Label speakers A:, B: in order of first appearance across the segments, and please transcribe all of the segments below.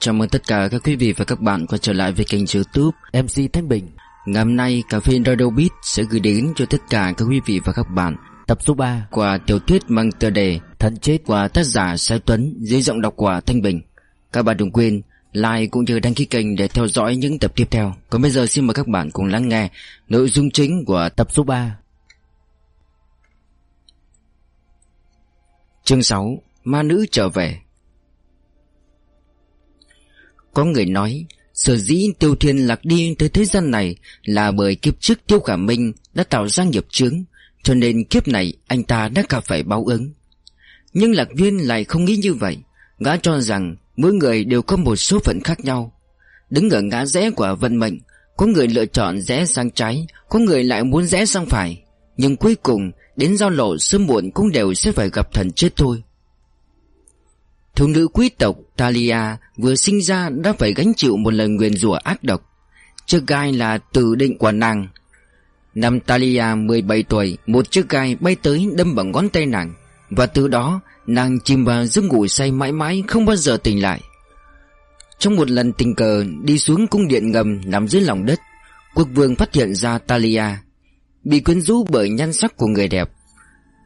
A: Chào mừng tất cả các quý vị và các bạn quay trở lại với kênh youtube MC Thanh Bình. Ngày hôm nay Cà phê Radio Beat sẽ gửi đến cho tất cả các quý vị và các bạn
B: Tập số 3
A: Của tiểu thuyết mang tựa đề Thần chết của tác giả Sai Tuấn dưới giọng đọc của Thanh Bình. Các bạn đừng quên like cũng như đăng ký kênh để theo dõi những tập tiếp theo. Còn bây giờ xin mời các bạn cùng lắng nghe nội dung chính của
B: tập số 3
A: Chương 6 Ma nữ trở về có người nói, Sở dĩ Tiêu Thiên lạc đi tới thế gian này Là bởi kiếp trước Tiêu Khả Minh Đã tạo ra nghiệp chướng, Cho nên kiếp này anh ta đã gặp phải báo ứng. Nhưng Lạc Viên lại không nghĩ như vậy, Gã cho rằng Mỗi người đều có một số phận khác nhau. Đứng ở ngã rẽ của vận mệnh, Có người lựa chọn rẽ sang trái, Có người lại muốn rẽ sang phải. Nhưng cuối cùng, Đến giao lộ sớm muộn cũng đều sẽ phải gặp thần chết thôi. Thiếu nữ quý tộc Talia vừa sinh ra đã phải gánh chịu một lời nguyền rủa ác độc. Chiếc gai là từ định của nàng. Năm Talia 17 tuổi, Một chiếc gai bay tới đâm vào ngón tay nàng. Và từ đó, nàng chìm vào giấc ngủ say mãi mãi, không bao giờ tỉnh lại. Trong một lần tình cờ, đi xuống cung điện ngầm nằm dưới lòng đất, Quốc vương phát hiện ra Talia Bị quyến rũ bởi nhan sắc của người đẹp.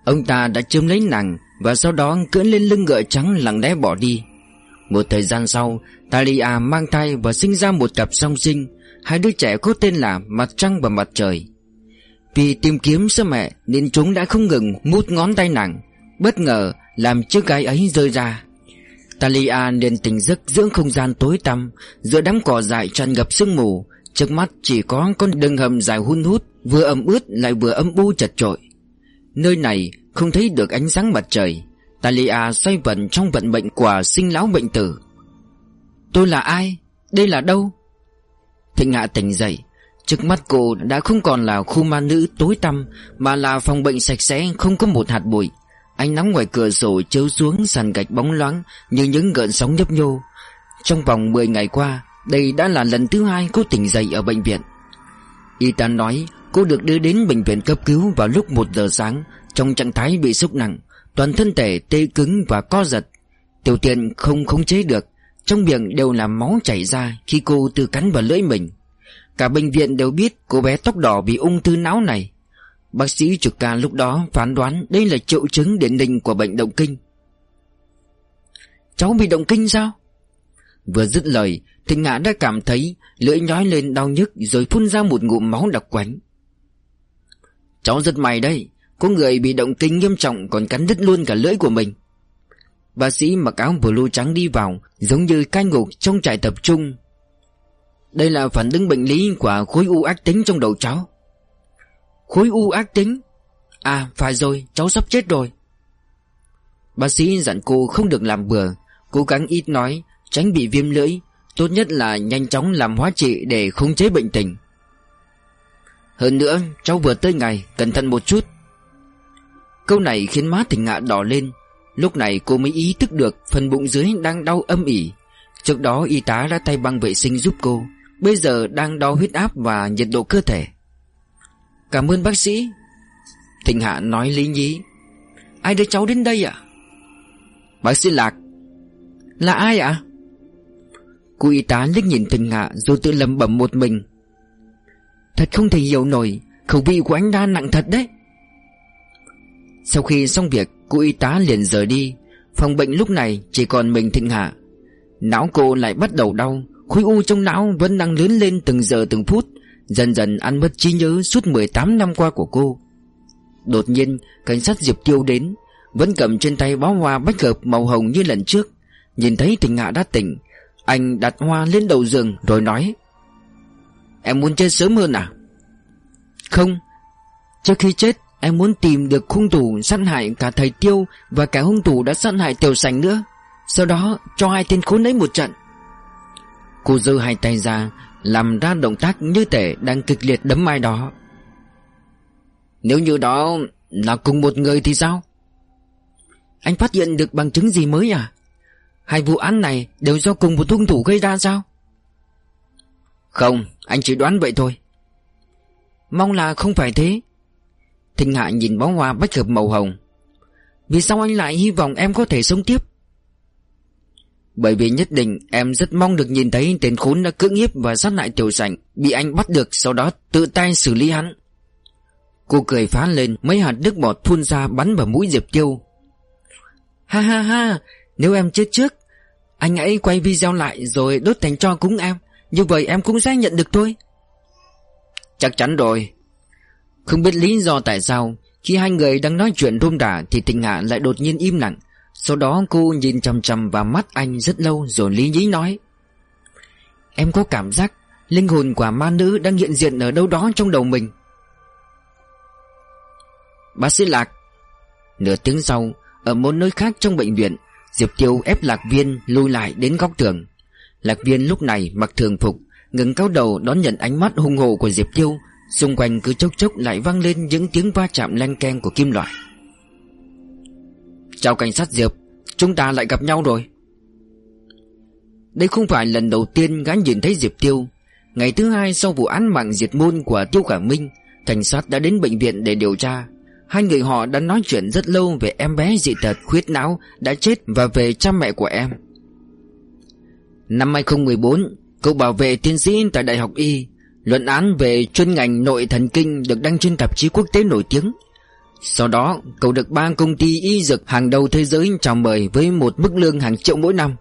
A: Ông ta đã chiếm lấy nàng và sau đó cưỡi lên lưng ngựa trắng lặng lẽ bỏ đi. Một thời gian sau Talia mang thai và sinh ra một cặp song sinh. Hai đứa trẻ có tên là Mặt Trăng và Mặt Trời. Vì tìm kiếm sữa mẹ Nên chúng đã không ngừng mút ngón tay nàng, Bất ngờ làm chiếc gái ấy rơi ra. Talia liền tỉnh giấc dưỡng không gian tối tăm, Giữa đám cỏ dại tràn ngập sương mù. Trước mắt chỉ có con đường hầm dài hun hút, Vừa ẩm ướt lại vừa âm u chật trội Nơi này không thấy được ánh sáng mặt trời Talia xoay vần trong vận mệnh của sinh lão bệnh tử. Tôi là ai? Đây là đâu? Thịnh Hạ tỉnh dậy. Trước mắt cô đã không còn là khu ma nữ tối tăm, Mà là phòng bệnh sạch sẽ, không có một hạt bụi. Ánh nắng ngoài cửa sổ chiếu xuống sàn gạch bóng loáng Như những gợn sóng nhấp nhô. Trong vòng 10 ngày qua, Đây đã là lần thứ hai cô tỉnh dậy ở bệnh viện. Y tá nói Cô được đưa đến bệnh viện cấp cứu vào lúc 1 giờ sáng trong trạng thái bị sốc nặng, Toàn thân thể tê cứng và co giật. Tiểu tiện không khống chế được, Trong miệng đều là máu chảy ra Khi cô tự cắn vào lưỡi mình. Cả bệnh viện đều biết cô bé tóc đỏ bị ung thư não này. Bác sĩ trực ca lúc đó phán đoán Đây là triệu chứng điển hình của bệnh động kinh. Cháu bị động kinh sao? Vừa dứt lời Thì ngã đã cảm thấy Lưỡi nhói lên đau nhức Rồi phun ra một ngụm máu đặc quánh. Cháu rất may đấy có người bị động kinh nghiêm trọng Còn cắn đứt luôn cả lưỡi của mình. Bác sĩ mặc áo blue trắng đi vào, Giống như cai ngục trong trại tập trung. Đây là phản ứng bệnh lý Của khối u ác tính trong đầu cháu. Khối u ác tính? À phải rồi, cháu sắp chết rồi. Bác sĩ dặn cô không được làm bừa, Cố gắng ít nói, Tránh bị viêm lưỡi, Tốt nhất là nhanh chóng làm hóa trị để khống chế bệnh tình. Hơn nữa, cháu vừa tới ngày, Cẩn thận một chút. Câu này khiến má thỉnh ngạ đỏ lên. Lúc này cô mới ý thức được Phần bụng dưới đang đau âm ỉ. Trước đó y tá đã tay băng vệ sinh giúp cô. Bây giờ đang đo huyết áp và nhiệt độ cơ thể. Cảm ơn bác sĩ. Thịnh Hạ nói lý nhí. Ai đưa cháu đến đây ạ? Bác sĩ Lạc. Là ai ạ? Cô y tá liếc nhìn Thịnh Hạ Rồi tự lầm bẩm một mình. Thật không thể hiểu nổi, Khẩu vị của anh ta nặng thật đấy. Sau khi xong việc, Cô y tá liền rời đi. Phòng bệnh lúc này chỉ còn mình Thịnh Hạ. Não cô lại bắt đầu đau. Khối u trong não vẫn đang lớn lên từng giờ từng phút. Dần dần ăn mất trí nhớ suốt 18 năm qua của cô. Đột nhiên, Cảnh sát Diệp Tiêu đến. Vẫn cầm trên tay bó hoa bách hợp màu hồng như lần trước. Nhìn thấy thịnh hạ đã tỉnh, Anh đặt hoa lên đầu giường rồi nói, Em muốn chết sớm hơn à? Không, Trước khi chết em muốn tìm được hung thủ sát hại cả thầy Tiêu Và cả hung thủ đã sát hại Tiểu Sành nữa Sau đó cho hai tên khốn ấy một trận Cô giơ hai tay ra làm ra động tác như thể đang kịch liệt đấm ai đó Nếu như đó là cùng một người thì sao? Anh phát hiện được bằng chứng gì mới à? Hai vụ án này đều do cùng một hung thủ gây ra sao? Không, anh chỉ đoán vậy thôi Mong là không phải thế Thịnh Hạ nhìn bó hoa bách hợp màu hồng. Vì sao anh lại hy vọng em có thể sống tiếp? Bởi vì nhất định em rất mong được nhìn thấy tên khốn đã cưỡng hiếp và sát hại tiểu sảnh Bị anh bắt được, sau đó tự tay xử lý hắn. Cô cười phá lên, mấy hạt nước bọt phun ra bắn vào mũi Diệp Tiêu. Ha ha ha, Nếu em chết trước, Anh ấy quay video lại rồi đốt thành cho cúng em. Như vậy em cũng sẽ nhận được thôi. Chắc chắn rồi. Không biết lý do tại sao, Khi hai người đang nói chuyện rôm rả Thì tình hạ lại đột nhiên im lặng. Sau đó cô nhìn chằm chằm vào mắt anh rất lâu Rồi lý nhí nói, Em có cảm giác Linh hồn của ma nữ đang hiện diện ở đâu đó trong đầu mình. Bác sĩ Lạc. Nửa tiếng sau, Ở một nơi khác trong bệnh viện, Diệp Tiêu ép Lạc Viên lùi lại đến góc tường. Lạc Viên lúc này mặc thường phục, ngẩng cao đầu đón nhận ánh mắt hung hồ của Diệp Tiêu Xung quanh cứ chốc chốc lại vang lên những tiếng va chạm leng keng của kim loại. Chào cảnh sát Diệp Chúng ta lại gặp nhau rồi. Đây không phải lần đầu tiên gã nhìn thấy Diệp Tiêu. Ngày thứ hai sau vụ án mạng diệt môn của Tiêu Khả Minh Cảnh sát đã đến bệnh viện để điều tra. Hai người họ đã nói chuyện rất lâu về em bé dị tật khuyết não đã chết và về cha mẹ của em. Năm 2014, cậu bảo vệ tiến sĩ tại Đại học Y, luận án về chuyên ngành nội thần kinh được đăng trên tạp chí quốc tế nổi tiếng. Sau đó, cậu được ba công ty y dược hàng đầu thế giới chào mời với một mức lương hàng triệu mỗi năm.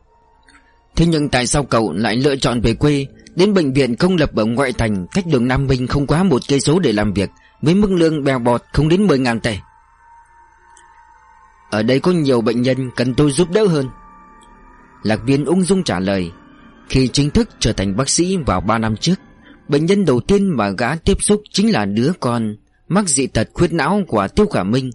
A: Thế nhưng tại sao cậu lại lựa chọn về quê, đến bệnh viện công lập ở ngoại thành cách đường Nam Minh không quá một cây số để làm việc, với mức lương bèo bọt không đến 10.000 tệ Ở đây có nhiều bệnh nhân cần tôi giúp đỡ hơn Lạc viên ung dung trả lời Khi chính thức trở thành bác sĩ vào 3 năm trước Bệnh nhân đầu tiên mà gã tiếp xúc chính là đứa con, Mắc dị tật khuyết não của Tiêu Khả Minh.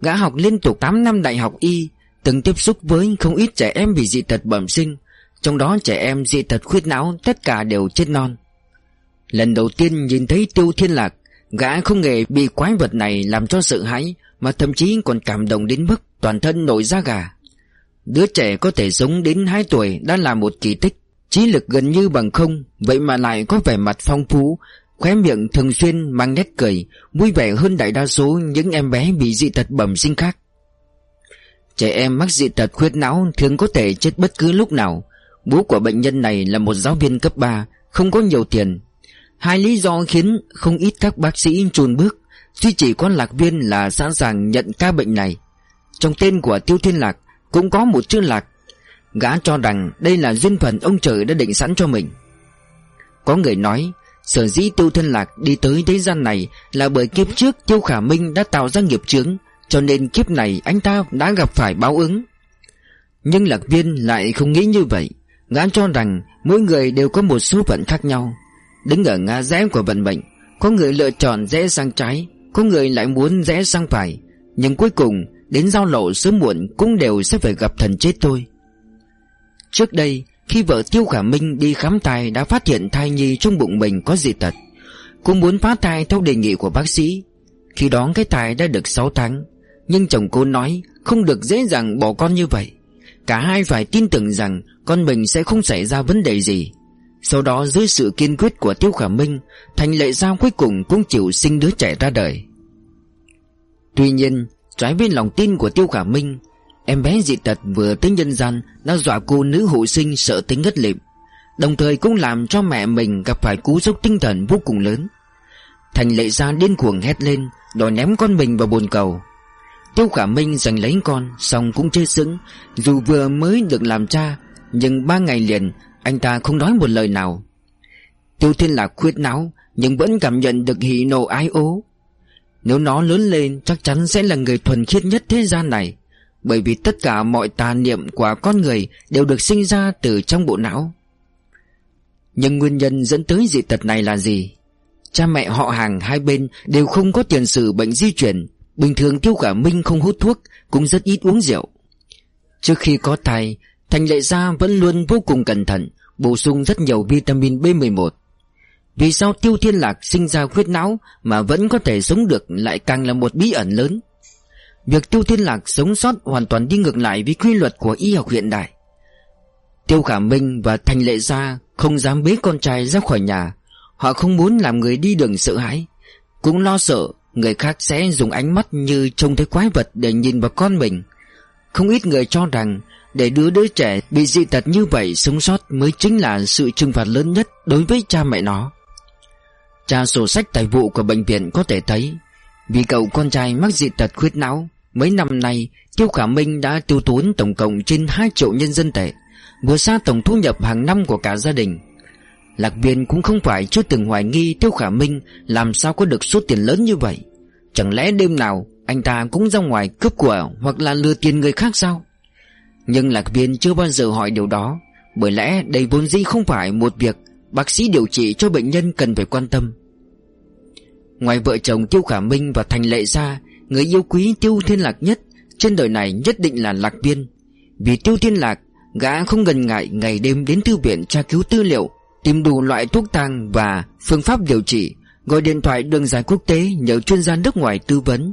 A: Gã học liên tục 8 năm đại học y, Từng tiếp xúc với không ít trẻ em bị dị tật bẩm sinh, Trong đó trẻ em dị tật khuyết não tất cả đều chết non. Lần đầu tiên nhìn thấy Tiêu Thiên Lạc, Gã không hề bị quái vật này làm cho sợ hãi, Mà thậm chí còn cảm động đến mức toàn thân nổi da gà. Đứa trẻ có thể sống đến 2 tuổi đã là một kỳ tích. Trí lực gần như bằng không, Vậy mà lại có vẻ mặt phong phú, Khóe miệng thường xuyên mang nét cười, Vui vẻ hơn đại đa số những em bé bị dị tật bẩm sinh khác. Trẻ em mắc dị tật khuyết não thường có thể chết bất cứ lúc nào. Bố của bệnh nhân này là một giáo viên cấp 3 Không có nhiều tiền. Hai lý do khiến không ít các bác sĩ chùn bước, Duy chỉ có lạc viên là sẵn sàng nhận ca bệnh này. Trong tên của Tiêu Thiên Lạc cũng có một chữ lạc Gã cho rằng đây là duyên phận ông trời đã định sẵn cho mình. Có người nói, Sở dĩ Tiêu thân Lạc đi tới thế gian này Là bởi kiếp trước Tiêu Khả Minh đã tạo ra nghiệp chướng, Cho nên kiếp này anh ta đã gặp phải báo ứng. Nhưng Lạc Viên lại không nghĩ như vậy. Gã cho rằng mỗi người đều có một số phận khác nhau. Đứng ở ngã rẽ của vận mệnh, Có người lựa chọn rẽ sang trái, Có người lại muốn rẽ sang phải. Nhưng cuối cùng, Đến giao lộ sớm muộn Cũng đều sẽ phải gặp thần chết thôi. Trước đây, Khi vợ Tiêu Khả Minh đi khám thai Đã phát hiện thai nhi trong bụng mình có dị tật. Cô muốn phá thai theo đề nghị của bác sĩ. Khi đó cái thai đã được 6 tháng, Nhưng chồng cô nói Không được dễ dàng bỏ con như vậy. Cả hai phải tin tưởng rằng Con mình sẽ không xảy ra vấn đề gì. Sau đó, dưới sự kiên quyết của Tiêu Khả Minh, Thành lệ giao cuối cùng cũng chịu sinh đứa trẻ ra đời. Tuy nhiên, Trái với lòng tin của Tiêu Khả Minh Em bé dị tật vừa tới nhân gian Đã dọa cô nữ hộ sinh sợ tính ngất lịm. Đồng thời cũng làm cho mẹ mình gặp phải cú sốc tinh thần vô cùng lớn. Thành lệ ra điên cuồng hét lên, Đòi ném con mình vào bồn cầu. Tiêu Khả Minh giành lấy con, Xong cũng chơi sững. Dù vừa mới được làm cha, Nhưng ba ngày liền, anh ta không nói một lời nào. Tiêu Thiên Lạc khuyết não, Nhưng vẫn cảm nhận được hỉ nộ ái ố. Nếu nó lớn lên, Chắc chắn sẽ là người thuần khiết nhất thế gian này. Bởi vì tất cả mọi tà niệm của con người Đều được sinh ra từ trong bộ não. Nhưng nguyên nhân dẫn tới dị tật này là gì? Cha mẹ họ hàng hai bên Đều không có tiền sử bệnh di chuyển Bình thường Tiêu Khả Minh không hút thuốc, Cũng rất ít uống rượu. Trước khi có thai, Thành lệ gia vẫn luôn vô cùng cẩn thận, Bổ sung rất nhiều vitamin B11 Vì sao tiêu thiên lạc sinh ra khuyết não Mà vẫn có thể sống được Lại càng là một bí ẩn lớn? Việc tiêu thiên lạc sống sót Hoàn toàn đi ngược lại với quy luật của y học hiện đại. Tiêu Khả Minh và Thành Lệ Gia Không dám bế con trai ra khỏi nhà. Họ không muốn làm người đi đường sợ hãi. Cũng lo sợ Người khác sẽ dùng ánh mắt như trông thấy quái vật Để nhìn vào con mình. Không ít người cho rằng Để đứa đứa trẻ bị dị tật như vậy sống sót Mới chính là sự trừng phạt lớn nhất Đối với cha mẹ nó. Tra sổ sách tài vụ của bệnh viện có thể thấy vì cậu con trai mắc dị tật khuyết não, Mấy năm nay, Tiêu Khả Minh đã tiêu tốn tổng cộng trên 2 triệu nhân dân tệ Vừa xa tổng thu nhập hàng năm của cả gia đình. Lạc viên cũng không phải chưa từng hoài nghi Tiêu Khả Minh Làm sao có được số tiền lớn như vậy. Chẳng lẽ đêm nào Anh ta cũng ra ngoài cướp của Hoặc là lừa tiền người khác sao? Nhưng Lạc viên chưa bao giờ hỏi điều đó, Bởi lẽ đây vốn dĩ không phải một việc Bác sĩ điều trị cho bệnh nhân cần phải quan tâm. Ngoài vợ chồng Tiêu Khả Minh và Thành Lệ ra, Người yêu quý Tiêu Thiên Lạc nhất, Trên đời này nhất định là Lạc Viên. Vì Tiêu Thiên Lạc, Gã không ngần ngại ngày đêm đến thư viện tra cứu tư liệu, Tìm đủ loại thuốc tăng và phương pháp điều trị, Gọi điện thoại đường dài quốc tế nhờ chuyên gia nước ngoài tư vấn,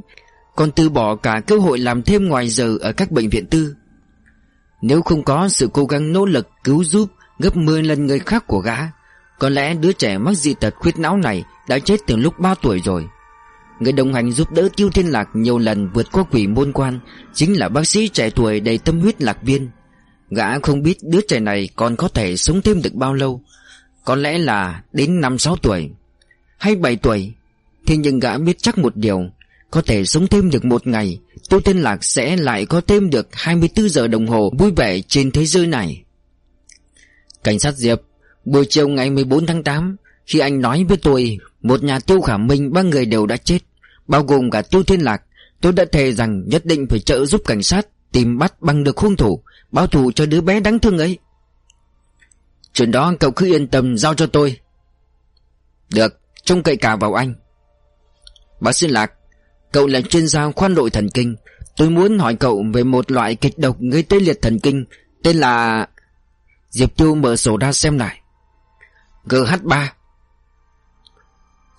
A: Còn từ bỏ cả cơ hội làm thêm ngoài giờ ở các bệnh viện tư. Nếu không có sự cố gắng nỗ lực cứu giúp gấp 10 lần người khác của gã, Có lẽ đứa trẻ mắc dị tật khuyết não này đã chết từ lúc 3 tuổi rồi. Người đồng hành giúp đỡ Tiêu Thiên Lạc nhiều lần vượt qua quỷ môn quan Chính là bác sĩ trẻ tuổi đầy tâm huyết lạc viên. Gã không biết đứa trẻ này còn có thể sống thêm được bao lâu. Có lẽ là đến 5-6 tuổi Hay 7 tuổi. Thế nhưng gã biết chắc một điều, Có thể sống thêm được một ngày, Tiêu Thiên Lạc sẽ lại có thêm được 24 giờ đồng hồ vui vẻ trên thế giới này. Cảnh sát Diệp, Buổi chiều ngày 14 tháng 8 Khi anh nói với tôi một nhà tiêu khả minh ba người đều đã chết, Bao gồm cả tiêu thiên lạc. Tôi đã thề rằng nhất định phải trợ giúp cảnh sát Tìm bắt bằng được hung thủ, Báo thù cho đứa bé đáng thương ấy. Chuyện đó cậu cứ yên tâm giao cho tôi. Được, Trông cậy cả vào anh. Bác sĩ Lạc, Cậu là chuyên gia khoan nội thần kinh. Tôi muốn hỏi cậu về một loại kịch độc gây tê liệt thần kinh, Tên là Diệp Tiêu mở sổ ra xem lại. GH3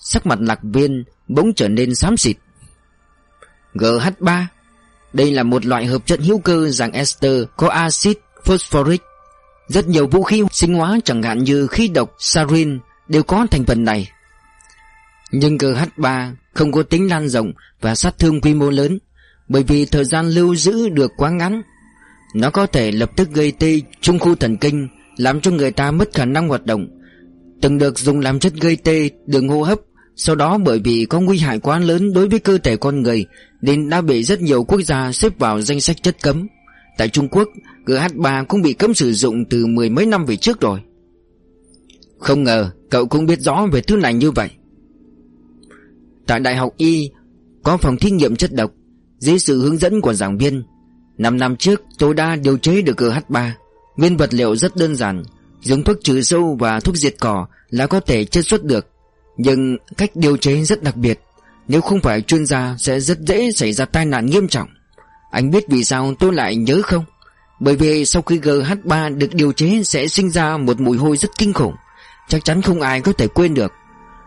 A: Sắc mặt lạc viên bỗng trở nên xám xịt. GH3 Đây là một loại hợp chất hữu cơ dạng ester có axit phosphoric. Rất nhiều vũ khí sinh hóa chẳng hạn như khí độc sarin đều có thành phần này. Nhưng GH3 không có tính lan rộng và sát thương quy mô lớn, Bởi vì thời gian lưu giữ được quá ngắn. Nó có thể lập tức gây tê trung khu thần kinh, Làm cho người ta mất khả năng hoạt động, Từng được dùng làm chất gây tê, đường hô hấp sau đó bởi vì có nguy hại quá lớn đối với cơ thể con người, Nên đã bị rất nhiều quốc gia xếp vào danh sách chất cấm. Tại Trung Quốc GH3 cũng bị cấm sử dụng từ mười mấy năm về trước rồi. Không ngờ, cậu cũng biết rõ về thứ này như vậy. Tại Đại học Y, có phòng thí nghiệm chất độc, Dưới sự hướng dẫn của giảng viên, Năm năm trước tôi đã điều chế được GH3 Nguyên vật liệu rất đơn giản, Dùng thuốc trừ sâu và thuốc diệt cỏ là có thể chất xuất được nhưng cách điều chế rất đặc biệt. Nếu không phải chuyên gia sẽ rất dễ xảy ra tai nạn nghiêm trọng. Anh biết vì sao tôi lại nhớ không? Bởi vì sau khi GH3 được điều chế sẽ sinh ra một mùi hôi rất kinh khủng. Chắc chắn không ai có thể quên được.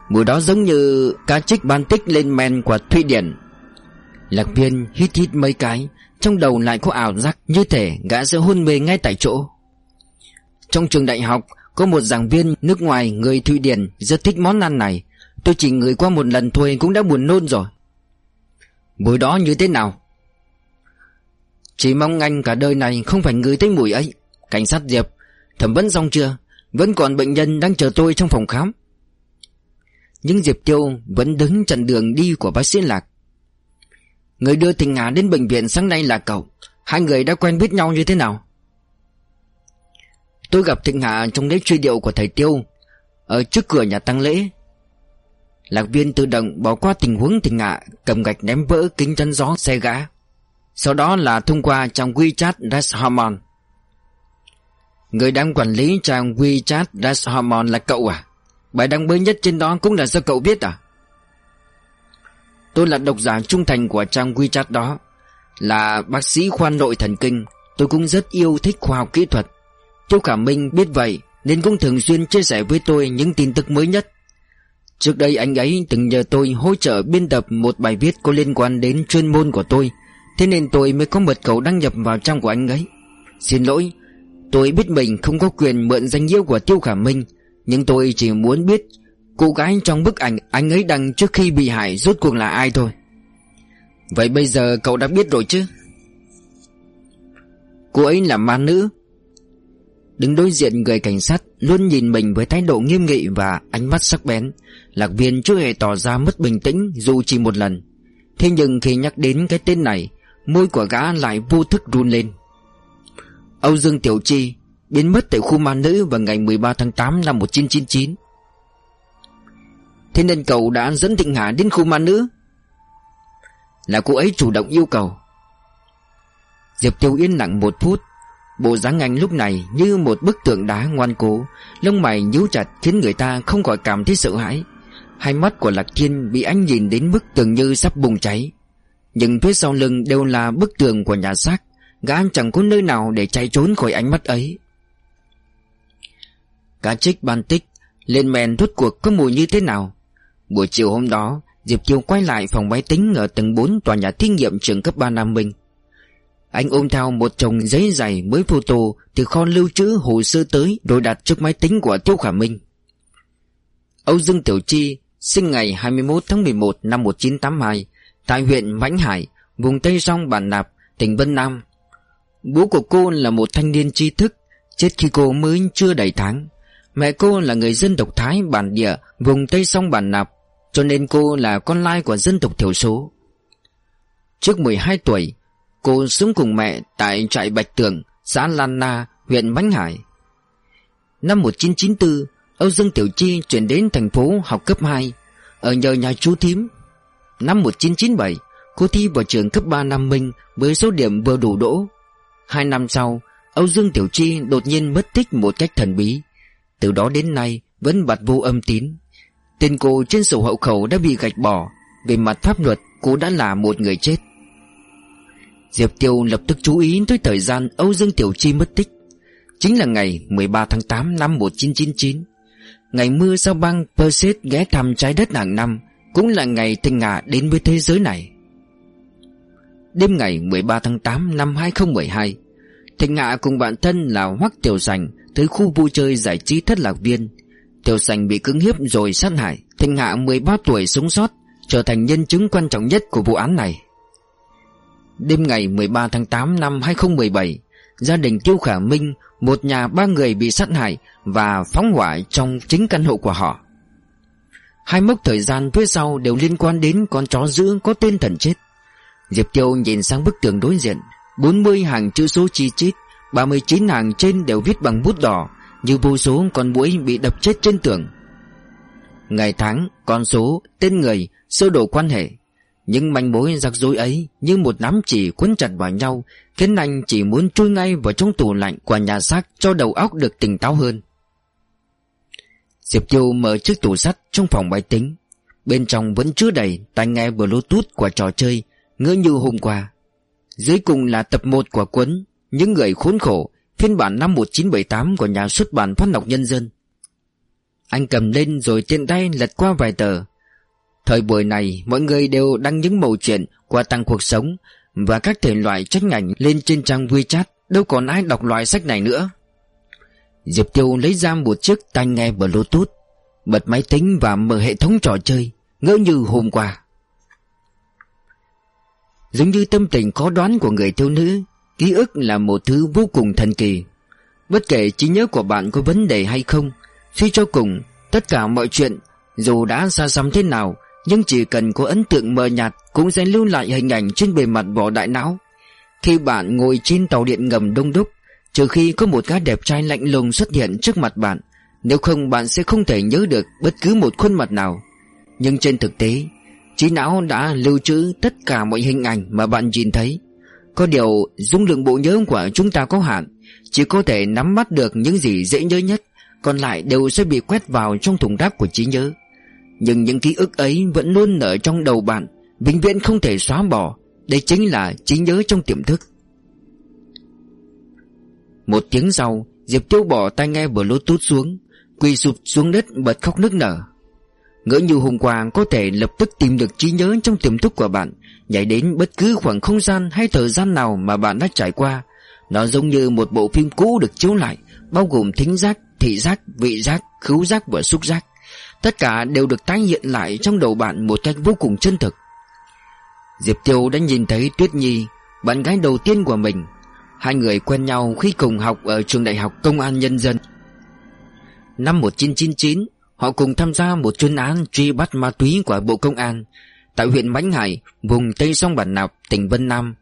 A: Mùi đó giống như cá trích ban tích lên men của Thụy Điển. Lạc viên hít hít mấy cái, Trong đầu lại có ảo giác như thể gã sẽ hôn mê ngay tại chỗ. Trong trường đại học có một giảng viên nước ngoài người Thụy Điển rất thích món ăn này Tôi chỉ ngửi qua một lần thôi cũng đã buồn nôn rồi Mùi đó như thế nào? Chỉ mong anh cả đời này không phải ngửi thấy mùi ấy Cảnh sát Diệp, Thẩm vấn xong chưa? Vẫn còn bệnh nhân đang chờ tôi trong phòng khám Nhưng Diệp Tiêu vẫn đứng chặn đường đi của bác sĩ Lạc Người đưa Thịnh Hà đến bệnh viện sáng nay là cậu Hai người đã quen biết nhau như thế nào? Tôi gặp Thịnh Hạ trong lễ truy điệu của thầy Tiêu, Ở trước cửa nhà tăng lễ. Lạc viên tự động bỏ qua tình huống Thịnh Hạ, Cầm gạch ném vỡ kính chắn gió xe gã. Sau đó là thông qua trang WeChat Dash Hormone Người đang quản lý trang WeChat Dash Hormone là cậu à? Bài đăng mới nhất trên đó cũng là do cậu viết à? Tôi là độc giả trung thành của trang WeChat đó, Là bác sĩ khoa nội thần kinh. Tôi cũng rất yêu thích khoa học kỹ thuật. Châu Khả Minh biết vậy, Nên cũng thường xuyên chia sẻ với tôi những tin tức mới nhất. Trước đây anh ấy từng nhờ tôi hỗ trợ biên tập một bài viết có liên quan đến chuyên môn của tôi, Thế nên tôi mới có mật khẩu đăng nhập vào trang của anh ấy. Xin lỗi, Tôi biết mình không có quyền mượn danh nghĩa của Tiêu Khả Minh, Nhưng tôi chỉ muốn biết Cô gái trong bức ảnh anh ấy đăng trước khi bị hại rốt cuộc là ai thôi. Vậy bây giờ cậu đã biết rồi chứ? Cô ấy là ma nữ Đứng đối diện người cảnh sát Luôn nhìn mình với thái độ nghiêm nghị Và ánh mắt sắc bén. Lạc viên chưa hề tỏ ra mất bình tĩnh Dù chỉ một lần. Thế nhưng khi nhắc đến cái tên này, Môi của gã lại vô thức run lên. Âu Dương Tiểu Chi Biến mất tại khu ma nữ vào ngày 13 tháng 8 năm 1999 Thế nên cậu đã dẫn Thịnh Hà đến khu ma nữ? Là cô ấy chủ động yêu cầu. Diệp Tiêu yên lặng một phút Bộ dáng anh lúc này như một bức tượng đá ngoan cố, Lông mày nhíu chặt khiến người ta không khỏi cảm thấy sợ hãi. Hai mắt của Lạc Thiên bị anh nhìn đến bức tường như sắp bùng cháy. Nhưng phía sau lưng đều là bức tường của nhà xác, Gã chẳng có nơi nào để chạy trốn khỏi ánh mắt ấy. Cá trích ban tích, Lên men rốt cuộc có mùi như thế nào? Buổi chiều hôm đó, Diệp Kiều quay lại phòng máy tính Ở tầng 4 tòa nhà thí nghiệm trường cấp 3 Nam Minh. Anh ôm theo một chồng giấy dày mới photo Từ kho lưu trữ hồ sơ tới Rồi đặt trước máy tính của Tiêu Khả Minh. Âu Dương Tiểu Chi Sinh ngày 21 tháng 11 năm 1982 Tại huyện Mãnh Hải, Vùng Tây Song, Bản Nạp, Tỉnh Vân Nam. Bố của cô là một thanh niên tri thức, Chết khi cô mới chưa đầy tháng. Mẹ cô là người dân tộc Thái bản địa, Vùng Tây Song, Bản Nạp, Cho nên cô là con lai của dân tộc thiểu số. Trước 12 tuổi Cô sống cùng mẹ tại trại Bạch Tường Xã Lan Na, huyện Bánh Hải. Năm 1994 Âu Dương Tiểu Chi chuyển đến thành phố học cấp 2 Ở nhờ nhà chú thím. Năm 1997 Cô thi vào trường cấp 3 Nam Minh Với số điểm vừa đủ đỗ. Hai năm sau Âu Dương Tiểu Chi đột nhiên mất tích một cách thần bí. Từ đó đến nay Vẫn bặt vô âm tín. Tên cô trên sổ hậu khẩu đã bị gạch bỏ Về mặt pháp luật cô đã là một người chết. Diệp Tiêu lập tức chú ý tới thời gian Âu Dương Tiểu Chi mất tích. Chính là ngày 13 tháng 8 năm 1999 Ngày mưa sao băng Perseid ghé thăm trái đất hàng năm, Cũng là ngày tinh ngạ đến với thế giới này. Đêm ngày 13 tháng 8 năm 2012 Thịnh Ngạ cùng bạn thân là Hoắc Tiểu Sành Tới khu vui chơi giải trí thất lạc viên. Tiểu Sành bị cưỡng hiếp rồi sát hại. Thịnh Ngạ 13 tuổi sống sót, Trở thành nhân chứng quan trọng nhất của vụ án này. Đêm ngày 13 tháng 8 năm 2017 Gia đình Tiêu Khả Minh Một nhà ba người bị sát hại Và phóng hỏa trong chính căn hộ của họ. Hai mốc thời gian phía sau đều liên quan đến con chó giữ có tên thần chết. Diệp Tiêu nhìn sang bức tường đối diện 40 hàng chữ số chi chít 39 hàng trên đều viết bằng bút đỏ Như vô số con mũi bị đập chết trên tường. Ngày tháng, con số, tên người, sơ đồ quan hệ nhưng manh mối rắc rối ấy Như một nắm chỉ quấn chặt vào nhau, Khiến anh chỉ muốn chui ngay vào trong tủ lạnh Của nhà xác cho đầu óc được tỉnh táo hơn. Diệp Tiêu mở chiếc tủ sắt trong phòng máy tính. Bên trong vẫn chứa đầy tai nghe bluetooth của trò chơi, Ngỡ như hôm qua. Dưới cùng là tập 1 của cuốn Những người khốn khổ, Phiên bản năm 1978 của nhà xuất bản Phát Ngọc Nhân dân. Anh cầm lên rồi tiện tay lật qua vài tờ. Thời buổi này, mọi người đều đăng những mẫu chuyện qua tăng cuộc sống Và các thể loại trách ngành lên trên trang WeChat. Đâu còn ai đọc loại sách này nữa. Diệp Tiêu lấy ra một chiếc tai nghe Bluetooth, Bật máy tính và mở hệ thống trò chơi, Ngỡ như hôm qua. Giống như tâm tình khó đoán của người thiếu nữ, Ký ức là một thứ vô cùng thần kỳ. Bất kể trí nhớ của bạn có vấn đề hay không, Suy cho cùng, Tất cả mọi chuyện Dù đã xa xăm thế nào nhưng chỉ cần có ấn tượng mờ nhạt Cũng sẽ lưu lại hình ảnh trên bề mặt vỏ đại não. Khi bạn ngồi trên tàu điện ngầm đông đúc, Trừ khi có một gái đẹp trai lạnh lùng xuất hiện trước mặt bạn, Nếu không bạn sẽ không thể nhớ được bất cứ một khuôn mặt nào. Nhưng trên thực tế, Trí não đã lưu trữ tất cả mọi hình ảnh mà bạn nhìn thấy. Có điều, dung lượng bộ nhớ của chúng ta có hạn, Chỉ có thể nắm bắt được những gì dễ nhớ nhất, Còn lại đều sẽ bị quét vào trong thùng rác của trí nhớ. Nhưng những ký ức ấy vẫn luôn ở trong đầu bạn Vĩnh viễn không thể xóa bỏ. Đây chính là trí nhớ trong tiềm thức. Một tiếng sau Diệp Tiêu bỏ tai nghe bluetooth xuống Quỳ sụp xuống đất bật khóc nức nở. Ngỡ như hôm qua có thể lập tức tìm được trí nhớ trong tiềm thức của bạn Nhảy đến bất cứ khoảng không gian hay thời gian nào mà bạn đã trải qua. Nó giống như một bộ phim cũ được chiếu lại Bao gồm thính giác, thị giác, vị giác, khứu giác và xúc giác. Tất cả đều được tái hiện lại trong đầu bạn một cách vô cùng chân thực. Diệp Tiêu đã nhìn thấy Tuyết Nhi Bạn gái đầu tiên của mình. Hai người quen nhau khi cùng học ở trường đại học công an nhân dân. Năm 1999 Họ cùng tham gia một chuyên án truy bắt ma túy của Bộ Công an Tại huyện Mãnh Hải, vùng Tây Sông Bản Nạp, tỉnh Vân Nam.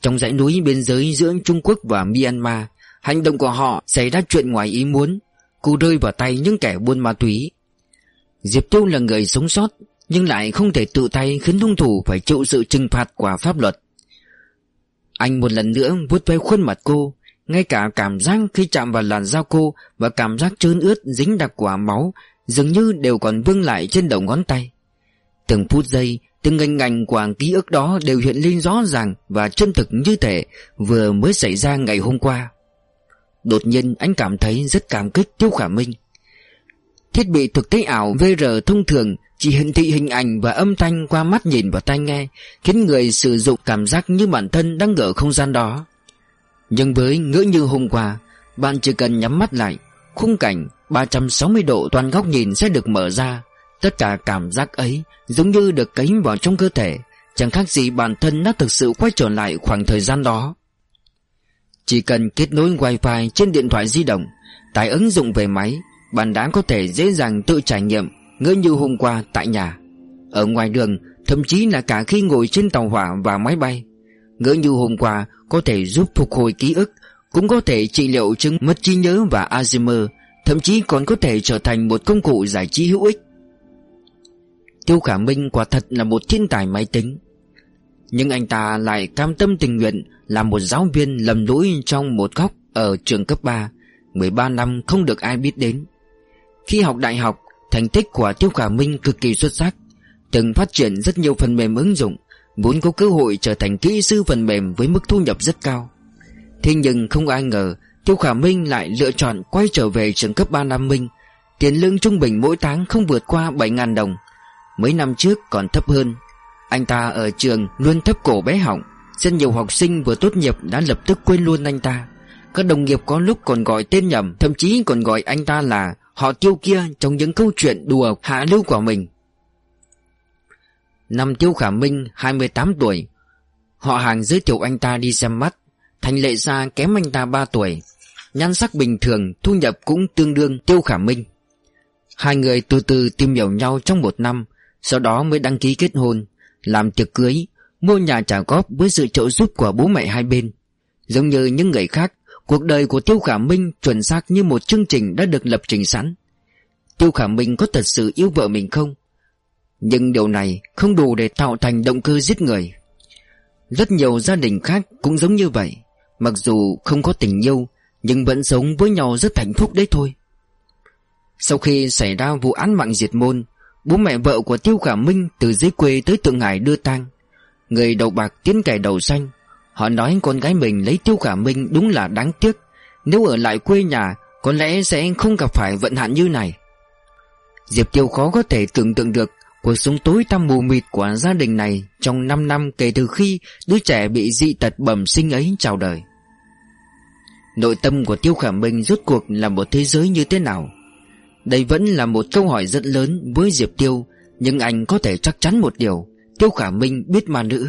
A: Trong dãy núi biên giới giữa Trung Quốc và Myanmar Hành động của họ xảy ra chuyện ngoài ý muốn. Cụ rơi vào tay những kẻ buôn ma túy. Diệp Tiêu là người sống sót, Nhưng lại không thể tự tay khiến hung thủ phải chịu sự trừng phạt của pháp luật. Anh một lần nữa vuốt ve khuôn mặt cô, Ngay cả cảm giác khi chạm vào làn da cô Và cảm giác trơn ướt dính đặc quả máu Dường như đều còn vương lại trên đầu ngón tay. Từng phút giây, Từng ngành ngành của ký ức đó đều hiện lên rõ ràng Và chân thực như thể Vừa mới xảy ra ngày hôm qua. Đột nhiên, anh cảm thấy rất cảm kích Tiêu Khả Minh. Thiết bị thực tế ảo VR thông thường chỉ hiển thị hình ảnh và âm thanh qua mắt nhìn và tai nghe, khiến người sử dụng cảm giác như bản thân đang ở không gian đó. Nhưng với ngỡ như hôm qua, bạn chỉ cần nhắm mắt lại, khung cảnh 360 độ toàn góc nhìn sẽ được mở ra. Tất cả cảm giác ấy giống như được cấy vào trong cơ thể, chẳng khác gì bản thân đã thực sự quay trở lại khoảng thời gian đó. Chỉ cần kết nối wifi trên điện thoại di động, tải ứng dụng về máy, bạn đã có thể dễ dàng tự trải nghiệm ngỡ như hôm qua tại nhà. Ở ngoài đường, thậm chí là cả khi ngồi trên tàu hỏa và máy bay. Ngỡ như hôm qua có thể giúp phục hồi ký ức, cũng có thể trị liệu chứng mất trí nhớ và Alzheimer, thậm chí còn có thể trở thành một công cụ giải trí hữu ích. Tiêu Khả Minh quả thật là một thiên tài máy tính. Nhưng anh ta lại cam tâm tình nguyện làm một giáo viên lầm lũi trong một góc ở trường cấp 3, 13 năm không được ai biết đến. Khi học đại học, thành tích của Tiêu Khả Minh cực kỳ xuất sắc, từng phát triển rất nhiều phần mềm ứng dụng, muốn có cơ hội trở thành kỹ sư phần mềm với mức thu nhập rất cao. Thế nhưng không ai ngờ Tiêu Khả Minh lại lựa chọn quay trở về trường cấp 3 Nam Minh. Tiền lương trung bình mỗi tháng không vượt qua 7.000 đồng. Mấy năm trước còn thấp hơn. Anh ta ở trường luôn thấp cổ bé họng Rất nhiều học sinh vừa tốt nghiệp đã lập tức quên luôn anh ta. Các đồng nghiệp có lúc còn gọi tên nhầm Thậm chí còn gọi anh ta là họ tiêu kia trong những câu chuyện đùa hạ lưu của mình. Năm Tiêu Khả Minh 28 tuổi. Họ hàng giới thiệu anh ta đi xem mắt. Thành lệ gia kém anh ta 3 tuổi. Nhan sắc bình thường, Thu nhập cũng tương đương Tiêu Khả Minh. Hai người từ từ tìm hiểu nhau trong một năm, Sau đó mới đăng ký kết hôn, Làm tiệc cưới, Mua nhà trả góp với sự trợ giúp của bố mẹ hai bên. Giống như những người khác Cuộc đời của Tiêu Khả Minh chuẩn xác như một chương trình đã được lập trình sẵn. Tiêu Khả Minh có thật sự yêu vợ mình không? Nhưng điều này không đủ để tạo thành động cơ giết người. Rất nhiều gia đình khác cũng giống như vậy. Mặc dù không có tình yêu, Nhưng vẫn sống với nhau rất hạnh phúc đấy thôi. Sau khi xảy ra vụ án mạng diệt môn, Bố mẹ vợ của Tiêu Khả Minh từ dưới quê tới Thượng Hải đưa tang. Người đầu bạc tiến cải đầu xanh Họ nói con gái mình lấy Tiêu Khả Minh đúng là đáng tiếc. Nếu ở lại quê nhà, Có lẽ sẽ không gặp phải vận hạn như này. Diệp Tiêu khó có thể tưởng tượng được Cuộc sống tối tăm mù mịt của gia đình này Trong 5 năm kể từ khi Đứa trẻ bị dị tật bẩm sinh ấy chào đời. Nội tâm của Tiêu Khả Minh rốt cuộc là một thế giới như thế nào? Đây vẫn là một câu hỏi rất lớn với Diệp Tiêu, Nhưng anh có thể chắc chắn một điều, Tiêu Khả Minh biết ma nữ.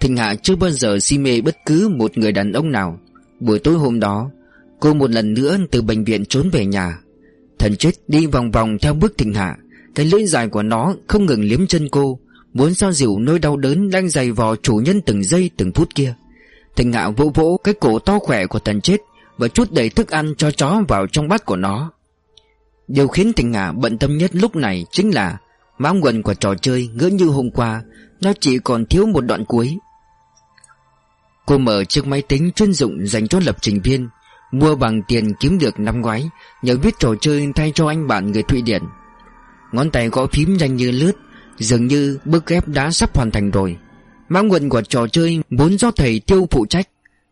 A: Thịnh Hạ chưa bao giờ si mê bất cứ một người đàn ông nào. Buổi tối hôm đó, Cô một lần nữa từ bệnh viện trốn về nhà. Thần chết đi vòng vòng theo bước Thịnh Hạ. Cái lưỡi dài của nó không ngừng liếm chân cô, Muốn sao dịu nỗi đau đớn đang dày vò chủ nhân từng giây từng phút kia. Thịnh Hạ vỗ vỗ cái cổ to khỏe của thần chết Và chút đầy thức ăn cho chó vào trong bát của nó. Điều khiến Thịnh Hạ bận tâm nhất lúc này chính là Máu quần của trò chơi ngỡ như hôm qua, Nó chỉ còn thiếu một đoạn cuối. Cô mở chiếc máy tính chuyên dụng dành cho lập trình viên, Mua bằng tiền kiếm được năm ngoái, Nhờ viết trò chơi thay cho anh bạn người Thụy Điển. Ngón tay gõ phím nhanh như lướt, Dường như bức ghép đã sắp hoàn thành rồi. Mã nguồn của trò chơi vốn do thầy Tiêu phụ trách,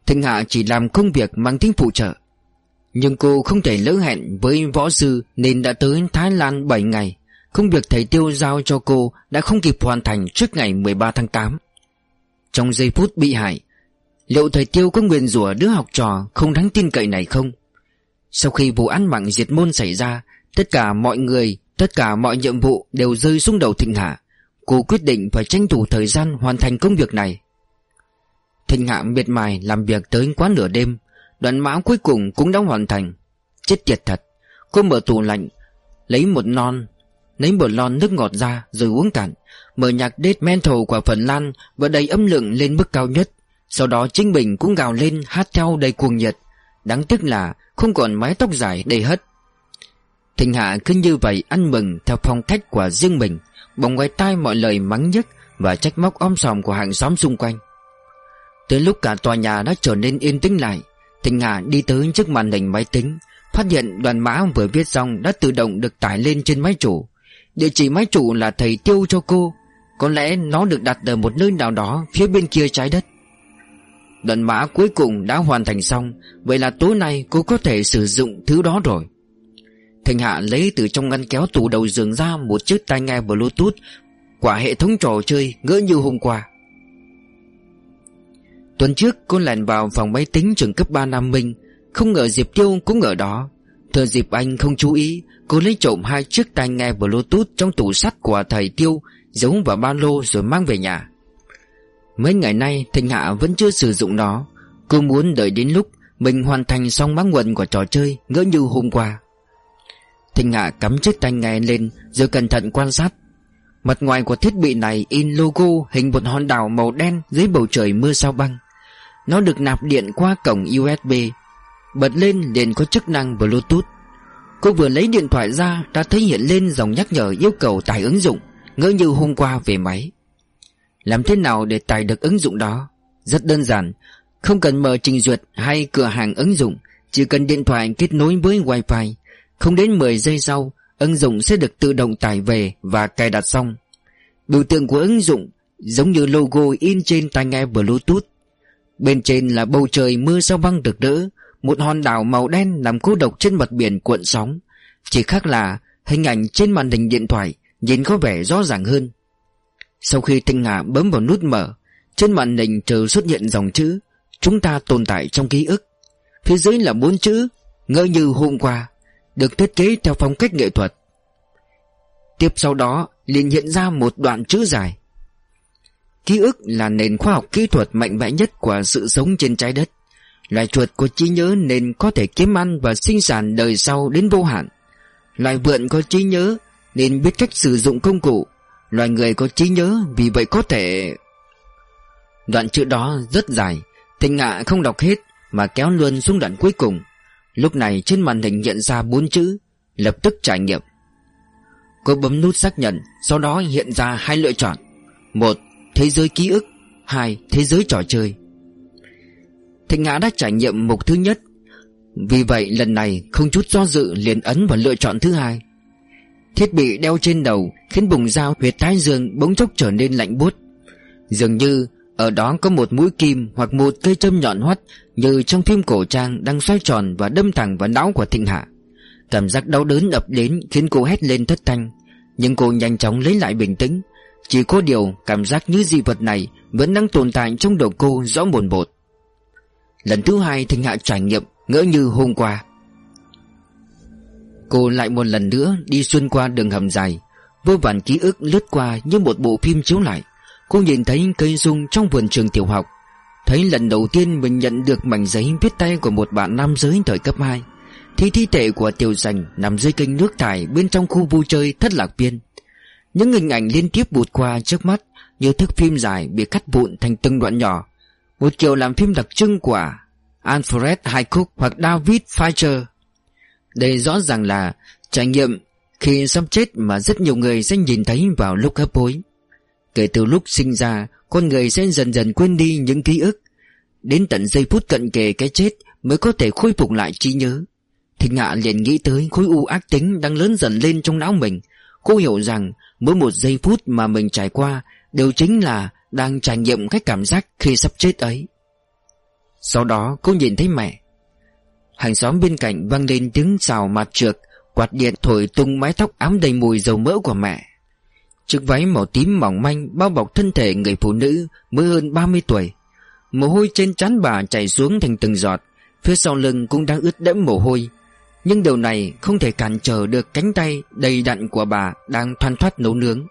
A: Thịnh Hạ chỉ làm công việc mang tính phụ trợ. Nhưng cô không thể lỡ hẹn với võ sư Nên đã tới Thái Lan 7 ngày. Công việc thầy Tiêu giao cho cô đã không kịp hoàn thành trước ngày 13 tháng 8 Trong giây phút bị hại Liệu thầy Tiêu có nguyền rủa đứa học trò không đáng tin cậy này không? Sau khi vụ án mạng diệt môn xảy ra Tất cả mọi người, tất cả mọi nhiệm vụ đều rơi xuống đầu Thịnh Hạ. Cô quyết định phải tranh thủ thời gian hoàn thành công việc này. Thịnh Hạ miệt mài làm việc tới quá nửa đêm Đoạn mã cuối cùng cũng đã hoàn thành. Chết tiệt thật Cô mở tủ lạnh Lấy một non Lấy một lon nước ngọt ra rồi uống cạn Mở nhạc death metal của Phần Lan Và đầy âm lượng lên mức cao nhất. Sau đó chính mình cũng gào lên hát theo đầy cuồng nhiệt, Đáng tiếc là Không còn mái tóc dài đầy hất Thịnh Hạ cứ như vậy ăn mừng Theo phong cách của riêng mình, Bỗng ngoài tai mọi lời mắng nhất Và trách móc om sòm của hàng xóm xung quanh. Tới lúc cả tòa nhà đã trở nên yên tĩnh lại, Thịnh Hạ đi tới trước màn hình máy tính, Phát hiện đoàn mã vừa viết xong Đã tự động được tải lên trên máy chủ. Địa chỉ máy chủ là thầy tiêu cho cô, Có lẽ nó được đặt ở một nơi nào đó Phía bên kia trái đất. Đoạn mã cuối cùng đã hoàn thành xong, Vậy là tối nay cô có thể sử dụng thứ đó rồi. Thành Hạ lấy từ trong ngăn kéo tủ đầu giường ra Một chiếc tai nghe bluetooth Quả hệ thống trò chơi ngỡ như hôm qua. Tuần trước, cô lẻn vào phòng máy tính trường cấp 3 Nam Minh. Không ngờ Diệp Tiêu cũng ở đó. Thừa dịp anh không chú ý, Cô lấy trộm hai chiếc tai nghe bluetooth Trong tủ sắt của thầy Tiêu, Giấu vào ba lô rồi mang về nhà. Mấy ngày nay, Thịnh Hạ vẫn chưa sử dụng nó. Cô muốn đợi đến lúc Mình hoàn thành xong bán nguồn của trò chơi, Ngỡ như hôm qua. Thịnh Hạ cắm chiếc tai nghe lên, Rồi cẩn thận quan sát. Mặt ngoài của thiết bị này in logo hình một hòn đảo màu đen dưới bầu trời mưa sao băng. Nó được nạp điện qua cổng USB Bật lên liền có chức năng Bluetooth. Cô vừa lấy điện thoại ra Đã thấy hiện lên dòng nhắc nhở yêu cầu tải ứng dụng, Ngỡ như hôm qua về máy. Làm thế nào để tải được ứng dụng đó? Rất đơn giản, Không cần mở trình duyệt hay cửa hàng ứng dụng, Chỉ cần điện thoại kết nối với Wi-Fi. Không đến 10 giây sau, Ứng dụng sẽ được tự động tải về Và cài đặt xong. Biểu tượng của ứng dụng Giống như logo in trên tai nghe Bluetooth. Bên trên là bầu trời mưa sao băng rực rỡ, Một hòn đảo màu đen nằm cô độc trên mặt biển cuộn sóng. Chỉ khác là hình ảnh trên màn hình điện thoại Nhìn có vẻ rõ ràng hơn. Sau khi Tinh Hà bấm vào nút mở, Trên màn hình chờ xuất hiện dòng chữ, Chúng ta tồn tại trong ký ức Phía dưới là bốn chữ Ngỡ như hôm qua Được thiết kế theo phong cách nghệ thuật Tiếp sau đó, liền hiện ra một đoạn chữ dài Ký ức là nền khoa học kỹ thuật mạnh mẽ nhất của sự sống trên trái đất. Loài chuột có trí nhớ nên có thể kiếm ăn và sinh sản đời sau đến vô hạn. Loài vượn có trí nhớ nên biết cách sử dụng công cụ. Loài người có trí nhớ vì vậy có thể... Đoạn chữ đó rất dài, Thịnh ngạ không đọc hết mà kéo luôn xuống đoạn cuối cùng. Lúc này trên màn hình hiện ra bốn chữ, lập tức trải nghiệm. Cô bấm nút xác nhận, sau đó hiện ra hai lựa chọn. Một Thế giới ký ức hai Thế giới trò chơi Thịnh Ngã đã trải nghiệm mục thứ nhất Vì vậy lần này không chút do dự liền ấn vào lựa chọn thứ hai Thiết bị đeo trên đầu Khiến bùng dao huyệt thái dương bỗng chốc trở nên lạnh buốt. Dường như ở đó có một mũi kim Hoặc một cây châm nhọn hoắt Như trong phim cổ trang đang xoay tròn Và đâm thẳng vào não của Thịnh Hạ. Cảm giác đau đớn ập đến Khiến cô hét lên thất thanh, Nhưng cô nhanh chóng lấy lại bình tĩnh. Chỉ có điều cảm giác như dị vật này Vẫn đang tồn tại trong đầu cô rõ bồn bột Lần thứ hai Thịnh Hạ trải nghiệm ngỡ như hôm qua. Cô lại một lần nữa đi xuyên qua đường hầm dài, Vô vàn ký ức lướt qua như một bộ phim chiếu lại. Cô nhìn thấy cây sung trong vườn trường tiểu học. Thấy lần đầu tiên mình nhận được mảnh giấy viết tay của một bạn nam giới thời cấp 2 Thì thi thể của tiểu dành nằm dưới kênh nước thải bên trong khu vui chơi thất lạc viên. Những hình ảnh liên tiếp bụt qua trước mắt Như thức phim dài bị cắt vụn thành từng đoạn nhỏ. Một kiểu làm phim đặc trưng của Alfred Hitchcock hoặc David Fincher. Đây rõ ràng là trải nghiệm khi sắp chết mà rất nhiều người sẽ nhìn thấy vào lúc hấp hối. Kể từ lúc sinh ra, Con người sẽ dần dần quên đi những ký ức. Đến tận giây phút cận kề cái chết Mới có thể khôi phục lại trí nhớ. Thịnh Hạ liền nghĩ tới khối u ác tính đang lớn dần lên trong não mình. Cô hiểu rằng Mỗi một giây phút mà mình trải qua Đều chính là đang trải nghiệm cái cảm giác khi sắp chết ấy. Sau đó cô nhìn thấy mẹ. Hàng xóm bên cạnh vang lên tiếng xào mặt trượt Quạt điện thổi tung mái tóc ám đầy mùi dầu mỡ của mẹ. Chiếc váy màu tím mỏng manh bao bọc thân thể người phụ nữ mới hơn 30 tuổi. Mồ hôi trên trán bà chảy xuống thành từng giọt, Phía sau lưng cũng đang ướt đẫm mồ hôi. Nhưng điều này không thể cản trở được cánh tay đầy đặn của bà đang thoăn thoắt nấu nướng.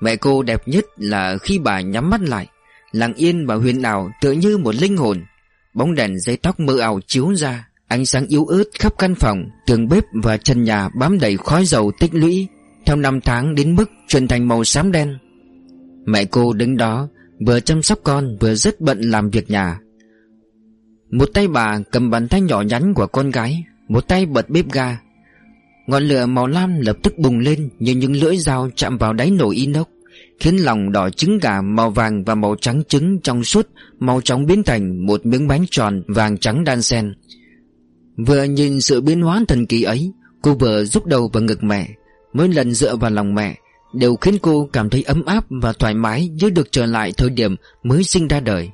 A: Mẹ cô đẹp nhất là khi bà nhắm mắt lại, Lặng yên và huyền ảo tựa như một linh hồn, Bóng đèn dây tóc mơ ảo chiếu ra. Ánh sáng yếu ớt khắp căn phòng, Tường bếp và trần nhà bám đầy khói dầu tích lũy. Theo năm tháng đến mức chuyển thành màu xám đen. Mẹ cô đứng đó, Vừa chăm sóc con, vừa rất bận làm việc nhà. Một tay bà cầm bàn tay nhỏ nhắn của con gái, Một tay bật bếp ga. Ngọn lửa màu lam lập tức bùng lên Như những lưỡi dao chạm vào đáy nồi inox, Khiến lòng đỏ trứng gà màu vàng và màu trắng trứng trong suốt Màu trắng biến thành một miếng bánh tròn vàng trắng đan xen. Vừa nhìn sự biến hóa thần kỳ ấy, Cô vừa rút đầu vào ngực mẹ, Mỗi lần dựa vào lòng mẹ Đều khiến cô cảm thấy ấm áp và thoải mái Như được trở lại thời điểm mới sinh ra đời.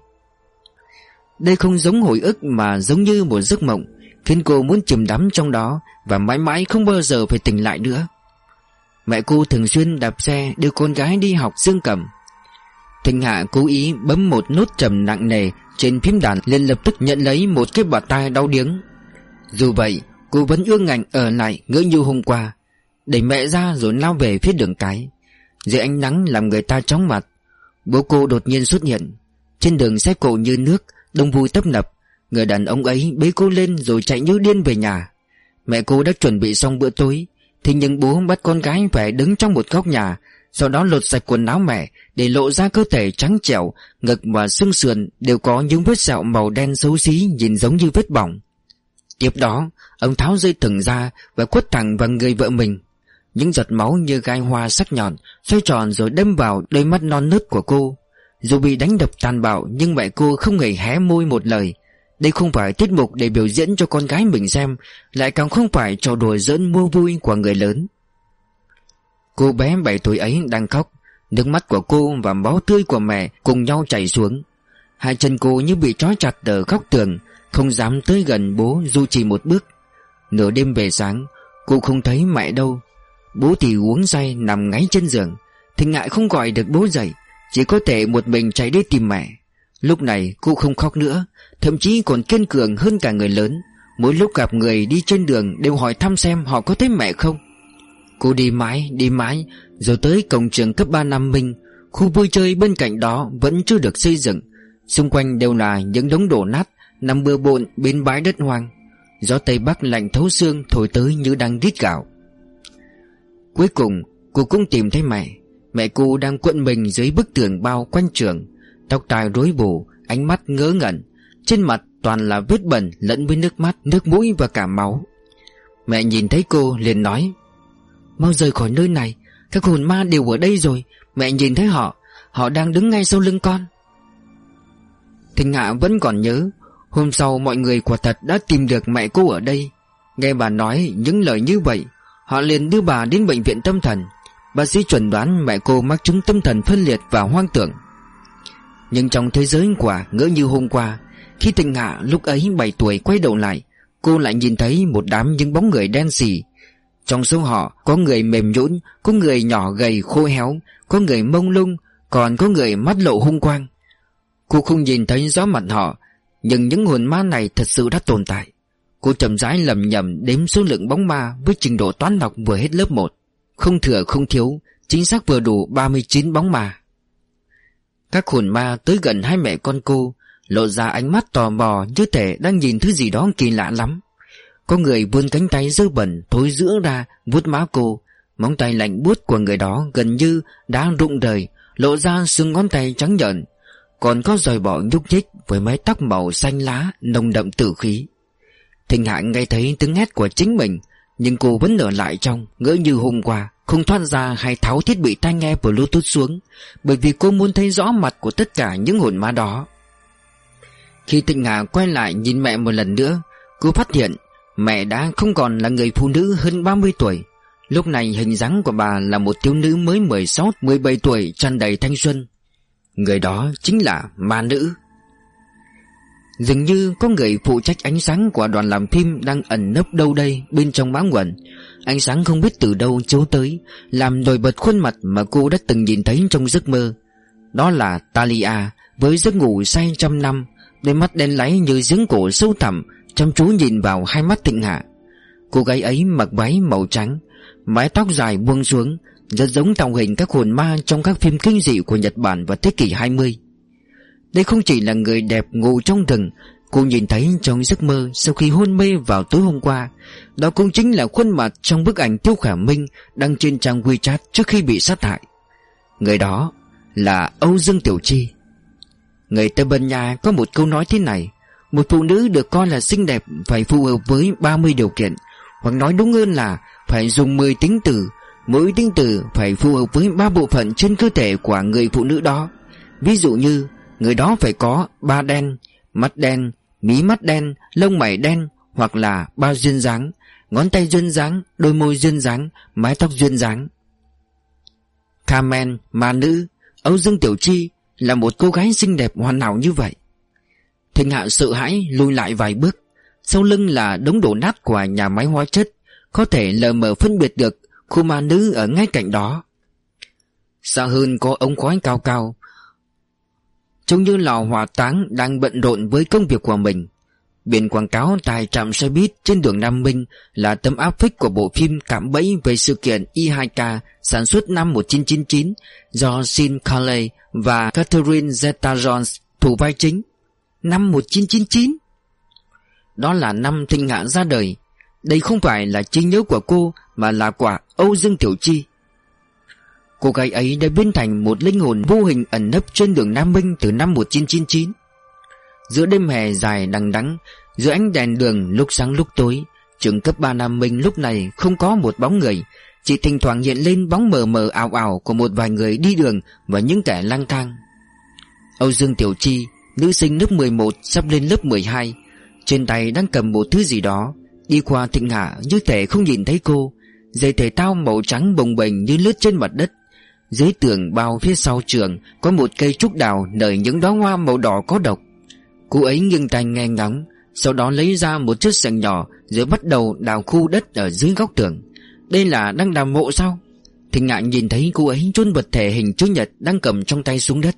A: Đây không giống hồi ức mà giống như một giấc mộng, Khiến cô muốn chìm đắm trong đó Và mãi mãi không bao giờ phải tỉnh lại nữa. Mẹ cô thường xuyên đạp xe đưa con gái đi học dương cầm. Thịnh Hạ cố ý bấm một nút trầm nặng nề Trên phím đàn liền lập tức nhận lấy một cái bạt tai đau điếng. Dù vậy, cô vẫn ương ngạnh ở lại ngỡ như hôm qua. Đẩy mẹ ra rồi lao về phía đường cái. Dưới ánh nắng làm người ta chóng mặt, Bố cô đột nhiên xuất hiện. Trên đường xe cộ như nước, Đông vui tấp nập. Người đàn ông ấy bế cô lên rồi chạy như điên về nhà. Mẹ cô đã chuẩn bị xong bữa tối, Thế nhưng bố bắt con gái phải đứng trong một góc nhà, Sau đó lột sạch quần áo mẹ Để lộ ra cơ thể trắng trẻo, Ngực và xương sườn đều có những vết sẹo màu đen xấu xí Nhìn giống như vết bỏng. Tiếp đó, Ông tháo dây thừng ra Và quất thẳng vào người vợ mình. Những giọt máu như gai hoa sắc nhọn Xoay tròn rồi đâm vào đôi mắt non nớt của cô. Dù bị đánh đập tàn bạo, Nhưng mẹ cô không hề hé môi một lời. Đây không phải tiết mục để biểu diễn cho con gái mình xem, Lại càng không phải trò đùa giỡn mua vui của người lớn. Cô bé 7 tuổi ấy đang khóc. Nước mắt của cô và máu tươi của mẹ cùng nhau chảy xuống. Hai chân cô như bị trói chặt ở góc tường không dám tới gần bố dù chỉ một bước. Nửa đêm về sáng, Cô không thấy mẹ đâu. Bố thì uống say, nằm ngáy trên giường, Thì ngại không gọi được bố dậy, Chỉ có thể một mình chạy đi tìm mẹ. Lúc này cô không khóc nữa, Thậm chí còn kiên cường hơn cả người lớn. Mỗi lúc gặp người đi trên đường Đều hỏi thăm xem họ có thấy mẹ không. Cô đi mãi đi mãi, Rồi tới cổng trường cấp 3 Nam Minh. Khu vui chơi bên cạnh đó Vẫn chưa được xây dựng. Xung quanh đều là những đống đổ nát. Nằm bừa bộn bên bãi đất hoang, Gió Tây Bắc lạnh thấu xương Thổi tới như đang rít gạo Cuối cùng, cô cũng tìm thấy mẹ. Mẹ cô đang cuộn mình dưới bức tường bao quanh trường, Tóc tai rối bù, Ánh mắt ngớ ngẩn. Trên mặt toàn là vết bẩn lẫn với nước mắt, Nước mũi và cả máu. Mẹ nhìn thấy cô liền nói, Mau rời khỏi nơi này, Các hồn ma đều ở đây rồi. Mẹ nhìn thấy họ Họ đang đứng ngay sau lưng con. Thịnh Hạ vẫn còn nhớ Hôm sau mọi người quả thật đã tìm được mẹ cô ở đây. Nghe bà nói những lời như vậy, Họ liền đưa bà đến bệnh viện tâm thần. Bác sĩ chuẩn đoán mẹ cô mắc chứng tâm thần phân liệt và hoang tưởng. Nhưng trong thế giới quả ngỡ như hôm qua, Khi tình hạ lúc ấy 7 tuổi quay đầu lại, Cô lại nhìn thấy một đám những bóng người đen xì. Trong số họ có người mềm nhũn, Có người nhỏ gầy khô héo, Có người mông lung, Còn có người mắt lộ hung quang. Cô không nhìn thấy rõ mặt họ nhưng những hồn ma này thật sự đã tồn tại. Cô chậm rãi lầm nhầm đếm số lượng bóng ma Với trình độ toán học vừa hết lớp 1 Không thừa, không thiếu, Chính xác vừa đủ 39 bóng ma. Các hồn ma tới gần hai mẹ con cô, Lộ ra ánh mắt tò mò Như thể đang nhìn thứ gì đó kỳ lạ lắm. Có người vươn cánh tay dơ bẩn, Thối giữa ra, vuốt má cô. Móng tay lạnh buốt của người đó Gần như đã rụng đời, Lộ ra xương ngón tay trắng nhợn. Còn có dòi bỏ nhúc nhích Với mái tóc màu xanh lá, Nồng đậm tử khí. Thịnh Hạ nghe thấy tiếng hét của chính mình, Nhưng cô vẫn ở lại trong, Ngỡ như hôm qua, không thoát ra hay tháo thiết bị tai nghe Bluetooth xuống, Bởi vì cô muốn thấy rõ mặt của tất cả những hồn ma đó. Khi Thịnh Hạ quay lại nhìn mẹ một lần nữa, Cô phát hiện Mẹ đã không còn là người phụ nữ hơn 30 tuổi. Lúc này hình dáng của bà là một thiếu nữ mới 16-17 tuổi, tràn đầy thanh xuân. Người đó chính là ma nữ. Dường như có người phụ trách ánh sáng của đoàn làm phim đang ẩn nấp đâu đây bên trong máu quần. Ánh sáng không biết từ đâu chiếu tới, Làm nổi bật khuôn mặt mà cô đã từng nhìn thấy trong giấc mơ. Đó là Talia với giấc ngủ say trăm năm, Đôi mắt đen láy như giếng cổ sâu thẳm, Chăm chú nhìn vào hai mắt thịnh hạ. Cô gái ấy mặc váy màu trắng, Mái tóc dài buông xuống rất giống tạo hình các hồn ma trong các phim kinh dị của Nhật Bản vào thế kỷ 20 Đây không chỉ là người đẹp ngủ trong rừng, Cô nhìn thấy trong giấc mơ Sau khi hôn mê vào tối hôm qua, Đó cũng chính là khuôn mặt trong bức ảnh Tiêu Khả Minh Đăng trên trang WeChat trước khi bị sát hại. Người đó là Âu Dương Tiểu Chi. Người Tây Ban Nha có một câu nói thế này, Một phụ nữ được coi là xinh đẹp Phải phù hợp với 30 điều kiện, Hoặc nói đúng hơn là Phải dùng 10 tính từ Mỗi tính từ phải phù hợp với ba bộ phận trên cơ thể của người phụ nữ đó. Ví dụ như Người đó phải có ba đen Mắt đen, mí mắt đen, lông mày đen Hoặc là ba duyên dáng Ngón tay duyên dáng, đôi môi duyên dáng Mái tóc duyên dáng. Carmen, ma nữ Âu Dương Tiểu Chi Là một cô gái xinh đẹp hoàn hảo như vậy. Thịnh Hạ sợ hãi lùi lại vài bước Sau lưng là đống đổ nát của nhà máy hóa chất Có thể lờ mờ phân biệt được Khu ma nữ ở ngay cạnh đó Xa hơn có ống khói cao cao Trông như lò hỏa táng đang bận rộn với công việc của mình Biển quảng cáo tại trạm xe buýt trên đường Nam Minh là tấm áp phích của bộ phim Cảm bẫy về sự kiện I2K sản xuất năm 1999 do Sean Carley và Catherine Zeta-Jones thủ vai chính. Năm 1999? Đó là năm Thịnh Hạ ra đời. Đây không phải là trí nhớ của cô mà là quả Âu Dương Tiểu Chi. Cô gái ấy đã biến thành một linh hồn vô hình ẩn nấp trên đường Nam Minh từ năm 1999. Giữa đêm hè dài đằng đắng, giữa ánh đèn đường lúc sáng lúc tối, trường cấp 3 Nam Minh lúc này không có một bóng người, chỉ thỉnh thoảng hiện lên bóng mờ mờ ảo ảo của một vài người đi đường và những kẻ lang thang. Âu Dương Tiểu Chi, nữ sinh lớp 11 sắp lên lớp 12, trên tay đang cầm một thứ gì đó, đi qua thịnh hạ như thể không nhìn thấy cô, giày thể thao màu trắng bồng bềnh như lướt trên mặt đất. Dưới tường bao phía sau trường có một cây trúc đào nở những đóa hoa màu đỏ có độc. Cô ấy nghiêng tai nghe ngóng Sau đó lấy ra một chiếc sành nhỏ Rồi bắt đầu đào khu đất ở dưới góc tường Đây là đang đào mộ sao Thịnh ngạn nhìn thấy cô ấy chôn vật thể hình chữ nhật Đang cầm trong tay xuống đất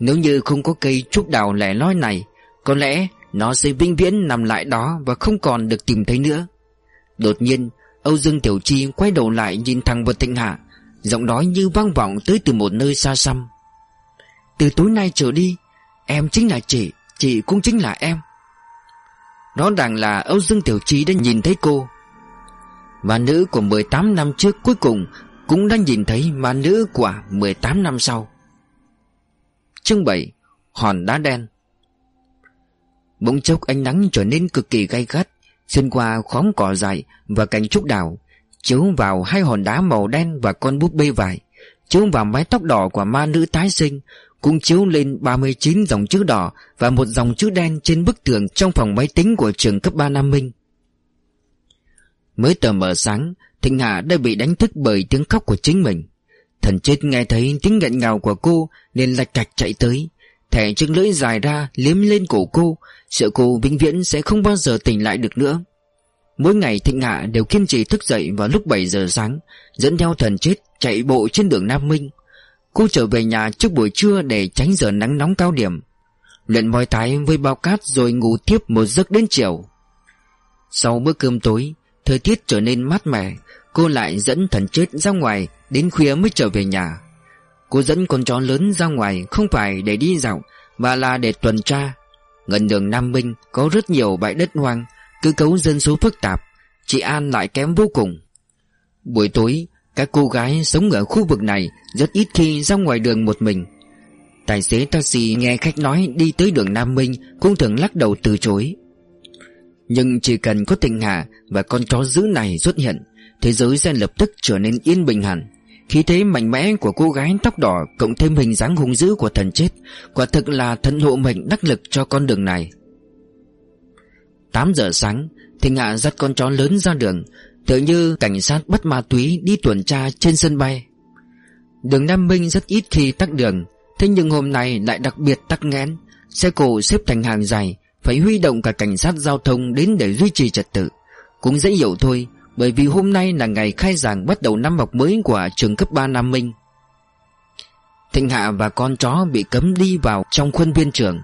A: Nếu như không có cây trúc đào lẻ loi này Có lẽ nó sẽ vĩnh viễn nằm lại đó Và không còn được tìm thấy nữa. Đột nhiên, Âu Dương Tiểu Chi quay đầu lại nhìn thẳng vào Thịnh Hạ, Giọng nói như vang vọng tới từ một nơi xa xăm. Từ tối nay trở đi, Em chính là chị Chị cũng chính là em. Rõ ràng là Âu Dương Tiểu Chi đã nhìn thấy cô. Và nữ của 18 năm trước cuối cùng Cũng đã nhìn thấy mà nữ của 18 năm sau. Chương 7 Hòn đá đen. Bỗng chốc ánh nắng trở nên cực kỳ gay gắt Xuyên qua khóm cỏ dại và cành trúc đào Chiếu vào hai hòn đá màu đen và con búp bê vải Chiếu vào mái tóc đỏ của ma nữ tái sinh cũng chiếu lên 39 dòng chữ đỏ và một dòng chữ đen trên bức tường trong phòng máy tính của trường cấp 3 Nam Minh. Mới tờ mờ sáng, Thịnh Hạ đã bị đánh thức bởi tiếng khóc của chính mình. Thần chết nghe thấy tiếng nghẹn ngào của cô nên lạch cạch chạy tới. Thẻ chiếc lưỡi dài ra liếm lên cổ cô, sợ cô vĩnh viễn sẽ không bao giờ tỉnh lại được nữa. Mỗi ngày Thịnh Hạ đều kiên trì thức dậy vào lúc 7 giờ sáng, dẫn theo thần chết chạy bộ trên đường Nam Minh. Cô trở về nhà trước buổi trưa để tránh giờ nắng nóng cao điểm Luyện mòi thái với bao cát rồi ngủ tiếp một giấc đến chiều Sau bữa cơm tối Thời tiết trở nên mát mẻ Cô lại dẫn thần chết ra ngoài Đến khuya mới trở về nhà Cô dẫn con chó lớn ra ngoài, Không phải để đi dạo, Mà là để tuần tra. Gần đường Nam Minh có rất nhiều bãi đất hoang Cơ cấu dân số phức tạp, Chị An lại kém vô cùng. Buổi tối, các cô gái sống ở khu vực này Rất ít khi ra ngoài đường một mình. Tài xế taxi nghe khách nói đi tới đường Nam Minh Cũng thường lắc đầu từ chối. Nhưng chỉ cần có tình hạ Và con chó dữ này xuất hiện, Thế giới sẽ lập tức trở nên yên bình hẳn. Khí thế mạnh mẽ của cô gái tóc đỏ Cộng thêm hình dáng hung dữ của thần chết, Quả thực là thần hộ mệnh đắc lực cho con đường này. 8 giờ sáng Thịnh Hạ dắt con chó lớn ra đường, Tựa như cảnh sát bắt ma túy đi tuần tra trên sân bay. Đường Nam Minh rất ít khi tắc đường, Thế nhưng hôm nay lại đặc biệt tắc nghẽn. Xe cổ xếp thành hàng dài, Phải huy động cả cảnh sát giao thông đến để duy trì trật tự. Cũng dễ hiểu thôi bởi vì hôm nay là ngày khai giảng bắt đầu năm học mới của trường cấp 3 Nam Minh. Thịnh Hạ và con chó bị cấm đi vào trong khuôn viên trường.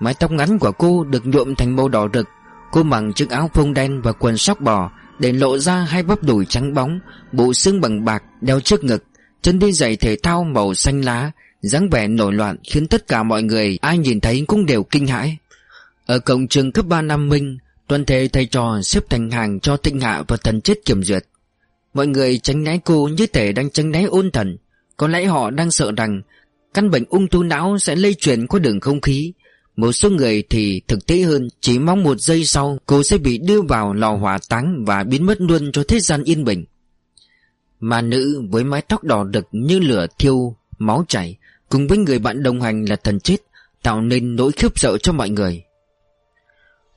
A: Mái tóc ngắn của cô được nhuộm thành màu đỏ rực. Cô mặc chiếc áo phông đen và quần sóc bò để lộ ra hai bắp đùi trắng bóng, bộ xương bằng bạc đeo trước ngực, chân đi giày thể thao màu xanh lá, dáng vẻ nổi loạn khiến tất cả mọi người ai nhìn thấy cũng đều kinh hãi. Ở cổng trường cấp 3 Nam Minh Toàn thể thầy trò xếp thành hàng cho Tịnh Hạ và thần chết kiểm duyệt. Mọi người tránh né cô như thể đang tránh né ôn thần. Có lẽ họ đang sợ rằng Căn bệnh ung thư não sẽ lây truyền qua đường không khí. Một số người thì thực tế hơn, Chỉ mong một giây sau cô sẽ bị đưa vào lò hỏa táng Và biến mất luôn cho thế gian yên bình. Mà nữ với mái tóc đỏ đực như lửa thiêu, Máu chảy, Cùng với người bạn đồng hành là thần chết, Tạo nên nỗi khiếp sợ cho mọi người.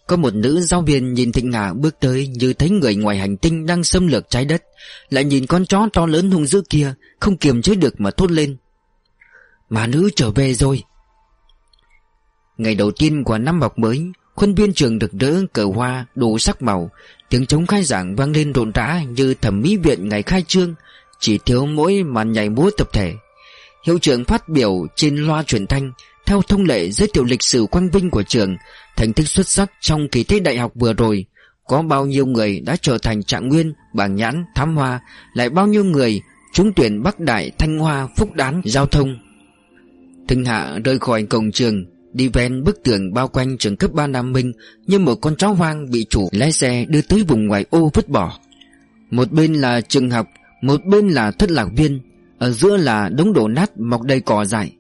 A: Có một nữ giáo viên nhìn Thịnh Ngà bước tới Như thấy người ngoài hành tinh đang xâm lược trái đất, Lại nhìn con chó to lớn hung dữ kia, Không kiềm chế được mà thốt lên. Mà nữ trở về rồi. Ngày đầu tiên của năm học mới, Khuôn viên trường được rỡ cờ hoa, đủ sắc màu. Tiếng trống khai giảng vang lên rộn rã Như thẩm mỹ viện ngày khai trương, Chỉ thiếu mỗi màn nhảy múa tập thể. Hiệu trưởng phát biểu trên loa truyền thanh theo thông lệ giới thiệu lịch sử quang vinh của trường Thành tích xuất sắc trong kỳ thi đại học vừa rồi Có bao nhiêu người đã trở thành trạng nguyên, bảng nhãn, thám hoa Lại bao nhiêu người trúng tuyển Bắc Đại, Thanh Hoa, Phúc Đán, Giao thông. Thinh Hạ rời khỏi cổng trường Đi ven bức tường bao quanh trường cấp 3 Nam Minh Như một con chó hoang bị chủ lái xe đưa tới vùng ngoài ô vứt bỏ. Một bên là trường học Một bên là thất lạc viên ở giữa là đống đổ nát mọc đầy cỏ dại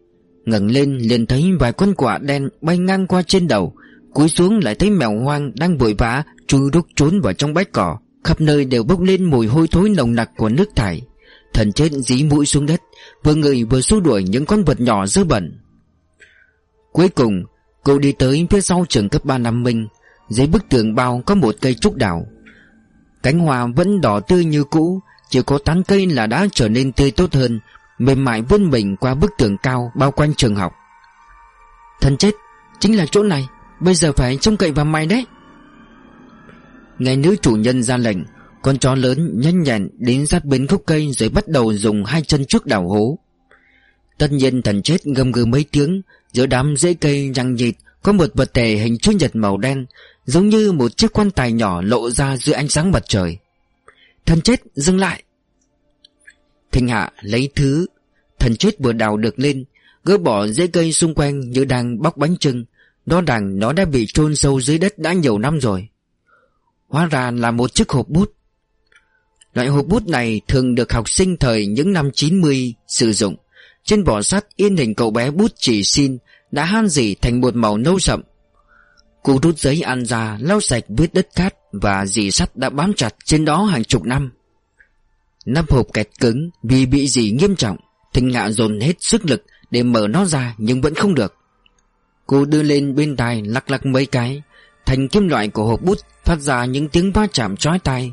A: ngẩng lên liền thấy vài con quạ đen bay ngang qua trên đầu, cúi xuống lại thấy mèo hoang đang vội vã chui rút trốn vào trong bãi cỏ. Khắp nơi đều bốc lên mùi hôi thối nồng nặc của nước thải. Thần chết dí mũi xuống đất, vừa người vừa xua đuổi những con vật nhỏ dơ bẩn. Cuối cùng, cô đi tới phía sau trường cấp ba Nam Minh. Dưới bức tường bao có một cây trúc đào cánh hoa vẫn đỏ tươi như cũ, chỉ có tán cây là đã trở nên tươi tốt hơn Mềm mại vươn mình qua bức tường cao Bao quanh trường học. Thân chết, Chính là chỗ này, Bây giờ phải trông cậy vào mày đấy. Nghe nữ chủ nhân ra lệnh, Con chó lớn nhanh nhẹn đến sát bên gốc cây Rồi bắt đầu dùng hai chân trước đào hố. Tất nhiên thần chết gầm gừ mấy tiếng, Giữa đám rễ cây răng nhịt, Có một vật thể hình chữ nhật màu đen, Giống như một chiếc quan tài nhỏ lộ ra dưới ánh sáng mặt trời. Thần chết, dừng lại. Thanh hạ lấy thứ, Thần chết vừa đào được lên, Gỡ bỏ dễ cây xung quanh như đang bóc bánh trưng. Nó rằng nó đã bị chôn sâu dưới đất đã nhiều năm rồi. Hóa ra là một chiếc hộp bút. Loại hộp bút này thường được học sinh thời những năm 90 sử dụng. Trên vỏ sắt in hình cậu bé bút chỉ xin Đã han dỉ thành một màu nâu sậm. Cụ rút giấy ăn ra, lau sạch vết đất cát Và dì sắt đã bám chặt trên đó hàng chục năm. Nắp hộp kẹt cứng vì bị gì nghiêm trọng, Thịnh ngạ dồn hết sức lực để mở nó ra nhưng vẫn không được. Cô đưa lên bên tai lắc lắc mấy cái Thành kim loại của hộp bút phát ra những tiếng va chạm chói tai.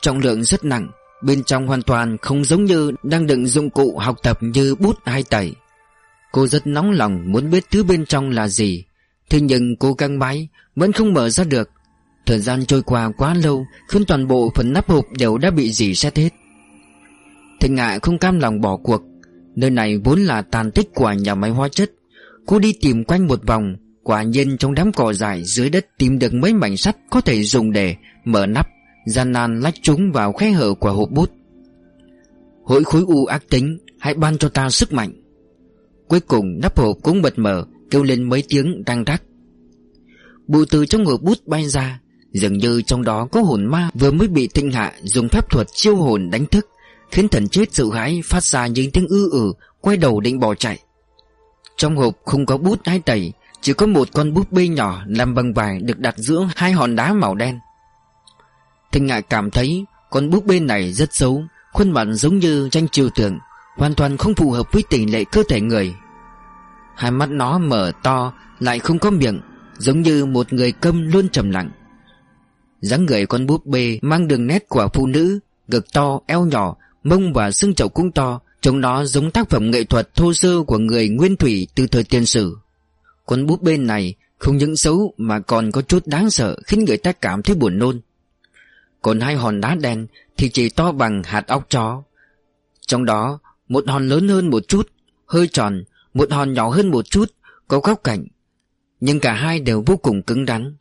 A: Trọng lượng rất nặng, Bên trong hoàn toàn không giống như đang đựng dụng cụ học tập như bút hay tẩy. Cô rất nóng lòng muốn biết thứ bên trong là gì, Thế nhưng cô căng máy Vẫn không mở ra được. Thời gian trôi qua quá lâu, Khiến toàn bộ phần nắp hộp đều đã bị dì xét hết. Thịnh ngại không cam lòng bỏ cuộc. Nơi này vốn là tàn tích của nhà máy hóa chất. Cô đi tìm quanh một vòng, Quả nhiên trong đám cỏ dài dưới đất Tìm được mấy mảnh sắt có thể dùng để Mở nắp, Gian nan lách chúng vào khe hở của hộp bút. Hội khối u ác tính, Hãy ban cho ta sức mạnh. Cuối cùng, nắp hộp cũng bật mở, Kêu lên mấy tiếng răng rắc. Bụi từ trong hộp bút bay ra, Dường như trong đó có hồn ma Vừa mới bị tinh hạ Dùng phép thuật chiêu hồn đánh thức. Khiến thần chết sợ hãi phát ra những tiếng ư ử Quay đầu định bỏ chạy. Trong hộp không có bút hay tẩy Chỉ có một con búp bê nhỏ Làm bằng vải được đặt giữa hai hòn đá màu đen. Thanh ngại cảm thấy Con búp bê này rất xấu Khuôn mặt giống như tranh chiều tượng Hoàn toàn không phù hợp với tỷ lệ cơ thể người. Hai mắt nó mở to Lại không có miệng Giống như một người câm luôn trầm lặng. Dáng người con búp bê mang đường nét của phụ nữ Ngực to, eo nhỏ Mông và xương chậu cũng to Trông nó giống tác phẩm nghệ thuật thô sơ Của người nguyên thủy từ thời tiền sử. Con búp bê này không những xấu Mà còn có chút đáng sợ Khiến người ta cảm thấy buồn nôn. Còn hai hòn đá đen Thì chỉ to bằng hạt óc chó. Trong đó, Một hòn lớn hơn một chút, Hơi tròn, Một hòn nhỏ hơn một chút, Có góc cạnh. Nhưng cả hai đều vô cùng cứng rắn.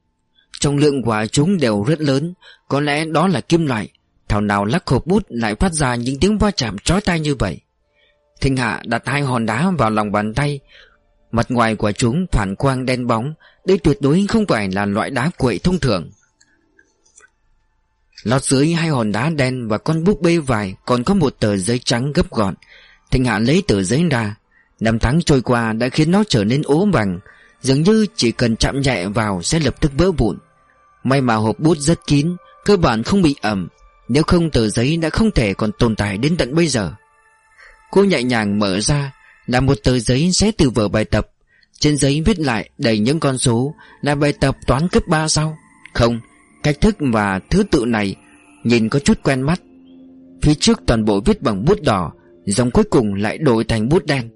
A: Trọng lượng của chúng đều rất lớn, Có lẽ đó là kim loại Thảo nào lắc hộp bút lại phát ra những tiếng va chạm trói tai như vậy. Thinh Hạ đặt hai hòn đá vào lòng bàn tay. Mặt ngoài của chúng phản quang đen bóng, Đây tuyệt đối không phải là loại đá quậy thông thường. Lót dưới hai hòn đá đen và con búp bê vải Còn có một tờ giấy trắng gấp gọn. Thịnh Hạ lấy tờ giấy ra. Năm tháng trôi qua đã khiến nó trở nên ố vàng, Dường như chỉ cần chạm nhẹ vào sẽ lập tức vỡ vụn. May mà hộp bút rất kín, Cơ bản không bị ẩm. Nếu không tờ giấy đã không thể còn tồn tại đến tận bây giờ. Cô nhẹ nhàng mở ra, Là một tờ giấy xé từ vở bài tập. Trên giấy viết lại đầy những con số, Là bài tập toán cấp 3 sao? Không, Cách thức và thứ tự này, Nhìn có chút quen mắt. Phía trước toàn bộ viết bằng bút đỏ, Dòng cuối cùng lại đổi thành bút đen.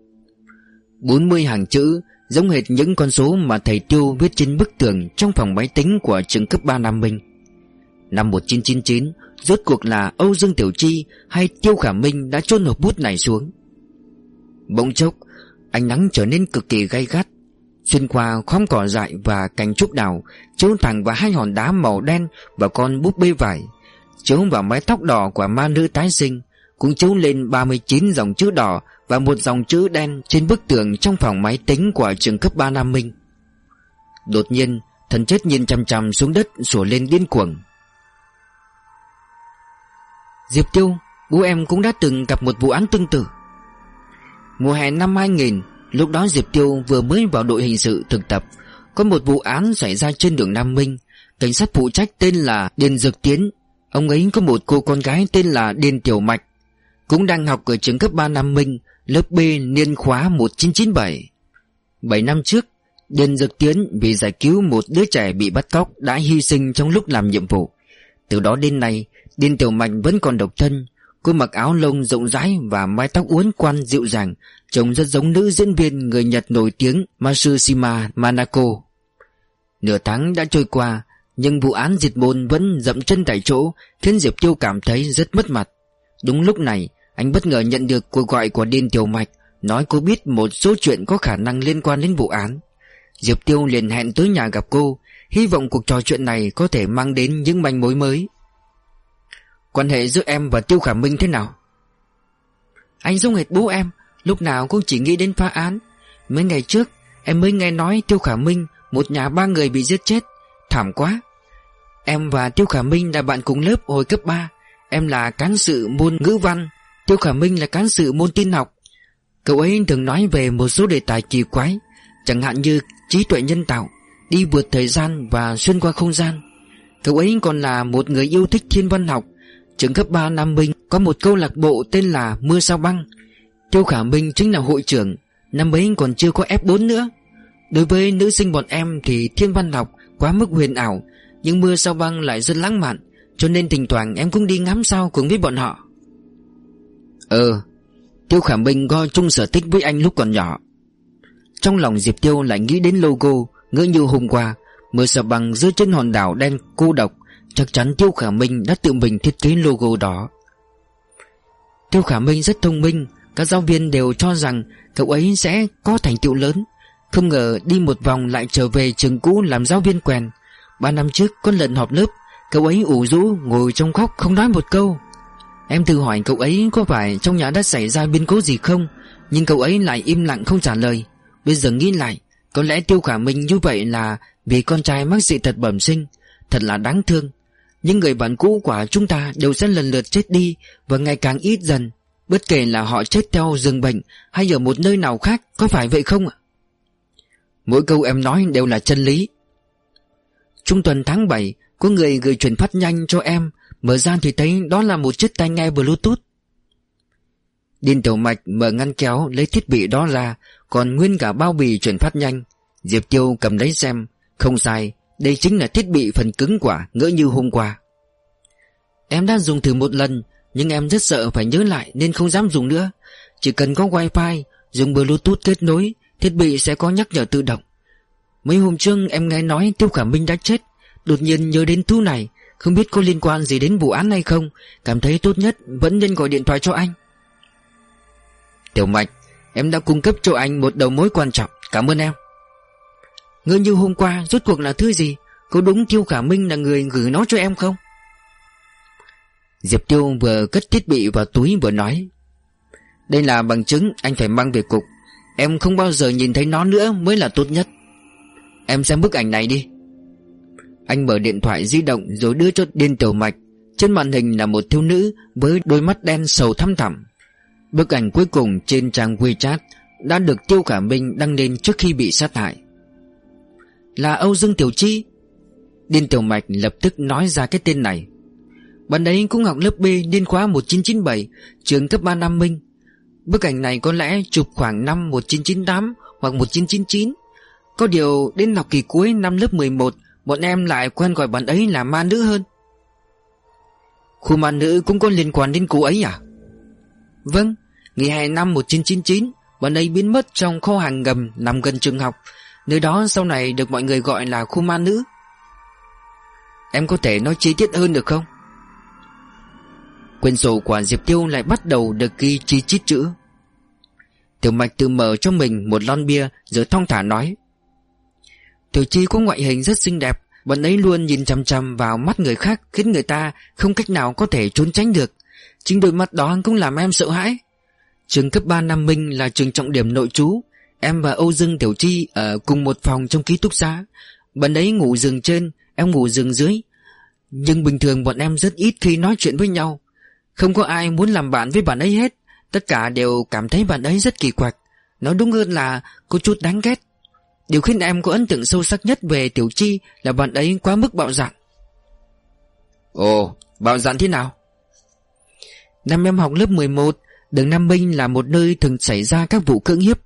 A: 40 hàng chữ, Giống hệt những con số mà thầy Tiêu viết trên bức tường Trong phòng máy tính của trường cấp 3 Nam Minh. Năm 1999 Rốt cuộc là Âu Dương Tiểu Chi Hay Tiêu Khả Minh đã chôn hộp bút này xuống? Bỗng chốc, Ánh nắng trở nên cực kỳ gay gắt. Xuyên qua khóm cỏ dại và cành trúc đào, Chiếu thẳng vào hai hòn đá màu đen Và con búp bê vải, Chiếu vào mái tóc đỏ của ma nữ tái sinh, Cũng chiếu lên 39 dòng chữ đỏ Và một dòng chữ đen Trên bức tường trong phòng máy tính Của trường cấp 3 Nam Minh. Đột nhiên, Thần chết nhìn chằm chằm xuống đất Sủa lên điên cuồng. Diệp Tiêu, Bố em cũng đã từng gặp một vụ án tương tự. Mùa hè năm 2000 Lúc đó Diệp Tiêu vừa mới vào đội hình sự thực tập, Có một vụ án xảy ra trên đường Nam Minh. Cảnh sát phụ trách tên là Điền Dược Tiến. Ông ấy có một cô con gái tên là Điền Tiểu Mạch, Cũng đang học ở trường cấp 3 Nam Minh, Lớp B niên khóa 1997 7 năm trước, Điền Dược Tiến vì giải cứu một đứa trẻ bị bắt cóc Đã hy sinh trong lúc làm nhiệm vụ. Từ đó đến nay Điên Tiểu Mạch vẫn còn độc thân Cô mặc áo lông rộng rãi và mái tóc uốn quan dịu dàng, Trông rất giống nữ diễn viên người Nhật nổi tiếng Matsushima Manako. Nửa tháng đã trôi qua, Nhưng vụ án diệt môn vẫn dậm chân tại chỗ, Khiến Diệp Tiêu cảm thấy rất mất mặt. Đúng lúc này, Anh bất ngờ nhận được cuộc gọi của Điên Tiểu Mạch Nói cô biết một số chuyện có khả năng liên quan đến vụ án. Diệp Tiêu liền hẹn tới nhà gặp cô, Hy vọng cuộc trò chuyện này có thể mang đến những manh mối mới. Quan hệ giữa em và Tiêu Khả Minh thế nào? Anh giống hệt bố em, Lúc nào cũng chỉ nghĩ đến phá án. Mấy ngày trước, Em mới nghe nói Tiêu Khả Minh, Một nhà ba người bị giết chết. Thảm quá. Em và Tiêu Khả Minh là bạn cùng lớp hồi cấp 3 Em là cán sự môn ngữ văn, Tiêu Khả Minh là cán sự môn tin học. Cậu ấy thường nói về một số đề tài kỳ quái, Chẳng hạn như trí tuệ nhân tạo, Đi vượt thời gian và xuyên qua không gian. Cậu ấy còn là một người yêu thích thiên văn học. Trường cấp 3 Nam Minh có một câu lạc bộ tên là Mưa Sao Băng. Tiêu Khả Minh chính là hội trưởng, Năm ấy còn chưa có F4 nữa. Đối với nữ sinh bọn em thì thiên văn học quá mức huyền ảo, Nhưng mưa sao băng lại rất lãng mạn, Cho nên thỉnh thoảng em cũng đi ngắm sao cùng với bọn họ. Ờ Tiêu Khả Minh có chung sở thích với anh lúc còn nhỏ. Trong lòng Diệp Tiêu lại nghĩ đến logo, Ngỡ như hôm qua, Mưa sao băng dưới chân hòn đảo đen cô độc Chắc chắn Tiêu Khả Minh đã tự mình thiết kế logo đó. Tiêu Khả Minh rất thông minh, Các giáo viên đều cho rằng cậu ấy sẽ có thành tựu lớn. Không ngờ đi một vòng lại trở về trường cũ làm giáo viên quèn. Ba năm trước, có lần họp lớp, Cậu ấy ủ rũ ngồi trong khóc không nói một câu. Em thử hỏi cậu ấy có phải trong nhà đã xảy ra biến cố gì không, Nhưng cậu ấy lại im lặng không trả lời. Bây giờ nghĩ lại, Có lẽ Tiêu Khả Minh như vậy là Vì con trai mắc dị tật bẩm sinh. Thật là đáng thương những người bạn cũ của chúng ta đều sẽ lần lượt chết đi Và ngày càng ít dần. Bất kể là họ chết theo giường bệnh Hay ở một nơi nào khác, Có phải vậy không ạ? Mỗi câu em nói đều là chân lý. Trung tuần tháng 7 Có người gửi chuyển phát nhanh cho em. Mở ra thì thấy đó là một chiếc tai nghe bluetooth. Điên tiểu mạch mở ngăn kéo, Lấy thiết bị đó ra, Còn nguyên cả bao bì chuyển phát nhanh. Diệp Tiêu cầm lấy xem, Không sai đây chính là thiết bị phần cứng quả, ngỡ như hôm qua. Em đã dùng thử một lần, Nhưng em rất sợ phải nhớ lại Nên không dám dùng nữa. Chỉ cần có wifi, Dùng bluetooth kết nối, Thiết bị sẽ có nhắc nhở tự động. Mấy hôm trước em nghe nói Tiêu Khả Minh đã chết. Đột nhiên nhớ đến thứ này, Không biết có liên quan gì đến vụ án hay không, Cảm thấy tốt nhất vẫn nên gọi điện thoại cho anh. Tiểu Mạch, Em đã cung cấp cho anh một đầu mối quan trọng. Cảm ơn em. Ngươi như hôm qua rốt cuộc là thứ gì? Có đúng Tiêu Khả Minh là người gửi nó cho em không? Diệp Tiêu vừa cất thiết bị vào túi vừa nói, Đây là bằng chứng, anh phải mang về cục. Em không bao giờ nhìn thấy nó nữa mới là tốt nhất. Em xem bức ảnh này đi. Anh mở điện thoại di động rồi đưa cho Điên Tiểu Mạch. Trên màn hình là một thiếu nữ với đôi mắt đen sầu thăm thẳm. Bức ảnh cuối cùng trên trang WeChat đã được Tiêu Khả Minh đăng lên trước khi bị sát hại. Là Âu Dương Tiểu Chi. Điên Tiểu Mạch lập tức nói ra cái tên này. Bạn ấy cũng học lớp B niên khóa 1997 Trường cấp 3 Nam Minh. Bức ảnh này có lẽ chụp khoảng năm 1998 hoặc 1999 Có điều đến học kỳ cuối năm lớp 11 Bọn em lại quen gọi bạn ấy là ma nữ hơn. Khu ma nữ cũng có liên quan đến cô ấy à? Vâng, nghỉ hè năm 1999 Bọn ấy biến mất trong kho hàng ngầm nằm gần trường học. Nơi đó sau này được mọi người gọi là khu ma nữ. Em có thể nói chi tiết hơn được không? Quyển sổ của Diệp Tiêu lại bắt đầu được ghi chi chít chữ. Tiểu Mạch tự mở cho mình một lon bia Rồi thong thả nói. Tiểu Chi có ngoại hình rất xinh đẹp, Bọn ấy luôn nhìn chằm chằm vào mắt người khác Khiến người ta không cách nào có thể trốn tránh được. Chính đôi mắt đó cũng làm em sợ hãi. Trường cấp 3 Nam Minh là trường trọng điểm nội trú Em và Âu Dương Tiểu Chi ở cùng một phòng trong ký túc xá. Bọn ấy ngủ giường trên Em ngủ giường dưới. Nhưng bình thường bọn em rất ít khi nói chuyện với nhau. Không có ai muốn làm bạn với bạn ấy hết. Tất cả đều cảm thấy bạn ấy rất kỳ quặc. Nói đúng hơn là có chút đáng ghét. Điều khiến em có ấn tượng sâu sắc nhất về Tiểu Chi Là bạn ấy quá mức bạo dạn. Ồ, bạo dạn thế nào? Năm em học lớp 11 Đường Nam Minh là một nơi thường xảy ra các vụ cưỡng hiếp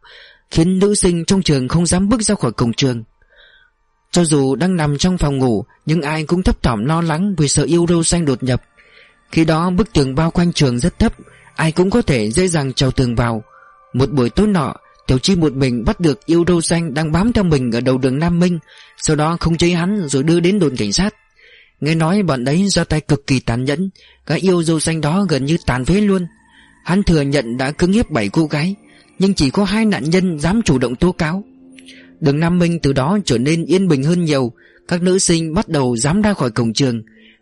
A: Khiến nữ sinh trong trường không dám bước ra khỏi cổng trường. Cho dù đang nằm trong phòng ngủ, Nhưng ai cũng thấp thỏm lo lắng Vì sợ yêu đô xanh đột nhập. Khi đó, bức tường bao quanh trường rất thấp, Ai cũng có thể dễ dàng trèo tường vào. Một buổi tối nọ, Tiểu Chi một mình bắt được yêu đô xanh Đang bám theo mình ở đầu đường Nam Minh, Sau đó không chế hắn rồi đưa đến đồn cảnh sát. Nghe nói bọn đấy ra tay cực kỳ tàn nhẫn, cái yêu dâu xanh đó gần như tàn phế luôn. Hắn thừa nhận đã cưỡng hiếp bảy cô gái. Nhưng chỉ có hai nạn nhân dám chủ động tố cáo. Đường Nam Minh từ đó trở nên yên bình hơn nhiều. Các nữ sinh bắt đầu dám ra khỏi cổng trường.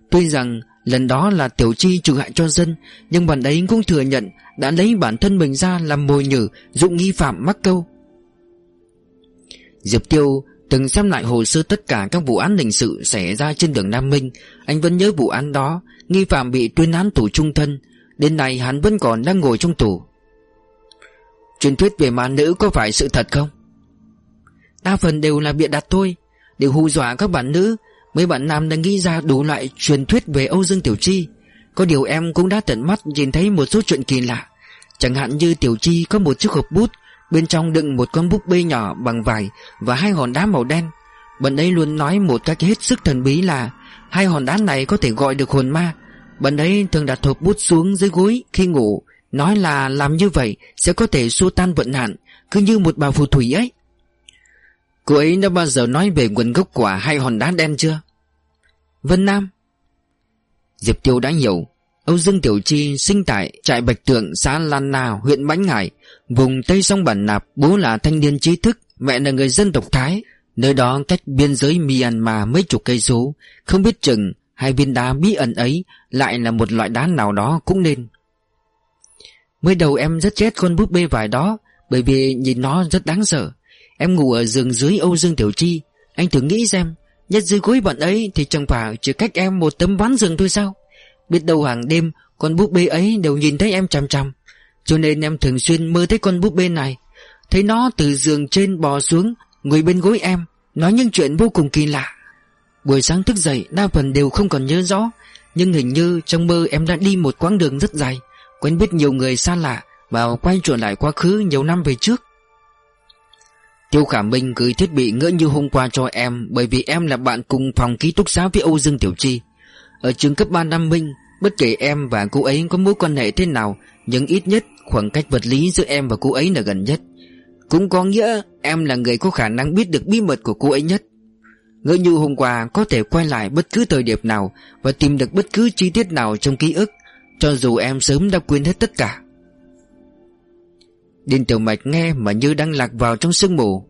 A: Tuy rằng lần đó là tiểu chi trừ hại cho dân, Nhưng bạn ấy cũng thừa nhận Đã lấy bản thân mình ra làm mồi nhử, Dụng nghi phạm mắc câu. Diệp Tiêu từng xem lại hồ sơ tất cả các vụ án hình sự xảy ra trên đường Nam Minh. Anh vẫn nhớ vụ án đó, Nghi phạm bị tuyên án tù trung thân. Đến nay hắn vẫn còn đang ngồi trong tù. Truyền thuyết về ma nữ có phải sự thật không? Đa phần đều là bịa đặt thôi. Đều hù dọa các bạn nữ, Mấy bạn nam đã nghĩ ra đủ loại truyền thuyết về Âu Dương Tiểu Chi. Có điều em cũng đã tận mắt nhìn thấy một số chuyện kỳ lạ. Chẳng hạn như Tiểu Chi có một chiếc hộp bút, Bên trong đựng một con búp bê nhỏ bằng vải Và hai hòn đá màu đen. Bạn ấy luôn nói một cách hết sức thần bí là Hai hòn đá này có thể gọi được hồn ma. Bạn ấy thường đặt hộp bút xuống dưới gối khi ngủ. Nói là làm như vậy sẽ có thể xua tan vận hạn, Cứ như một bà phù thủy ấy. Cô ấy đã bao giờ nói về nguồn gốc của hai hòn đá đen chưa? Vân Nam. Diệp Tiêu đã hiểu. Âu Dương Tiểu Chi sinh tại trại Bạch Tượng, xã Lan Na, huyện Bánh Ngải Vùng Tây sông Bản Nạp, Bố là thanh niên trí thức, Mẹ là người dân tộc Thái. Nơi đó cách biên giới Myanmar mấy chục cây số, Không biết chừng Hai viên đá bí ẩn ấy Lại là một loại đá nào đó cũng nên. Mới đầu em rất ghét con búp bê vải đó, Bởi vì nhìn nó rất đáng sợ. Em ngủ ở giường dưới Âu Dương Tiểu Chi. Anh thử nghĩ xem, Nhất dưới gối bọn ấy thì chẳng phải chỉ cách em một tấm ván giường thôi sao? Biết đâu hàng đêm, Con búp bê ấy đều nhìn thấy em chằm chằm. Cho nên em thường xuyên mơ thấy con búp bê này. Thấy nó từ giường trên bò xuống, Ngồi bên gối em. Nói những chuyện vô cùng kỳ lạ. Buổi sáng thức dậy, đa phần đều không còn nhớ rõ. Nhưng hình như trong mơ em đã đi một quãng đường rất dài. Quen biết nhiều người xa lạ Và quay trở lại quá khứ nhiều năm về trước. Tiêu Khả Minh gửi thiết bị ngỡ như hôm qua cho em Bởi vì em là bạn cùng phòng ký túc xá với Âu Dương Tiểu Chi. Ở trường cấp 3 Nam Minh, Bất kể em và cô ấy có mối quan hệ thế nào, Nhưng ít nhất khoảng cách vật lý giữa em và cô ấy là gần nhất. Cũng có nghĩa em là người có khả năng biết được bí mật của cô ấy nhất. Ngỡ như hôm qua có thể quay lại bất cứ thời điểm nào Và tìm được bất cứ chi tiết nào trong ký ức cho dù em sớm đã quên hết tất cả. Điên Tiểu Mạch nghe mà như đang lạc vào trong sương mù.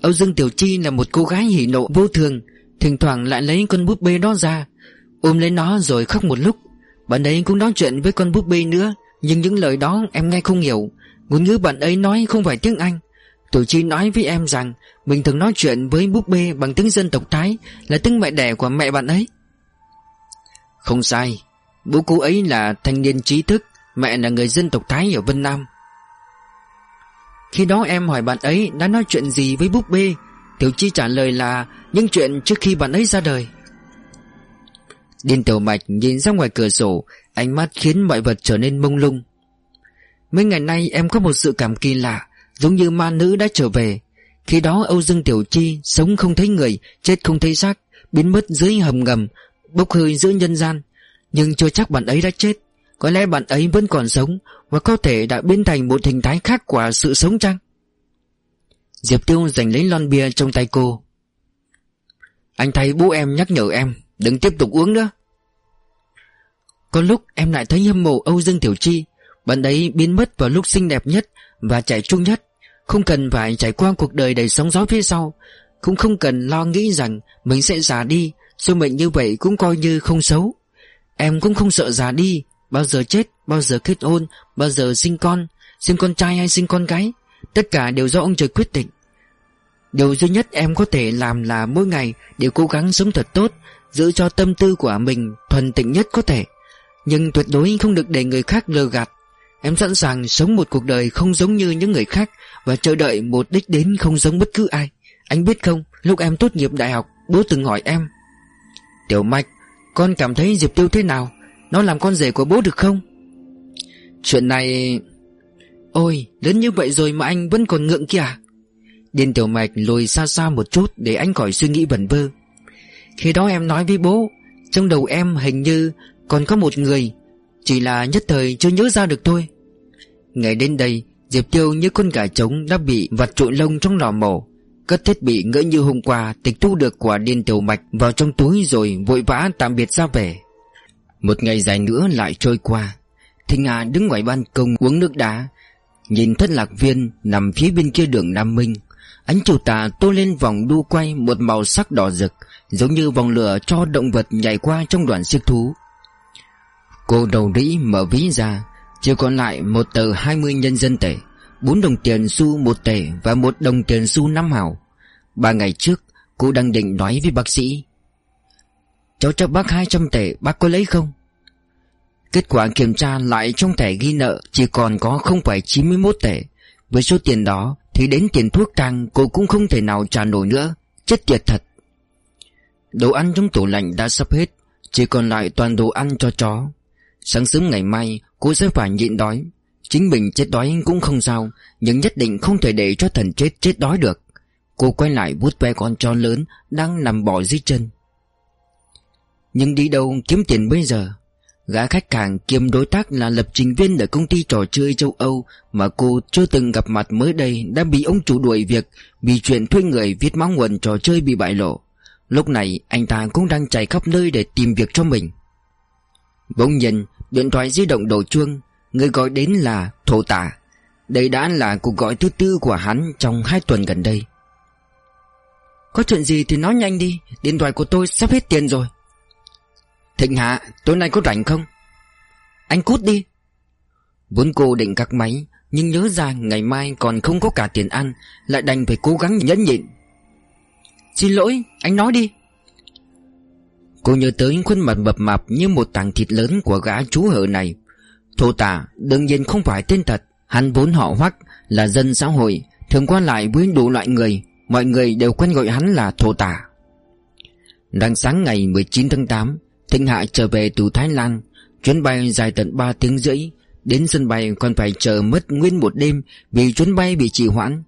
A: Âu Dương Tiểu Chi là một cô gái hỉ nộ vô thường, Thỉnh thoảng lại lấy con búp bê đó ra, Ôm lấy nó rồi khóc một lúc. Bạn ấy cũng nói chuyện với con búp bê nữa,
B: Nhưng những lời đó em nghe không hiểu. Ngôn ngữ bạn ấy nói không phải tiếng Anh. Tiểu Chi nói với em rằng Mình thường nói chuyện với búp bê bằng tiếng dân tộc Thái, Là tiếng mẹ đẻ của mẹ bạn ấy.
A: Không sai Bố cô ấy là thanh niên trí thức, Mẹ là người dân tộc Thái ở Vân Nam.
B: Khi đó em hỏi bạn ấy đã nói chuyện gì với búp bê, Tiểu Chi trả lời là, Những chuyện trước khi bạn ấy ra đời.
A: Điên tiểu mạch nhìn ra ngoài cửa sổ, Ánh mắt khiến mọi vật trở nên mông lung.
B: Mấy ngày nay em có một sự cảm kỳ lạ, Giống như ma nữ đã trở về. Khi đó Âu Dương Tiểu Chi Sống không thấy người, Chết không thấy xác, Biến mất dưới hầm ngầm, Bốc hơi giữa nhân gian. Nhưng chưa chắc bạn ấy đã chết. Có lẽ bạn ấy vẫn còn sống Và có thể đã biến thành một hình thái khác của sự sống chăng?
A: Diệp Tiêu giành lấy lon bia trong tay cô.
B: Anh thấy bố em nhắc nhở em, Đừng tiếp tục uống nữa. Có lúc em lại thấy hâm mộ Âu Dương Tiểu Chi. Bạn ấy biến mất vào lúc xinh đẹp nhất Và chạy trung nhất. Không cần phải trải qua cuộc đời đầy sóng gió phía sau. Cũng không cần lo nghĩ rằng Mình sẽ già đi, Số mệnh như vậy cũng coi như không xấu. Em cũng không sợ già đi. Bao giờ chết, bao giờ kết hôn Bao giờ sinh con. Sinh con trai hay sinh con gái Tất cả đều do ông trời quyết định. Điều duy nhất em có thể làm là mỗi ngày đều cố gắng sống thật tốt Giữ cho tâm tư của mình thuần tịnh nhất có thể. Nhưng tuyệt đối không được để người khác lừa gạt. Em sẵn sàng sống một cuộc đời không giống như những người khác Và chờ đợi một đích đến không giống bất cứ ai. Anh biết không, lúc em tốt nghiệp đại học Bố từng hỏi em Tiểu Mạch, con cảm thấy Diệp Tiêu thế nào? Nó làm con rể của bố được không? Chuyện này... Ôi, lớn như vậy rồi mà anh vẫn còn ngượng kìa Điên Tiểu Mạch lùi xa xa một chút Để anh khỏi suy nghĩ vẩn vơ Khi đó em nói với bố Trong đầu em hình như còn có một người Chỉ là nhất thời chưa nhớ ra được thôi Ngày đến đây Diệp Tiêu như con gà trống đã bị vặt trộn lông trong lò mổ Cất thiết bị ngỡ như hôm qua, Tịch thu được quả điên tiểu mạch vào trong túi rồi vội vã tạm biệt ra về. Một ngày dài nữa lại trôi qua. Thịnh Hà đứng ngoài ban công uống nước đá, Nhìn thất lạc viên nằm phía bên kia đường Nam Minh. Ánh chiều tà tô lên vòng đu quay một màu sắc đỏ rực, Giống như vòng lửa cho động vật nhảy qua trong đoàn siếc thú. Cô đầu rĩ mở ví ra, Chỉ còn lại một tờ 20 nhân dân tệ bốn đồng tiền xu một tệ Và một đồng tiền xu năm hào. Ba ngày trước cô đang định nói với bác sĩ Cháu cho bác 200 tệ Bác có lấy không? Kết quả kiểm tra lại trong thẻ ghi nợ Chỉ còn có 0,91 tệ Với số tiền đó Thì đến tiền thuốc thang cô cũng không thể nào trả nổi nữa. Chết tiệt thật. Đồ ăn trong tủ lạnh đã sắp hết Chỉ còn lại toàn đồ ăn cho chó. Sáng sớm ngày mai Cô sẽ phải nhịn đói. Chính mình chết đói cũng không sao, Nhưng nhất định không thể để cho thần chết chết đói được. Cô quay lại vuốt ve con chó lớn Đang nằm bò dưới chân. Nhưng đi đâu kiếm tiền bây giờ? Gã khách hàng kiêm đối tác là lập trình viên ở công ty trò chơi châu Âu Mà cô chưa từng gặp mặt mới đây Đã bị ông chủ đuổi việc Vì chuyện thuê người viết máu nguồn trò chơi bị bại lộ. Lúc này, anh ta cũng đang chạy khắp nơi để tìm việc cho mình. Bỗng nhiên, điện thoại di động đổ chuông. Người gọi đến là thổ tả. Đây đã là cuộc gọi thứ tư của hắn trong hai tuần gần đây. Có chuyện gì thì nói nhanh đi, Điện thoại của tôi sắp hết tiền rồi. Thịnh Hạ, tối nay có rảnh không? Anh cút đi. Vốn cô định cắt máy, Nhưng nhớ ra ngày mai còn không có cả tiền ăn, Lại đành phải cố gắng nhẫn nhịn. Xin lỗi, anh nói đi. Cô nhớ tới khuôn mặt mập mạp Như một tảng thịt lớn của gã chú hở này. Thổ tả, đương nhiên không phải tên thật. Hắn vốn họ hoắc, là dân xã hội, Thường qua lại với đủ loại người. Mọi người đều quen gọi hắn là thổ tả. Đang sáng ngày 19 tháng 8 Thịnh Hạ trở về từ Thái Lan, Chuyến bay dài tận 3 tiếng rưỡi. Đến sân bay còn phải chờ mất nguyên một đêm Vì chuyến bay bị trì hoãn.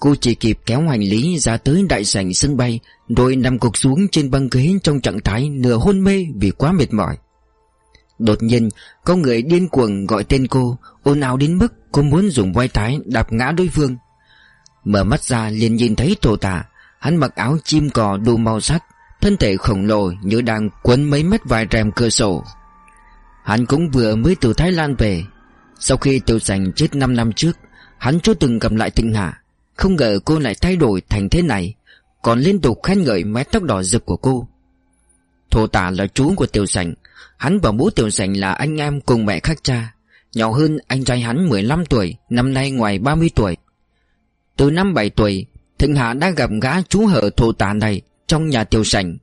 B: Cô chỉ kịp kéo hành lý ra tới đại sảnh sân bay, Rồi nằm cục xuống trên băng ghế trong trạng thái nửa hôn mê vì quá mệt mỏi. Đột nhiên, có người điên cuồng gọi tên cô ôn ào đến mức cô muốn dùng vai thái đạp ngã đối phương. Mở mắt ra liền nhìn thấy tổ tả Hắn mặc áo chim cò đủ màu sắc, Thân thể khổng lồ như đang quấn mấy mét vài rèm cửa sổ. Hắn cũng vừa mới từ Thái Lan về. Sau khi tiêu sành chết 5 năm trước, Hắn chưa từng gặp lại tình Hạ. Không ngờ cô lại thay đổi thành thế này, Còn liên tục khen ngợi mái tóc đỏ rực của cô. Thổ tả là chú của tiểu sành Hắn và bố tiểu sành là anh em cùng mẹ khác cha. Nhỏ hơn, anh trai hắn 15 tuổi, Năm nay ngoài 30 tuổi. Từ năm 7 tuổi, Thịnh Hạ đã gặp gã chú hở thổ tà này Trong nhà tiểu sảnh.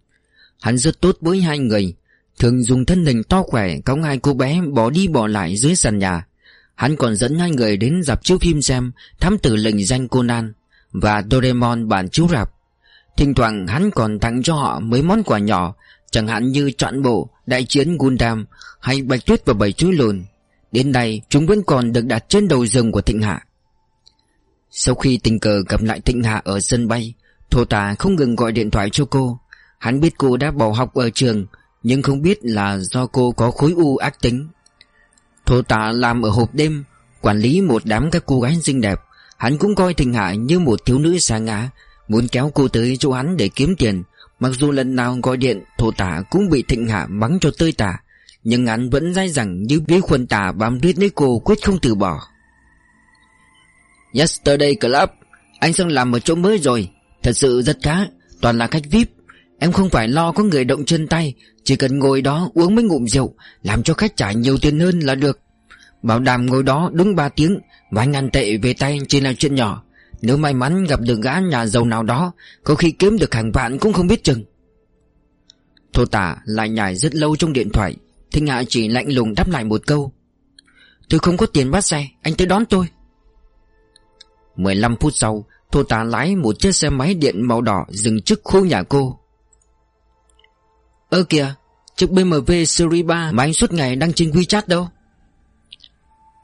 B: Hắn rất tốt với hai người, Thường dùng thân hình to khỏe Cõng hai cô bé bỏ đi bỏ lại dưới sàn nhà. Hắn còn dẫn hai người đến dạp chiếu phim xem, Thám tử lệnh danh Conan Và Doraemon bản chiếu rạp. Thỉnh thoảng hắn còn tặng cho họ mấy món quà nhỏ Chẳng hạn như trọn bộ, Đại chiến Gundam Hay Bạch Tuyết và Bảy Chú Lùn, Đến nay chúng vẫn còn được đặt trên đầu giường của Thịnh Hạ. Sau khi tình cờ gặp lại Thịnh Hạ ở sân bay, Thổ tà không ngừng gọi điện thoại cho cô. Hắn biết cô đã bỏ học ở trường, Nhưng không biết là do cô có khối u ác tính. Thổ tà làm ở hộp đêm, Quản lý một đám các cô gái xinh đẹp. Hắn cũng coi Thịnh Hạ như một thiếu nữ xa ngã, Muốn kéo cô tới chỗ hắn để kiếm tiền. Mặc dù lần nào gọi điện, Thổ tả cũng bị Thịnh Hạ mắng cho tơi tả, Nhưng hắn vẫn dai rằng như vi khuẩn tả bám riết lấy cô quyết không từ bỏ. Yesterday Club, Anh sang làm ở chỗ mới rồi. Thật sự rất khá, Toàn là khách VIP. Em không phải lo có người động chân tay, Chỉ cần ngồi đó uống mấy ngụm rượu, Làm cho khách trả nhiều tiền hơn là được. Bảo đảm ngồi đó đúng 3 tiếng, và anh ăn tệ về tay chỉ là chuyện nhỏ. Nếu may mắn gặp được gã nhà giàu nào đó, Có khi kiếm được hàng vạn cũng không biết chừng. Thô tả lại nhảy rất lâu trong điện thoại, Thinh Hạ chỉ lạnh lùng đáp lại một câu. Tôi không có tiền bắt xe, Anh tới đón tôi. 15 phút sau, Thô tả lái một chiếc xe máy điện màu đỏ Dừng trước khu nhà cô. Ơ kìa, Chiếc BMW Series 3 mà anh suốt ngày đăng trên WeChat đâu.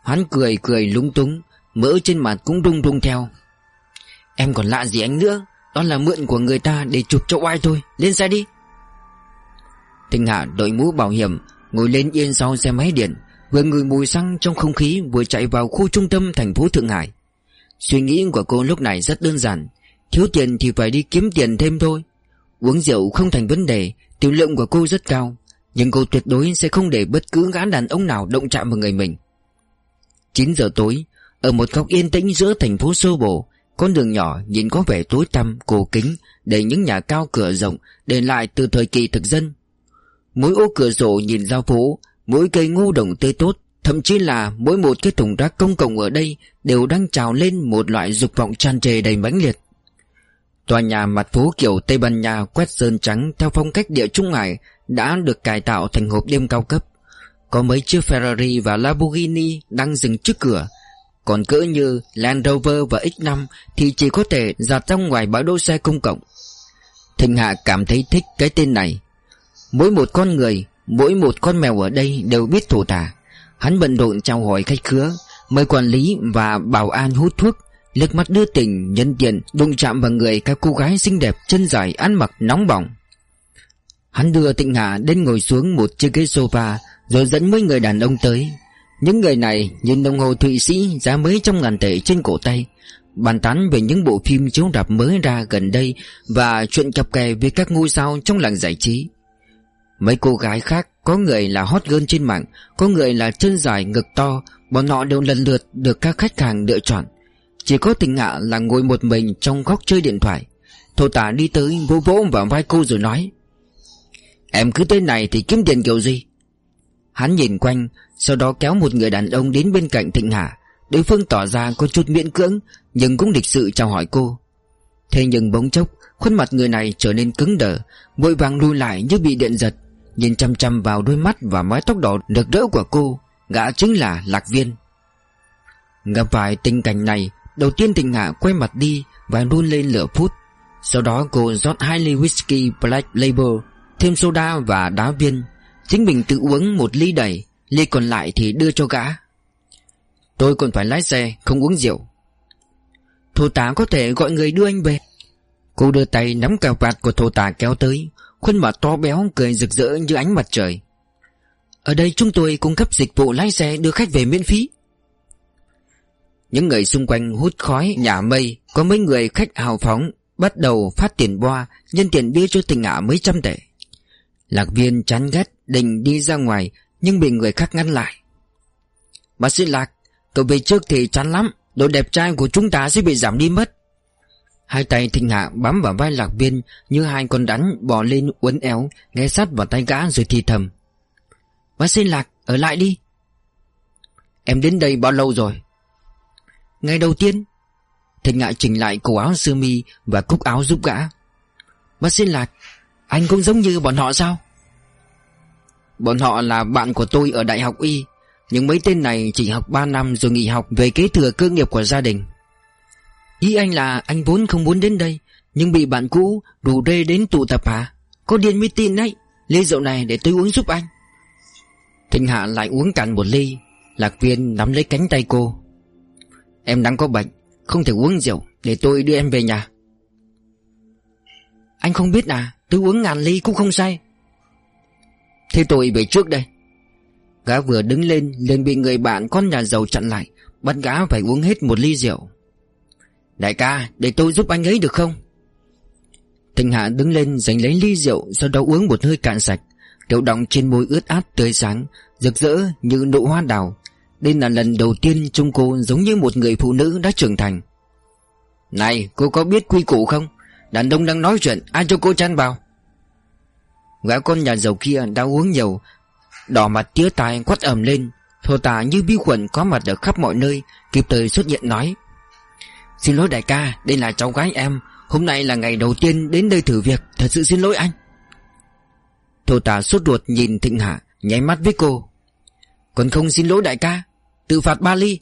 B: Hắn cười cười lúng túng, Mỡ trên mặt cũng rung rung theo. Em còn lạ gì anh nữa? Đó là mượn của người ta để chụp cho oai thôi. Lên xe đi. Thịnh Hạ đội mũ bảo hiểm, Ngồi lên yên sau xe máy điện, Vừa ngửi mùi xăng trong không khí, Vừa chạy vào khu trung tâm thành phố Thượng Hải. Suy nghĩ của cô lúc này rất đơn giản, Thiếu tiền thì phải đi kiếm tiền thêm thôi. Uống rượu không thành vấn đề Tiểu lượng của cô rất cao, Nhưng cô tuyệt đối sẽ không để bất cứ gã đàn ông nào động chạm vào người mình. 9 giờ tối, Ở một góc yên tĩnh giữa thành phố sơ bồ con đường nhỏ nhìn có vẻ tối tăm, cổ kính Đầy những nhà cao cửa rộng Để lại từ thời kỳ thực dân Mỗi ô cửa sổ nhìn ra phố, Mỗi cây ngô đồng tươi tốt, Thậm chí là mỗi một cái thùng rác công cộng ở đây Đều đang trào lên một loại dục vọng tràn trề đầy mãnh liệt Tòa nhà mặt phố kiểu Tây Ban Nha quét sơn trắng theo phong cách địa trung hải đã được cải tạo thành hộp đêm cao cấp. Có mấy chiếc Ferrari và Lamborghini đang dừng trước cửa. Còn cỡ như Land Rover và X5 thì chỉ có thể ra ra ngoài bãi đỗ xe công cộng. Thịnh Hạ cảm thấy thích cái tên này. Mỗi một con người, mỗi một con mèo ở đây đều biết thổ tả. Hắn bận rộn chào hỏi khách khứa, mời quản lý và bảo an hút thuốc Lực mắt đưa tình nhân tiện đụng chạm vào người các cô gái xinh đẹp chân dài ăn mặc nóng bỏng hắn đưa tịnh hạ đến ngồi xuống một chiếc ghế sofa rồi dẫn mấy người đàn ông tới những người này nhìn đồng hồ thụy sĩ giá mấy trăm ngàn tệ trên cổ tay. Bàn tán về những bộ phim chiếu rạp mới ra gần đây và chuyện cặp kè với các ngôi sao trong làng giải trí. Mấy cô gái khác, có người là hot girl trên mạng, có người là chân dài ngực to, bọn họ đều lần lượt được các khách hàng lựa chọn. Chỉ có tình ngạ là ngồi một mình trong góc chơi điện thoại. Thổ tả đi tới vỗ vỗ vào vai cô rồi nói, Em cứ tới này thì kiếm tiền kiểu gì? Hắn nhìn quanh sau đó kéo một người đàn ông đến bên cạnh Thịnh hà. Đối phương tỏ ra có chút miễn cưỡng, Nhưng cũng lịch sự chào hỏi cô. Thế nhưng bỗng chốc, Khuôn mặt người này trở nên cứng đờ, Vội vàng lui lại như bị điện giật. Nhìn chăm chăm vào đôi mắt và mái tóc đỏ rực rỡ của cô, Gã chính là Lạc Viên. Gặp phải tình cảnh này, Đầu tiên Thịnh Hạ quay mặt đi Và run lên lửa phút. Sau đó cô rót hai ly whisky Black Label, Thêm soda và đá viên. Chính mình tự uống một ly đầy. Ly còn lại thì đưa cho gã. Tôi còn phải lái xe, Không uống rượu. Thổ tá có thể gọi người đưa anh về. Cô đưa tay nắm cà vạt của thổ tá kéo tới, Khuôn mặt to béo cười rực rỡ như ánh mặt trời. Ở đây chúng tôi cung cấp dịch vụ lái xe đưa khách về miễn phí. Những người xung quanh hút khói, nhả mây, Có mấy người khách hào phóng, Bắt đầu phát tiền boa, Nhân tiền đưa cho tình ả mấy trăm tệ. Lạc viên chán ghét, Định đi ra ngoài nhưng bị người khác ngăn lại. Bác sĩ Lạc, Cậu về trước thì chán lắm Độ đẹp trai của chúng ta sẽ bị giảm đi mất. Hai tay thịnh hạ bám vào vai lạc viên Như hai con rắn bò lên uốn éo, Nghe sát vào tay gã rồi thì thầm. Bác sĩ Lạc, ở lại đi. Em đến đây bao lâu rồi?
A: Ngày đầu tiên. Thịnh Ngạ chỉnh lại cổ áo sơ mi Và cúc áo giúp gã. Bác sĩ lạc, Anh cũng giống như bọn họ sao? Bọn họ là bạn của tôi ở đại học Y, Nhưng mấy tên này chỉ học 3 năm rồi nghỉ học Về kế thừa cơ nghiệp của gia đình. Ý anh là anh vốn không muốn đến đây, Nhưng bị bạn cũ rủ rê đến tụ tập hả? Có điên mới tin đấy, Ly rượu này để tôi uống giúp anh. Thịnh Hạ lại uống cạn một ly, Lạc viên nắm lấy cánh tay cô. Em đang có bệnh, Không thể uống rượu, Để tôi đưa em về nhà. Anh không biết à Tôi uống ngàn ly cũng không say. Thế tôi về trước đây. Gã vừa đứng lên, liền bị người bạn con nhà giàu chặn lại. Bắt gã phải uống hết một ly rượu. Đại ca, để tôi giúp anh ấy được không? Thịnh Hạ đứng lên giành lấy ly rượu, Sau đó uống một hơi cạn sạch. Rượu đọng trên môi ướt át tươi sáng, Rực rỡ như nụ hoa đào. Đây là lần đầu tiên trông cô giống như một người phụ nữ đã trưởng thành. Này, cô có biết quy củ không? Đàn ông đang nói chuyện, Ai cho cô chăn vào? Gã con nhà giàu kia đã uống nhiều, Đỏ mặt tía tai quát ầm lên. Thô tả như vi khuẩn có mặt ở khắp mọi nơi, Kịp thời xuất hiện nói, Xin lỗi đại ca, Đây là cháu gái em. Hôm nay là ngày đầu tiên đến đây thử việc. Thật sự xin lỗi anh. Thô tả sốt ruột nhìn Thịnh Hạ, Nháy mắt với cô. Còn không xin lỗi đại ca, Tự phạt ba ly.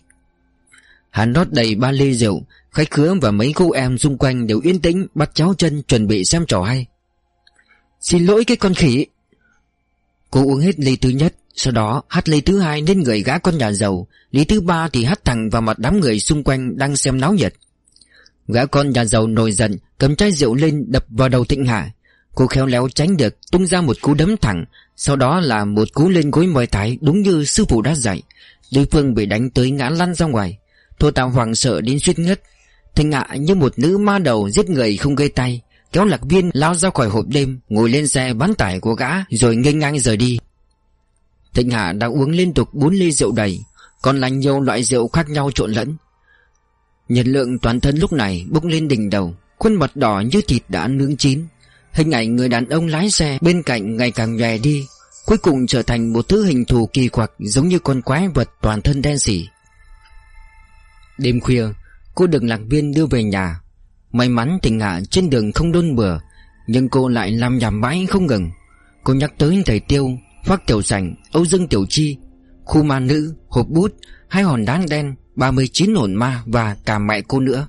A: Hắn rót đầy ba ly rượu, Khách khứa và mấy cô em xung quanh đều yên tĩnh, Bắt cháu chân chuẩn bị xem trò hay. Xin lỗi cái con khỉ. Cô uống hết ly thứ nhất, Sau đó hát ly thứ hai lên người gã con nhà giàu. Ly thứ ba thì hát thẳng vào mặt đám người xung quanh đang xem náo nhiệt. Gã con nhà giàu nổi giận, Cầm chai rượu lên đập vào đầu Thịnh Hạ Cô khéo léo tránh được, Tung ra một cú đấm thẳng, Sau đó là một cú lên gối mỏi thái, Đúng như sư phụ đã dạy. Đối phương bị đánh tới ngã lăn ra ngoài. Thô tạo hoàng sợ đến suýt ngất. Thịnh Hạ như một nữ ma đầu giết người không gây tay Kéo lạc viên lao ra khỏi hộp đêm, Ngồi lên xe bán tải của gã, Rồi nghênh ngang rời đi. Thịnh Hạ đã uống liên tục bốn ly rượu đầy, Còn là nhiều loại rượu khác nhau trộn lẫn. Nhiệt lượng toàn thân lúc này bốc lên đỉnh đầu, Khuôn mặt đỏ như thịt đã nướng chín. Hình ảnh người đàn ông lái xe bên cạnh ngày càng nhòe đi, Cuối cùng trở thành một thứ hình thù kỳ quặc Giống như con quái vật toàn thân đen sì. Đêm khuya, Cô được lạc viên đưa về nhà. May mắn tình hạ trên đường không đôn bừa, Nhưng cô lại làm nhảm mãi không ngừng. Cô nhắc tới thầy tiêu Phát tiểu sảnh, Âu Dương Tiểu Chi, Khu ma nữ, Hộp bút, Hai hòn đá đen 39 hồn ma Và cả mẹ cô nữa.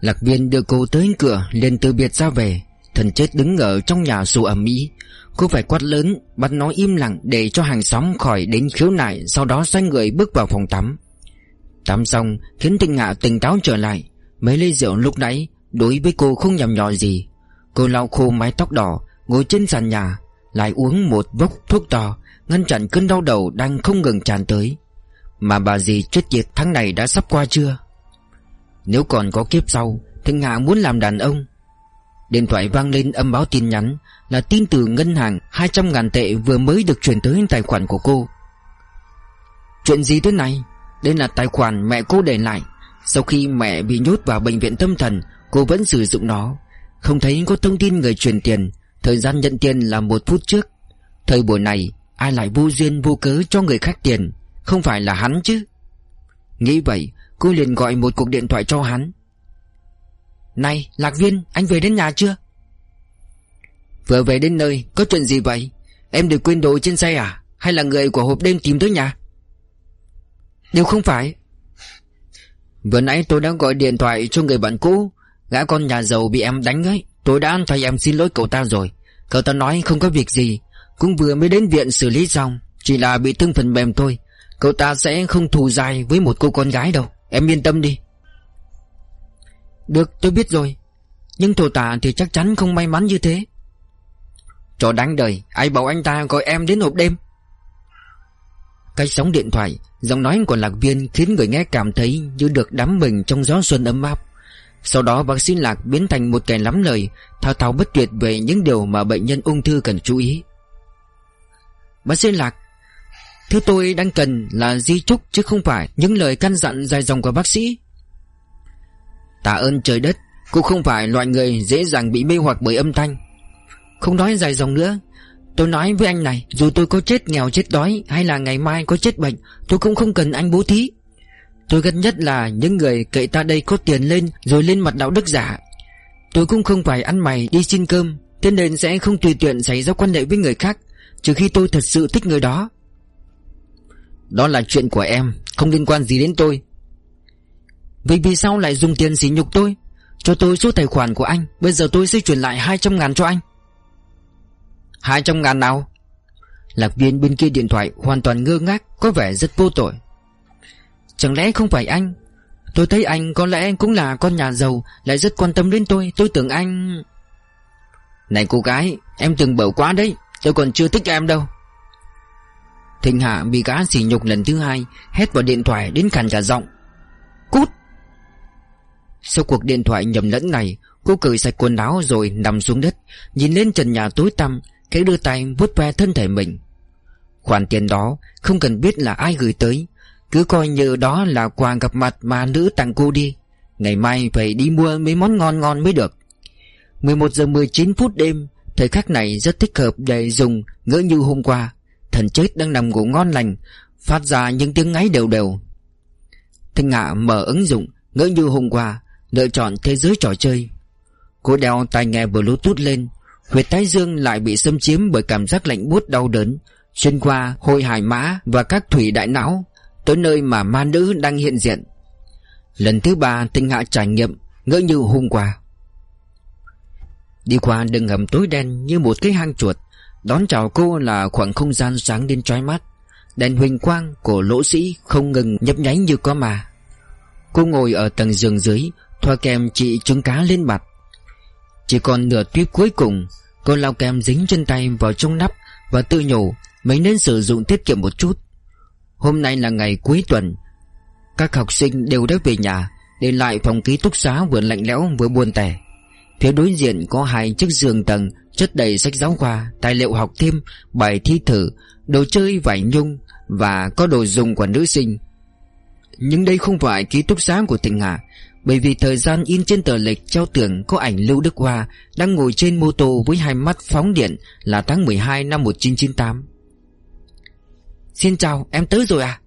A: Lạc viên đưa cô tới cửa, liền từ biệt ra về. Thần chết đứng ở trong nhà sù ẩm mỹ Cô phải quát lớn, Bắt nó im lặng để cho hàng xóm khỏi đến khiếu nại, Sau đó xoay người bước vào phòng tắm. Tắm xong, khiến tình hạ tỉnh táo trở lại. Mấy ly rượu lúc nãy, Đối với cô không nhầm nhò gì. Cô lau khô mái tóc đỏ, Ngồi trên sàn nhà, Lại uống một vốc thuốc to, Ngăn chặn cơn đau đầu đang không ngừng tràn tới. Mà bà dì chết tiệt tháng này đã sắp qua chưa? Nếu còn có kiếp sau Thịnh Hạ muốn làm đàn ông. Điện thoại vang lên âm báo tin nhắn Là tin từ ngân hàng 200 ngàn tệ vừa mới được chuyển tới tài khoản của cô. Chuyện gì thế này? Đây là tài khoản mẹ cô để lại. Sau khi mẹ bị nhốt vào bệnh viện tâm thần, Cô vẫn sử dụng nó. Không thấy có thông tin người truyền tiền, Thời gian nhận tiền là một phút trước. Thời buổi này, Ai lại vô duyên vô cớ cho người khác tiền? Không phải là hắn chứ? Nghĩ vậy, cô liền gọi một cuộc điện thoại cho hắn. Này, Lạc Viên, anh về đến nhà chưa? Vừa về đến nơi, Có chuyện gì vậy? Em được quên đồ trên xe à? Hay là người của hộp đêm tìm tới nhà? Đều không phải. Vừa nãy tôi đã gọi điện thoại cho người bạn cũ. Gã con nhà giàu bị em đánh ấy Tôi đã thay em xin lỗi cậu ta rồi. Cậu ta nói không có việc gì. Cũng vừa mới đến viện xử lý xong. Chỉ là bị thương phần mềm thôi. Cậu ta sẽ không thù dài với một cô con gái đâu. Em yên tâm đi. Được, tôi biết rồi. Nhưng thổ tả thì chắc chắn không may mắn như thế. Cho đánh đời, Ai bảo anh ta gọi em đến hộp đêm? Cái sóng điện thoại, Giọng nói của lạc viên khiến người nghe cảm thấy Như được đắm mình trong gió xuân ấm áp. Sau đó, bác sĩ lạc biến thành một kẻ lắm lời, Thao thao bất tuyệt về những điều mà bệnh nhân ung thư cần chú ý. Bác sĩ lạc, Thứ tôi đang cần là di chúc chứ không phải những lời căn dặn dài dòng của bác sĩ. Tạ ơn trời đất, cũng không phải loại người dễ dàng bị mê hoặc bởi âm thanh. Không nói dài dòng nữa
B: Tôi nói với anh này, Dù tôi có chết nghèo chết đói Hay là ngày mai có chết bệnh, Tôi cũng không cần anh bố thí. Tôi ghét nhất là những người cậy ta đây có tiền lên Rồi lên mặt đạo đức giả. Tôi cũng không phải ăn mày đi xin cơm, Thế nên sẽ không tùy tiện xảy ra quan hệ với người khác, Trừ khi tôi thật sự thích người đó. Đó là chuyện của em, Không liên quan gì đến tôi. Vì vì sao lại dùng tiền xỉ nhục tôi? Cho tôi số tài khoản của anh, Bây giờ tôi sẽ chuyển lại 200 ngàn cho anh. 200 ngàn nào? Lạc viên bên kia điện thoại hoàn toàn ngơ ngác, Có vẻ rất vô tội. Chẳng lẽ không phải anh? Tôi thấy anh có lẽ cũng là con nhà giàu, Lại rất quan tâm đến tôi. Tôi tưởng anh Này cô gái, Em từng bở quá đấy. Tôi còn chưa thích em đâu. Thịnh Hạ bị gã xỉ nhục lần thứ hai, Hét vào điện thoại đến khàn cả giọng. Cút! Sau cuộc điện thoại nhầm lẫn này, Cô cởi sạch quần áo rồi nằm xuống đất, Nhìn lên trần nhà tối tăm cái đưa tay vuốt ve thân thể mình. Khoản tiền đó Không cần biết là ai gửi tới. Cứ coi như đó là quà gặp mặt mà nữ tặng cô đi. Ngày mai phải đi mua mấy món ngon ngon mới được. 11 giờ 19 phút đêm, Thời khắc này rất thích hợp để dùng ngỡ như hôm qua. Thần chết đang nằm ngủ ngon lành, Phát ra những tiếng ngáy đều đều. Thanh Hạ mở ứng dụng, ngỡ như hôm qua, Lựa chọn thế giới trò chơi. Cô đeo tai nghe bluetooth lên Huyệt thái dương lại bị xâm chiếm bởi cảm giác lạnh buốt đau đớn. Xuyên qua hôi hải mã và các thủy đại não, Tới nơi mà ma nữ đang hiện diện. Lần thứ ba, tinh hạ trải nghiệm, Ngỡ như hôm qua. Đi qua đường hầm tối đen như một cái hang chuột, Đón chào cô là khoảng không gian sáng đến trói mắt. Đèn huỳnh quang của lỗ sĩ không ngừng nhấp nháy như có mà Cô ngồi ở tầng giường dưới, Thoa kem chị trứng cá lên mặt. Chỉ còn nửa tuyếp cuối cùng, Cô lau kem dính chân tay vào trong nắp Và tự nhủ Mình nên sử dụng tiết kiệm một chút. Hôm nay là ngày cuối tuần, Các học sinh đều đã về nhà Để lại phòng ký túc xá vừa lạnh lẽo vừa buồn tẻ. Phía đối diện có hai chiếc giường tầng Chất đầy sách giáo khoa, Tài liệu học thêm, Bài thi thử, Đồ chơi vải nhung Và có đồ dùng của nữ sinh. Nhưng đây không phải ký túc xá của tỉnh Hà bởi vì thời gian in trên tờ lịch treo tường có ảnh Lưu Đức Hoa Đang ngồi trên mô tô với hai mắt phóng điện Là tháng 12 năm 1998 Xin chào, em tới rồi à?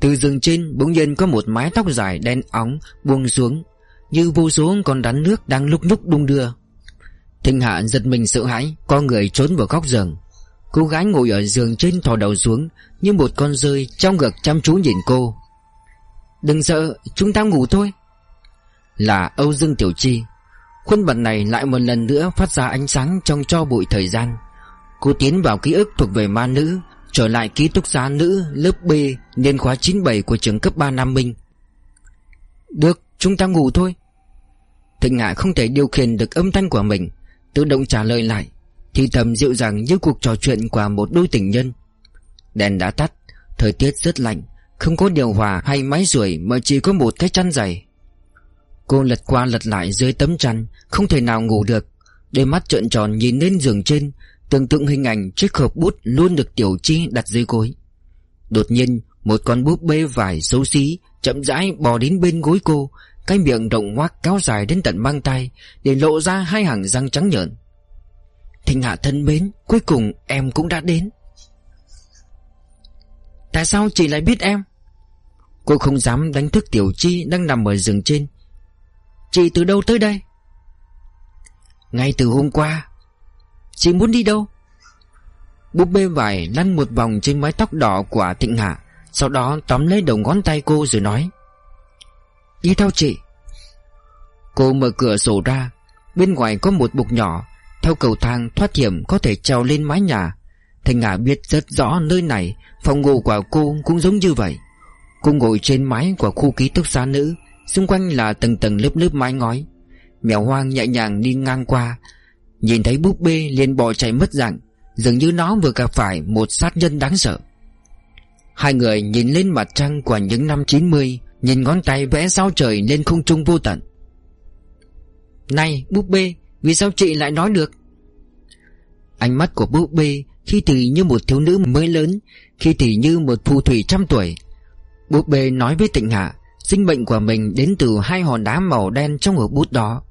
B: Từ rừng trên, bỗng nhiên có một mái tóc dài đen óng buông xuống, Như vô số con rắn nước đang lúc lúc đung đưa. Thịnh Hạ giật mình sợ hãi Có người trốn vào góc giường. Cô gái ngồi ở giường trên thò đầu xuống, Như một con rơi trong ngực chăm chú nhìn cô. Đừng sợ, Chúng ta ngủ thôi. Là Âu Dương Tiểu Chi. Khuôn mặt này lại một lần nữa phát ra ánh sáng trong cho bụi thời gian. Cô tiến vào ký ức thuộc về ma nữ, Trở lại ký túc xá nữ lớp B Niên khóa 97 của trường cấp 3 Nam Minh. Được, chúng ta ngủ thôi. Thịnh Ngại không thể điều khiển được âm thanh của mình, Tự động trả lời lại, Thì thầm dịu dàng như cuộc trò chuyện của một đôi tình nhân. Đèn đã tắt, Thời tiết rất lạnh, Không có điều hòa hay máy sưởi Mà chỉ có một cái chăn dày. Cô lật qua lật lại dưới tấm chăn, Không thể nào ngủ được. Đôi mắt trợn tròn nhìn lên giường trên, Tưởng tượng hình ảnh chiếc hộp bút Luôn được Tiểu Chi đặt dưới gối. Đột nhiên, một con búp bê vải xấu xí Chậm rãi bò đến bên gối cô, Cái miệng rộng ngoác kéo dài đến tận mang tay Để lộ ra hai hàng răng trắng nhợn. Thịnh Hạ thân mến, Cuối cùng em cũng đã đến. Tại sao chị lại biết em? Cô không dám đánh thức Tiểu Chi Đang nằm ở giường trên Chị từ đâu tới đây? Ngay từ hôm qua, Chị muốn đi đâu? Búp bê vải lăn một vòng trên mái tóc đỏ của Thịnh Hạ, Sau đó tóm lấy đầu ngón tay cô rồi nói, Đi theo chị. Cô mở cửa sổ ra, Bên ngoài có một bục nhỏ, Theo cầu thang thoát hiểm có thể trèo lên mái nhà. Thịnh Hạ biết rất rõ nơi này, Phòng ngủ của cô cũng giống như vậy. Cô ngồi trên mái của khu ký túc xá nữ Xung quanh là tầng tầng lớp lớp mái ngói. Mèo hoang nhẹ nhàng đi ngang qua. Nhìn thấy búp bê liền bỏ chạy mất dạng. Dường như nó vừa gặp phải một sát nhân đáng sợ. Hai người nhìn lên mặt trăng của những năm 90 Nhìn ngón tay vẽ sao trời lên không trung vô tận. Này, búp bê, Vì sao chị lại nói được? Ánh mắt của búp bê Khi thì như một thiếu nữ mới lớn, Khi thì như một phù thủy trăm tuổi. Búp bê nói với tịnh hạ Sinh mệnh của mình đến từ hai hòn đá màu đen trong hộp bút đó.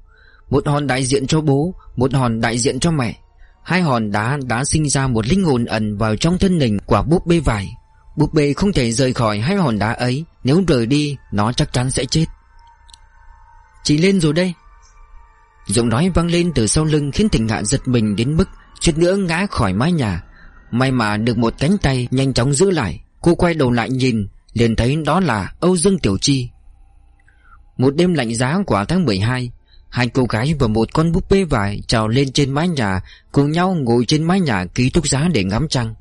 B: Một hòn đại diện cho bố, Một hòn đại diện cho mẹ. Hai hòn đá đã sinh ra một linh hồn ẩn vào trong thân hình quả búp bê vải. Búp bê không thể rời khỏi hai hòn đá ấy, Nếu rời đi, nó chắc chắn sẽ chết. Chị lên rồi đây. Giọng nói vang lên từ sau lưng khiến tình Hạ giật mình đến mức Chút nữa ngã khỏi mái nhà. May mà được một cánh tay nhanh chóng giữ lại, Cô quay đầu lại nhìn liền thấy đó là Âu Dương Tiểu Chi. Một đêm lạnh giá của tháng 12 Hai cô gái và một con búp bê vải trào lên trên mái nhà, Cùng nhau ngồi trên mái nhà ký túc xá để ngắm trăng.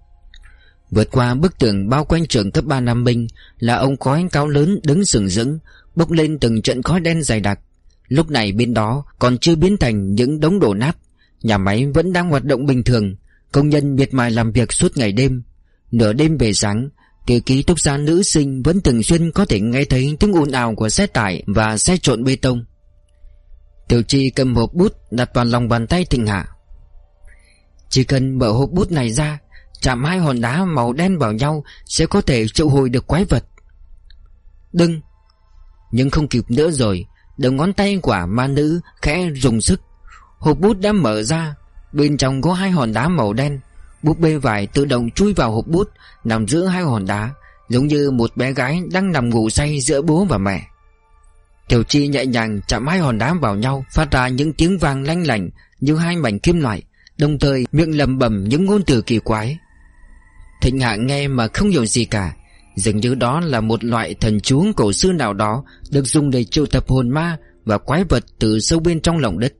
B: Vượt qua bức tường bao quanh trường cấp 3 Nam Minh, Là ông khói cao lớn đứng sừng sững, Bốc lên từng trận khói đen dày đặc. Lúc này bên đó còn chưa biến thành những đống đổ nát, Nhà máy vẫn đang hoạt động bình thường, Công nhân miệt mài làm việc suốt ngày đêm. Nửa đêm về sáng từ ký túc xá nữ sinh vẫn thường xuyên có thể nghe thấy tiếng ồn ào của xe tải và xe trộn bê tông. Tiểu Chi cầm hộp bút đặt vào lòng bàn tay Thịnh Hạ. Chỉ cần mở hộp bút này ra, Chạm hai hòn đá màu đen vào nhau Sẽ có thể triệu hồi được quái vật. Đừng! Nhưng không kịp nữa rồi, Đầu ngón tay quả ma nữ khẽ dùng sức. Hộp bút đã mở ra, Bên trong có hai hòn đá màu đen. Búp bê vải tự động chui vào hộp bút, Nằm giữa hai hòn đá, Giống như một bé gái đang nằm ngủ say giữa bố và mẹ. Tiểu chi nhẹ nhàng chạm hai hòn đá vào nhau, Phát ra những tiếng vang lanh lảnh Như hai mảnh kim loại, Đồng thời miệng lầm bầm những ngôn từ kỳ quái. Thịnh hạ nghe mà không hiểu gì cả, Dường như đó là một loại thần chú cổ xưa nào đó Được dùng để triệu tập hồn ma Và quái vật từ sâu bên trong lòng đất.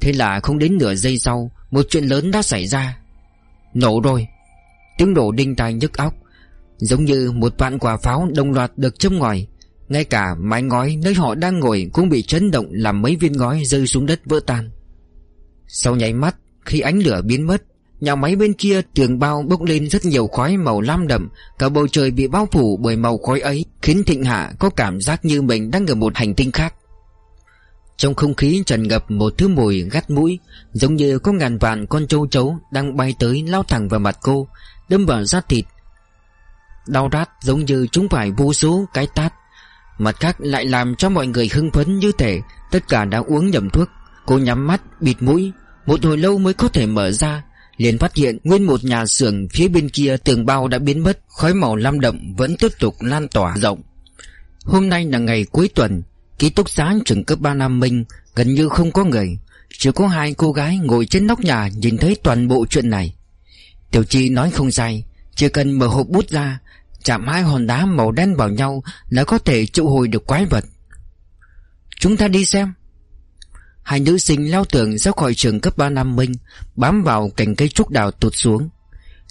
B: Thế là không đến nửa giây sau, Một chuyện lớn đã xảy ra. Nổ rồi. Tiếng nổ đinh tai nhức óc, Giống như một vạn quả pháo đồng loạt được châm ngòi. Ngay cả mái ngói nơi họ đang ngồi Cũng bị chấn động làm mấy viên ngói rơi xuống đất vỡ tan. Sau nháy mắt, Khi ánh lửa biến mất, Nhà máy bên kia tường bao bốc lên rất nhiều khói màu lam đậm. Cả bầu trời bị bao phủ bởi màu khói ấy Khiến Thịnh Hạ có cảm giác như mình đang ở một hành tinh khác. Trong không khí tràn ngập một thứ mùi gắt mũi, Giống như có ngàn vạn con châu chấu đang bay tới lao thẳng vào mặt cô, Đâm vào da thịt. Đau rát giống như chúng phải vô số cái tát. Mặt khác lại làm cho mọi người hưng phấn như thể Tất cả đã uống nhầm thuốc. Cô nhắm mắt, bịt mũi. Một hồi lâu mới có thể mở ra, liền phát hiện nguyên một nhà xưởng phía bên kia tường bao đã biến mất, khói màu lam đậm vẫn tiếp tục lan tỏa rộng. Hôm nay là ngày cuối tuần ký túc xá trường cấp ba nam minh, gần như không có người. Chỉ có hai cô gái ngồi trên nóc nhà nhìn thấy toàn bộ chuyện này. Tiểu chi nói không sai, chỉ cần mở hộp bút ra, chạm hai hòn đá màu đen vào nhau là có thể triệu hồi được quái vật. Chúng ta đi xem. Hai nữ sinh leo tường ra khỏi trường cấp 3 Nam Minh, Bám vào cành cây trúc đào tụt xuống.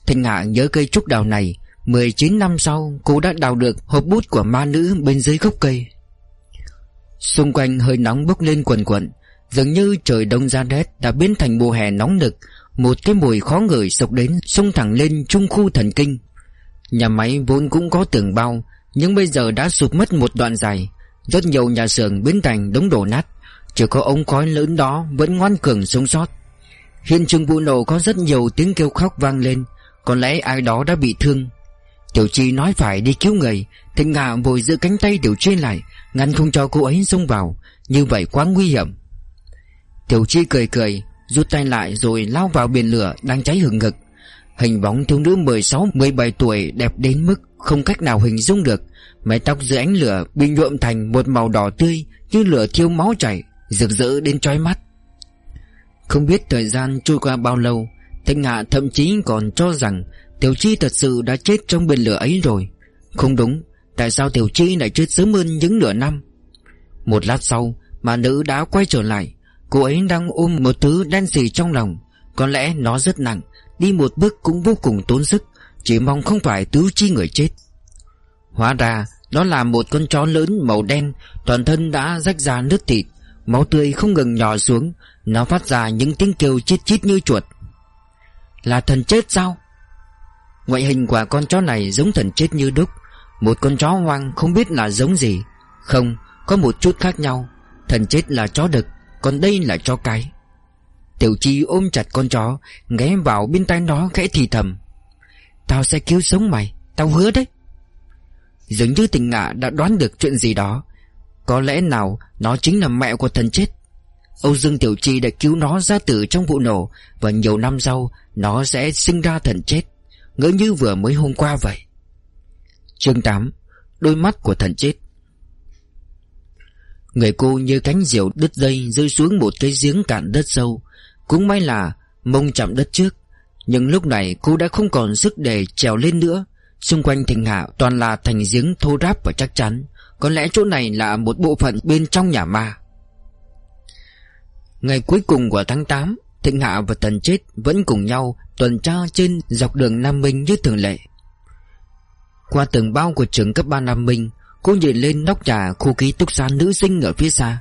B: Thanh Hạ nhớ cây trúc đào này 19 năm sau, cô đã đào được hộp bút của ma nữ bên dưới gốc cây. Xung quanh hơi nóng bốc lên quần quần, Dường như trời đông ra rét đã biến thành mùa hè nóng nực, Một cái mùi khó ngửi sộc đến xông thẳng lên trung khu thần kinh. Nhà máy vốn cũng có tường bao, Nhưng bây giờ đã sụp mất một đoạn dài. Rất nhiều nhà xưởng biến thành đống đổ nát, chỉ có ống khói lớn đó Vẫn ngoan cường sống sót. Hiện trường vụ nổ có rất nhiều tiếng kêu khóc vang lên, Có lẽ ai đó đã bị thương. Tiểu Chi nói phải đi cứu người Thịnh Ngạ vội giữ cánh tay Tiểu Chi lại Ngăn không cho cô ấy xông vào. Như vậy quá nguy hiểm. Tiểu Chi cười cười, Rút tay lại rồi lao vào biển lửa Đang cháy hừng hực. Hình bóng thiếu nữ 16-17 tuổi Đẹp đến mức không cách nào hình dung được. Mái tóc dưới ánh lửa Bị nhuộm thành một màu đỏ tươi Như lửa thiêu máu chảy, Rực rỡ đến chói mắt. Không biết thời gian trôi qua bao lâu, Thanh Hạ thậm chí còn cho rằng Tiểu Chi thật sự đã chết trong biển lửa ấy rồi. Không đúng Tại sao Tiểu Chi lại chết sớm hơn những nửa năm? Một lát sau, Mà nữ đã quay trở lại. Cô ấy đang ôm một thứ đen xì trong lòng. Có lẽ nó rất nặng, Đi một bước cũng vô cùng tốn sức, Chỉ mong không phải tứ chi người chết. Hóa ra, Nó là một con chó lớn màu đen, Toàn thân đã rách ra nước thịt, Máu tươi không ngừng nhỏ xuống, Nó phát ra những tiếng kêu chít chít như chuột. Là thần chết sao? Ngoại hình của con chó này giống thần chết như đúc một con chó hoang không biết là giống gì. Không, Có một chút khác nhau. Thần chết là chó đực, Còn đây là chó cái. Tiểu chi ôm chặt con chó, Ghé vào bên tay nó khẽ thì thầm. Tao sẽ cứu sống mày, Tao hứa đấy. Dường như tình ngạ đã đoán được chuyện gì đó. Có lẽ nào nó chính là mẹ của thần chết.
A: Âu Dương Tiểu Chi đã cứu nó ra tử trong vụ nổ, Và nhiều năm sau, Nó sẽ sinh ra thần chết. Ngỡ như vừa mới hôm qua vậy. Chương 8 Đôi mắt của thần chết. Người cô như cánh diều đứt dây Rơi xuống một cái giếng cạn đất sâu. Cũng may là mông chạm đất trước, Nhưng lúc này cô đã không còn sức để trèo lên nữa. Xung quanh thịnh hạ toàn là thành giếng thô ráp và chắc chắn. Có lẽ chỗ này là một bộ phận bên trong nhà ma. Ngày cuối cùng của tháng 8 Thịnh Hạ và Tần Chết vẫn cùng nhau tuần tra trên dọc đường Nam Minh như thường lệ. Qua tường bao của trường cấp 3 Nam Minh, Cô nhìn lên nóc nhà khu ký túc xá nữ sinh ở phía xa,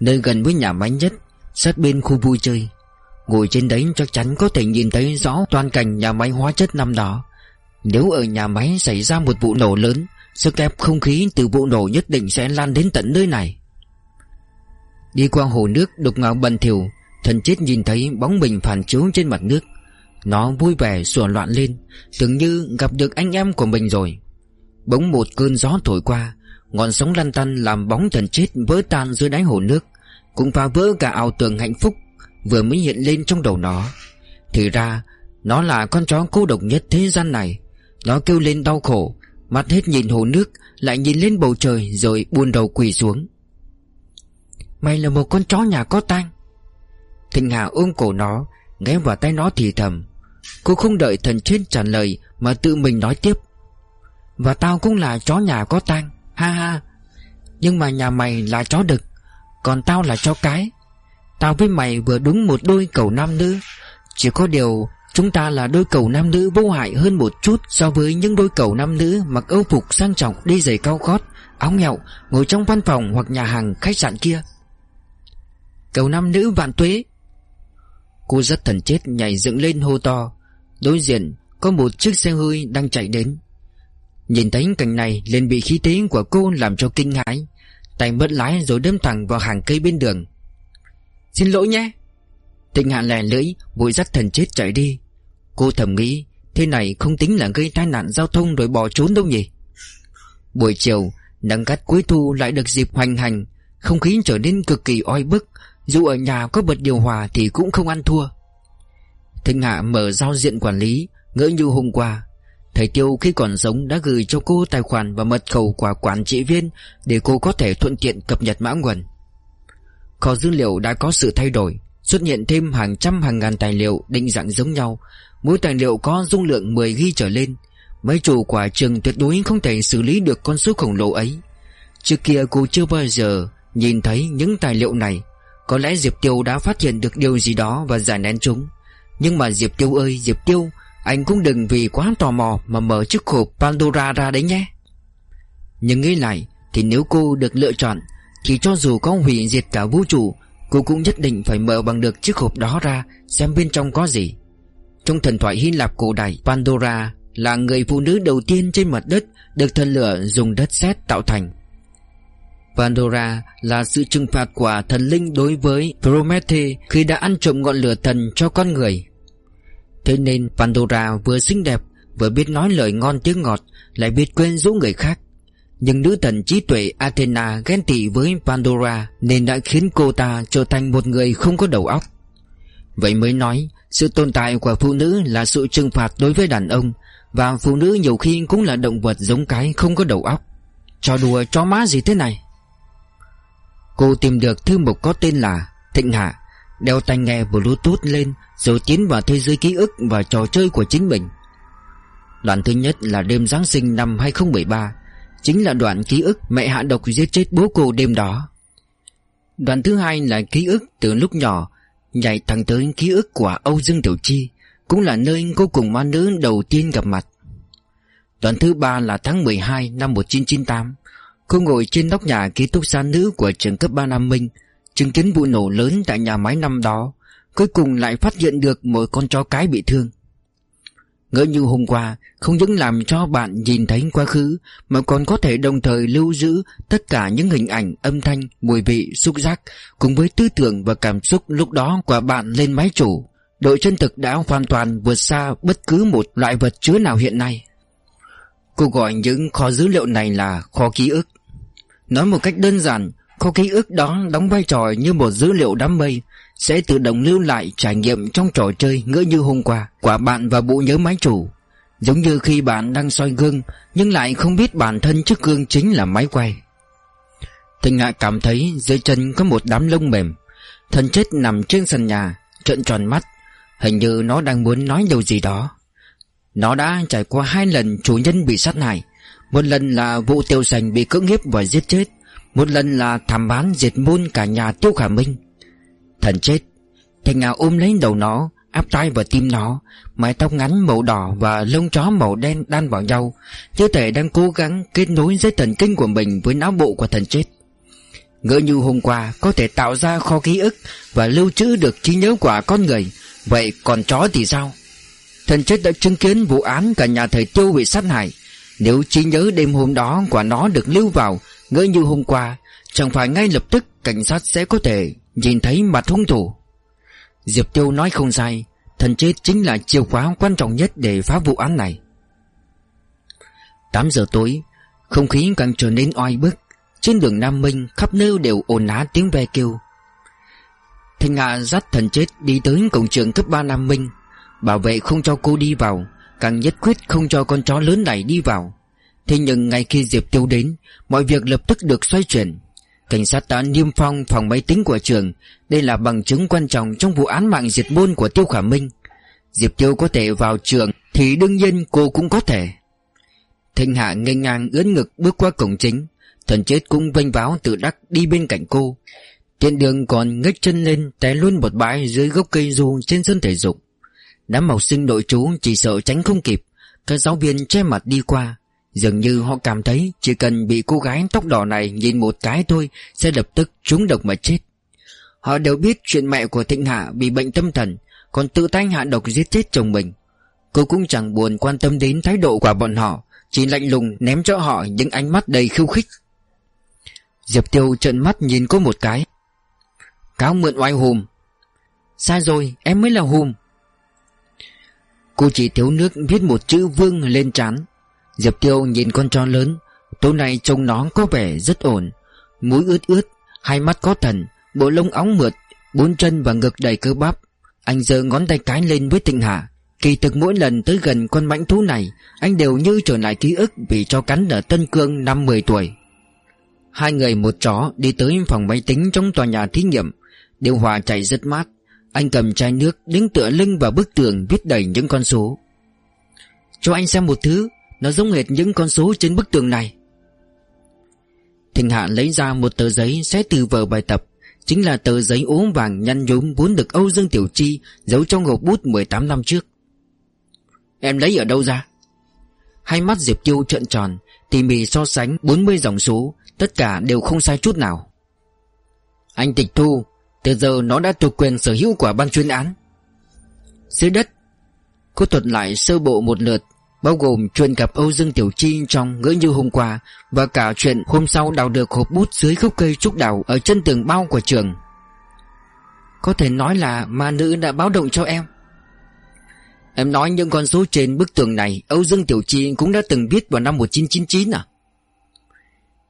A: Nơi gần với nhà máy nhất, Sát bên khu vui chơi. Ngồi trên đấy chắc chắn có thể nhìn thấy rõ toàn cảnh nhà máy hóa chất năm đó. Nếu ở nhà máy xảy ra một vụ nổ lớn, Sức ép không khí từ vụ nổ nhất định sẽ lan đến tận nơi này. Đi qua hồ nước đục ngầu bần thiểu Thần chết nhìn thấy bóng mình phản chiếu trên mặt nước. Nó vui vẻ sủa loạn lên, Tưởng như gặp được anh em của mình rồi. Bỗng một cơn gió thổi qua, Ngọn sóng lăn tăn làm bóng thần chết vỡ tan dưới đáy hồ nước, Cũng phá vỡ cả ảo tưởng hạnh phúc Vừa mới hiện lên trong đầu nó. Thì ra, Nó là con chó cô độc nhất thế gian này. Nó kêu lên đau khổ, Mắt hết nhìn hồ nước, Lại nhìn lên bầu trời Rồi buồn đầu quỳ xuống. Mày là một con chó nhà có tang. Thịnh Hà ôm cổ nó, Ghé vào tay nó thì thầm. Cô không đợi thần chết trả lời Mà tự mình nói tiếp. Và tao cũng là chó nhà có tang. Ha ha. Nhưng mà nhà mày là chó đực, Còn tao là chó cái. Tao với mày vừa đúng một đôi cầu nam nữ. Chỉ có điều Chúng ta là đôi cầu nam nữ vô hại hơn một chút So với những đôi cầu nam nữ Mặc âu phục sang trọng đi giày cao gót, Áo nghẹo, Ngồi trong văn phòng hoặc nhà hàng khách sạn kia. Cầu nam nữ vạn tuế. Cô rất thần chết nhảy dựng lên hô to. Đối diện có một chiếc xe hơi đang chạy đến. Nhìn thấy cảnh này, liền bị khí thế của cô làm cho kinh hãi. Tay mất lái rồi đâm thẳng vào hàng cây bên đường. Xin lỗi nhé. Tịnh hạ lè lưỡi, Vội dắt thần chết chạy đi. Cô thầm nghĩ, Thế này không tính là gây tai nạn giao thông rồi bỏ trốn đâu nhỉ? Buổi chiều, Nắng gắt cuối thu lại được dịp hoành hành. Không khí trở nên cực kỳ oi bức. Dù ở nhà có bật điều hòa thì cũng không ăn thua. Thịnh Hạ mở giao diện quản lý, Ngỡ như hôm qua Thầy Tiêu khi còn sống đã gửi cho cô tài khoản và mật khẩu của quản trị viên Để cô có thể thuận tiện cập nhật mã nguồn. Kho dữ liệu đã có sự thay đổi, Xuất hiện thêm hàng trăm hàng ngàn tài liệu định dạng giống nhau. Mỗi tài liệu có dung lượng 10 ghi trở lên. Mấy chủ quả trường tuyệt đối không thể xử lý được con số khổng lồ ấy. Trước kia cô chưa bao giờ nhìn thấy những tài liệu này. Có lẽ Diệp Tiêu đã phát hiện được điều gì đó và giải nén chúng. Nhưng mà Diệp Tiêu ơi, Diệp Tiêu anh cũng đừng vì quá tò mò mà mở chiếc hộp Pandora ra đấy nhé. Nhưng nghĩ lại, Thì nếu cô được lựa chọn, Thì cho dù có hủy diệt cả vũ trụ, Cô cũng nhất định phải mở bằng được chiếc hộp đó ra, Xem bên trong có gì. Trong thần thoại Hy Lạp cổ đại, Pandora là người phụ nữ đầu tiên trên mặt đất Được thần lửa dùng đất sét tạo thành. Pandora là sự trừng phạt của thần linh đối với Promethe Khi đã ăn trộm ngọn lửa thần cho con người. Thế nên Pandora vừa xinh đẹp, Vừa biết nói lời ngon tiếng ngọt, Lại biết quên rũ người khác. Nhưng nữ thần trí tuệ Athena ghen tị với Pandora Nên đã khiến cô ta trở thành một người không có đầu óc. Vậy mới nói, Sự tồn tại của phụ nữ là sự trừng phạt đối với đàn ông, Và phụ nữ nhiều khi cũng là động vật giống cái không có đầu óc. Cho đùa cho má gì thế này? Cô tìm được thư mục có tên là Thịnh Hạ. Đeo tai nghe bluetooth lên, Rồi tiến vào thế giới ký ức và trò chơi của chính mình. Đoạn thứ nhất là đêm Giáng sinh năm 2013 Chính là đoạn ký ức mẹ hạ độc giết chết bố cô đêm đó. Đoạn thứ hai là ký ức từ lúc nhỏ, Nhảy thẳng tới ký ức của Âu Dương Tiểu Chi, Cũng là nơi cô cùng ma nữ đầu tiên gặp mặt. Đoạn thứ ba là tháng 12 năm 1998 Cô ngồi trên nóc nhà ký túc xá nữ của trường cấp 3 Nam Minh Chứng kiến vụ nổ lớn tại nhà máy năm đó Cuối cùng lại phát hiện được một con chó cái bị thương. Ngỡ như hôm qua Không những làm cho bạn nhìn thấy quá khứ Mà còn có thể đồng thời lưu giữ Tất cả những hình ảnh, âm thanh, mùi vị, xúc giác Cùng với tư tưởng và cảm xúc lúc đó của bạn lên máy chủ. Đội chân thực đã hoàn toàn vượt xa bất cứ một loại vật chứa nào hiện nay. Cô gọi những kho dữ liệu này là kho ký ức. Nói một cách đơn giản có ký ức đó, đóng vai trò như một dữ liệu đám mây, Sẽ tự động lưu lại trải nghiệm trong trò chơi ngỡ như hôm qua, Quả bạn và bộ nhớ máy chủ. Giống như khi bạn đang soi gương, Nhưng lại không biết bản thân trước gương chính là máy quay. Thịnh Hạ cảm thấy dưới chân có một đám lông mềm. Thân chết nằm trên sân nhà, Trợn tròn mắt. Hình như nó đang muốn nói điều gì đó. Nó đã trải qua hai lần chủ nhân bị sát hại. Một lần là vụ tiêu sành bị cưỡng hiếp và giết chết. Một lần là thảm bán diệt môn cả nhà tiêu khả minh. Thần chết, thành Hạ ôm lấy đầu nó, Áp tay vào tim nó. Mái tóc ngắn màu đỏ và lông chó màu đen đan vào nhau. Như thể đang cố gắng kết nối dây thần kinh của mình với não bộ của thần chết. Ngỡ như hôm qua có thể tạo ra kho ký ức Và lưu trữ được trí nhớ của con người, Vậy còn chó thì sao? Thần chết đã chứng kiến vụ án cả nhà thầy Tiêu bị sát hại. Nếu trí nhớ đêm hôm đó của nó được lưu vào Ngỡ như hôm qua, Chẳng phải ngay lập tức cảnh sát sẽ có thể nhìn thấy mặt hung thủ. Diệp Tiêu nói không sai, Thần chết chính là chìa khóa quan trọng nhất để phá vụ án này. 8 giờ tối, Không khí càng trở nên oai bức, Trên đường Nam Minh khắp nơi đều ồn á tiếng ve kêu. Thanh Hạ dắt thần chết đi tới cổng trường cấp 3 Nam Minh, Bảo vệ không cho cô đi vào, Càng nhất quyết không cho con chó lớn này đi vào. Thế nhưng ngay khi Diệp Tiêu đến, Mọi việc lập tức được xoay chuyển. Cảnh sát đã niêm phong phòng máy tính của trường. Đây là bằng chứng quan trọng trong vụ án mạng diệt môn của Tiêu Khả Minh. Diệp Tiêu có thể vào trường Thì đương nhiên cô cũng có thể. Thanh Hạ ngây ngang ướn ngực bước qua cổng chính. Thần chết cũng vênh váo tự đắc đi bên cạnh cô. Tiện đường còn ngách chân lên, Té luôn một bãi dưới gốc cây du trên sân thể dục. Đám học sinh đội chú chỉ sợ tránh không kịp. Các giáo viên che mặt đi qua. Dường như họ cảm thấy Chỉ cần bị cô gái tóc đỏ này nhìn một cái thôi, Sẽ lập tức trúng độc mà chết. Họ đều biết chuyện mẹ của Thịnh Hạ bị bệnh tâm thần, Còn tự tay hạ độc giết chết chồng mình. Cô cũng chẳng buồn quan tâm đến thái độ của bọn họ, Chỉ lạnh lùng ném cho họ những ánh mắt đầy khiêu khích. Diệp Tiêu trợn mắt nhìn cô một cái. Cáo mượn oai hùm. Sai rồi, em mới là hùm. Cô chỉ thiếu nước viết một chữ vương lên trán. Diệp Tiêu nhìn con chó lớn, Tối nay trông nó có vẻ rất ổn. Mũi ướt ướt, Hai mắt có thần, Bộ lông óng mượt, Bốn chân và ngực đầy cơ bắp. Anh giơ ngón tay cái lên với Tịnh Hạ. Kỳ thực mỗi lần tới gần con mãnh thú này, Anh đều như trở lại ký ức Vì cho cắn ở Tân Cương năm 10 tuổi. Hai người một chó đi tới phòng máy tính trong tòa nhà thí nghiệm. Điều hòa chạy rất mát. Anh cầm chai nước, đứng tựa lưng vào bức tường viết đầy những con số. Cho anh xem một thứ. Nó giống hệt những con số trên bức tường này. Thịnh Hạ lấy ra một tờ giấy xé từ vở bài tập. Chính là tờ giấy ốm vàng nhăn nhúm vốn được Âu Dương Tiểu Chi giấu trong hộp bút 18 năm trước. Em lấy ở đâu ra? Hai mắt Diệp Tiêu trợn tròn, Tỉ mỉ so sánh 40 dòng số, Tất cả đều không sai chút nào. Anh tịch thu, Từ giờ nó đã thuộc quyền sở hữu của ban chuyên án. Dưới đất, Cô thuật lại sơ bộ một lượt. Bao gồm chuyện gặp Âu Dương Tiểu Chi trong ngỡ như hôm qua Và cả chuyện hôm sau đào được hộp bút dưới gốc cây trúc đào Ở chân tường bao của trường. Có thể nói là ma nữ đã báo động cho em. Em nói những con số trên bức tường này, Âu Dương Tiểu Chi cũng đã từng biết vào năm 1999 à?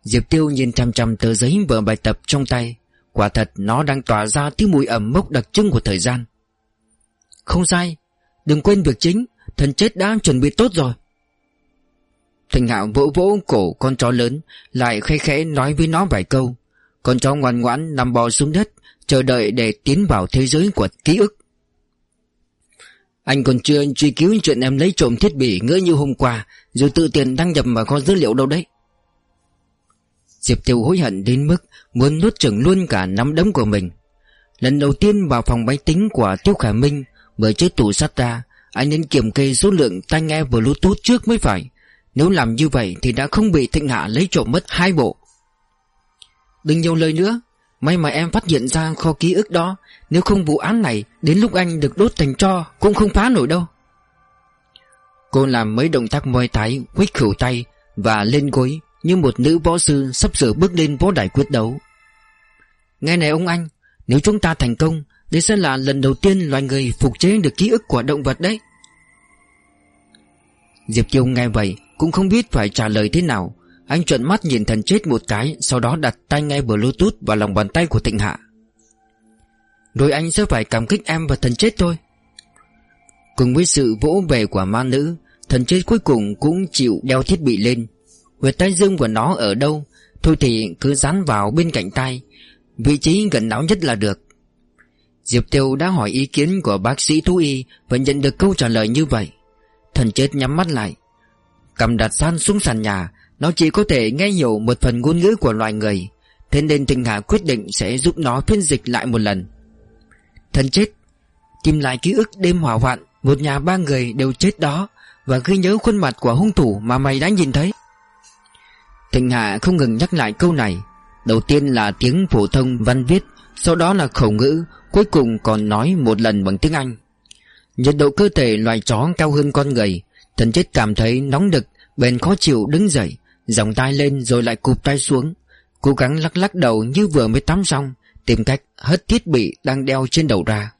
A: Diệp Tiêu nhìn chăm chăm tờ giấy vở bài tập trong tay. Quả thật, nó đang tỏa ra thứ mùi ẩm mốc đặc trưng của thời gian. Không sai, Đừng quên việc chính. Thần chết đã chuẩn bị tốt rồi. Thành Hạo vỗ vỗ cổ con chó lớn, Lại khẽ khẽ nói với nó vài câu. Con chó ngoan ngoãn nằm bò xuống đất, Chờ đợi để tiến vào thế giới của ký ức. Anh còn chưa truy cứu chuyện em lấy trộm thiết bị ngỡ như hôm qua, Rồi tự tiền đăng nhập vào kho dữ liệu đâu đấy. Diệp Tiêu hối hận đến mức Muốn nuốt chửng luôn cả nắm đấm của mình. Lần đầu tiên vào phòng máy tính của Tiêu Khả Minh bởi chiếc tủ sắt ra anh nên kiểm kê số lượng tai nghe bluetooth trước mới phải. Nếu làm như vậy Thì đã không bị thịnh hạ lấy trộm mất hai bộ. Đừng nhiều lời nữa. May mà em phát hiện ra kho ký ức đó. Nếu không vụ án này, Đến lúc anh được đốt thành cho Cũng không phá nổi đâu. Cô làm mấy động tác môi tái Quýt khửu tay Và lên gối như một nữ võ sư sắp sửa bước lên võ đài quyết đấu. Nghe này ông anh, Nếu chúng ta thành công đây sẽ là lần đầu tiên loài người phục chế được ký ức của động vật đấy. Diệp Kiều nghe vậy Cũng không biết phải trả lời thế nào.
B: Anh trợn mắt nhìn thần chết một cái, Sau đó đặt tay nghe bluetooth vào lòng bàn tay của Tịnh Hạ. Rồi anh sẽ phải cảm kích em và thần chết thôi. Cùng với sự vỗ về của ma nữ, Thần chết cuối cùng cũng chịu đeo thiết bị lên. Huyệt tay dương của nó ở đâu, Thôi thì cứ dán vào bên cạnh tay Vị trí gần não nhất là được. Diệp Tiêu đã hỏi ý kiến của bác sĩ thú y Và nhận được câu trả lời như vậy. Thần chết nhắm mắt lại. Cầm đặt san xuống sàn nhà, Nó chỉ có thể nghe hiểu một phần ngôn ngữ của loài người, Thế nên Tình Hà quyết định sẽ giúp nó phiên dịch lại một lần. Thần chết, Tìm lại ký ức đêm hỏa hoạn, Một nhà ba người đều chết đó Và ghi nhớ khuôn mặt của hung thủ mà mày đã nhìn thấy. Thịnh Hạ không ngừng nhắc lại câu này. Đầu tiên là tiếng phổ thông văn viết. Sau đó là khẩu ngữ, Cuối cùng còn nói một lần bằng tiếng Anh. Nhiệt độ cơ thể loài chó cao hơn con người, Thần chết cảm thấy nóng đực Bèn khó chịu đứng dậy Dòng tay lên rồi lại cụp tay xuống, Cố gắng lắc lắc đầu như vừa mới tắm xong, Tìm cách hất thiết bị đang đeo trên đầu ra.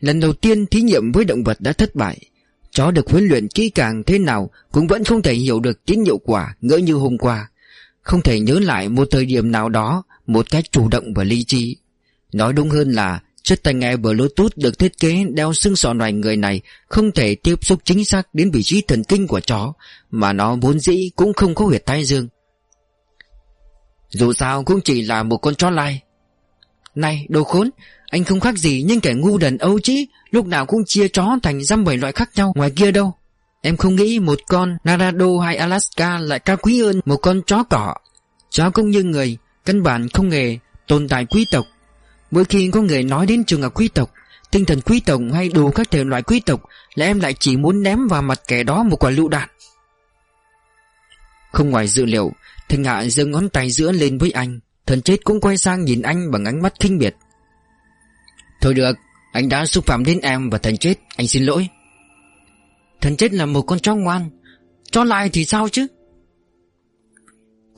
B: Lần đầu tiên thí nghiệm với động vật đã thất bại, Chó được huấn luyện kỹ càng thế nào Cũng vẫn không thể hiểu được tín hiệu quả Ngỡ như hôm qua. Không thể nhớ lại một thời điểm nào đó một cách chủ động và lý trí. Nói đúng hơn là, Chiếc tai nghe Bluetooth được thiết kế đeo xương sọ loài người này Không thể tiếp xúc chính xác đến vị trí thần kinh của chó, Mà nó vốn dĩ cũng không có huyệt tai dương. Dù sao cũng chỉ là một con chó lai. Này, đồ khốn, Anh không khác gì nhưng kẻ ngu đần âu chí Lúc nào cũng chia chó thành dăm bảy loại khác nhau ngoài kia đâu. Em không nghĩ một con Narado hay Alaska lại cao quý hơn một con chó cỏ Chó cũng như người Căn bản không hề tồn tại quý tộc. Mỗi khi có người nói đến trường hợp quý tộc, Tinh thần quý tộc hay đủ các thể loại quý tộc, Là em lại chỉ muốn ném vào mặt kẻ đó một quả lựu đạn. Không ngoài dự liệu, Thanh Hạ giơ ngón tay giữa lên với anh, Thần chết cũng quay sang nhìn anh bằng ánh mắt kinh biệt Thôi được, Anh đã xúc phạm đến em và thần chết, Anh xin lỗi. Thần chết là một con chó ngoan Cho lại thì sao chứ?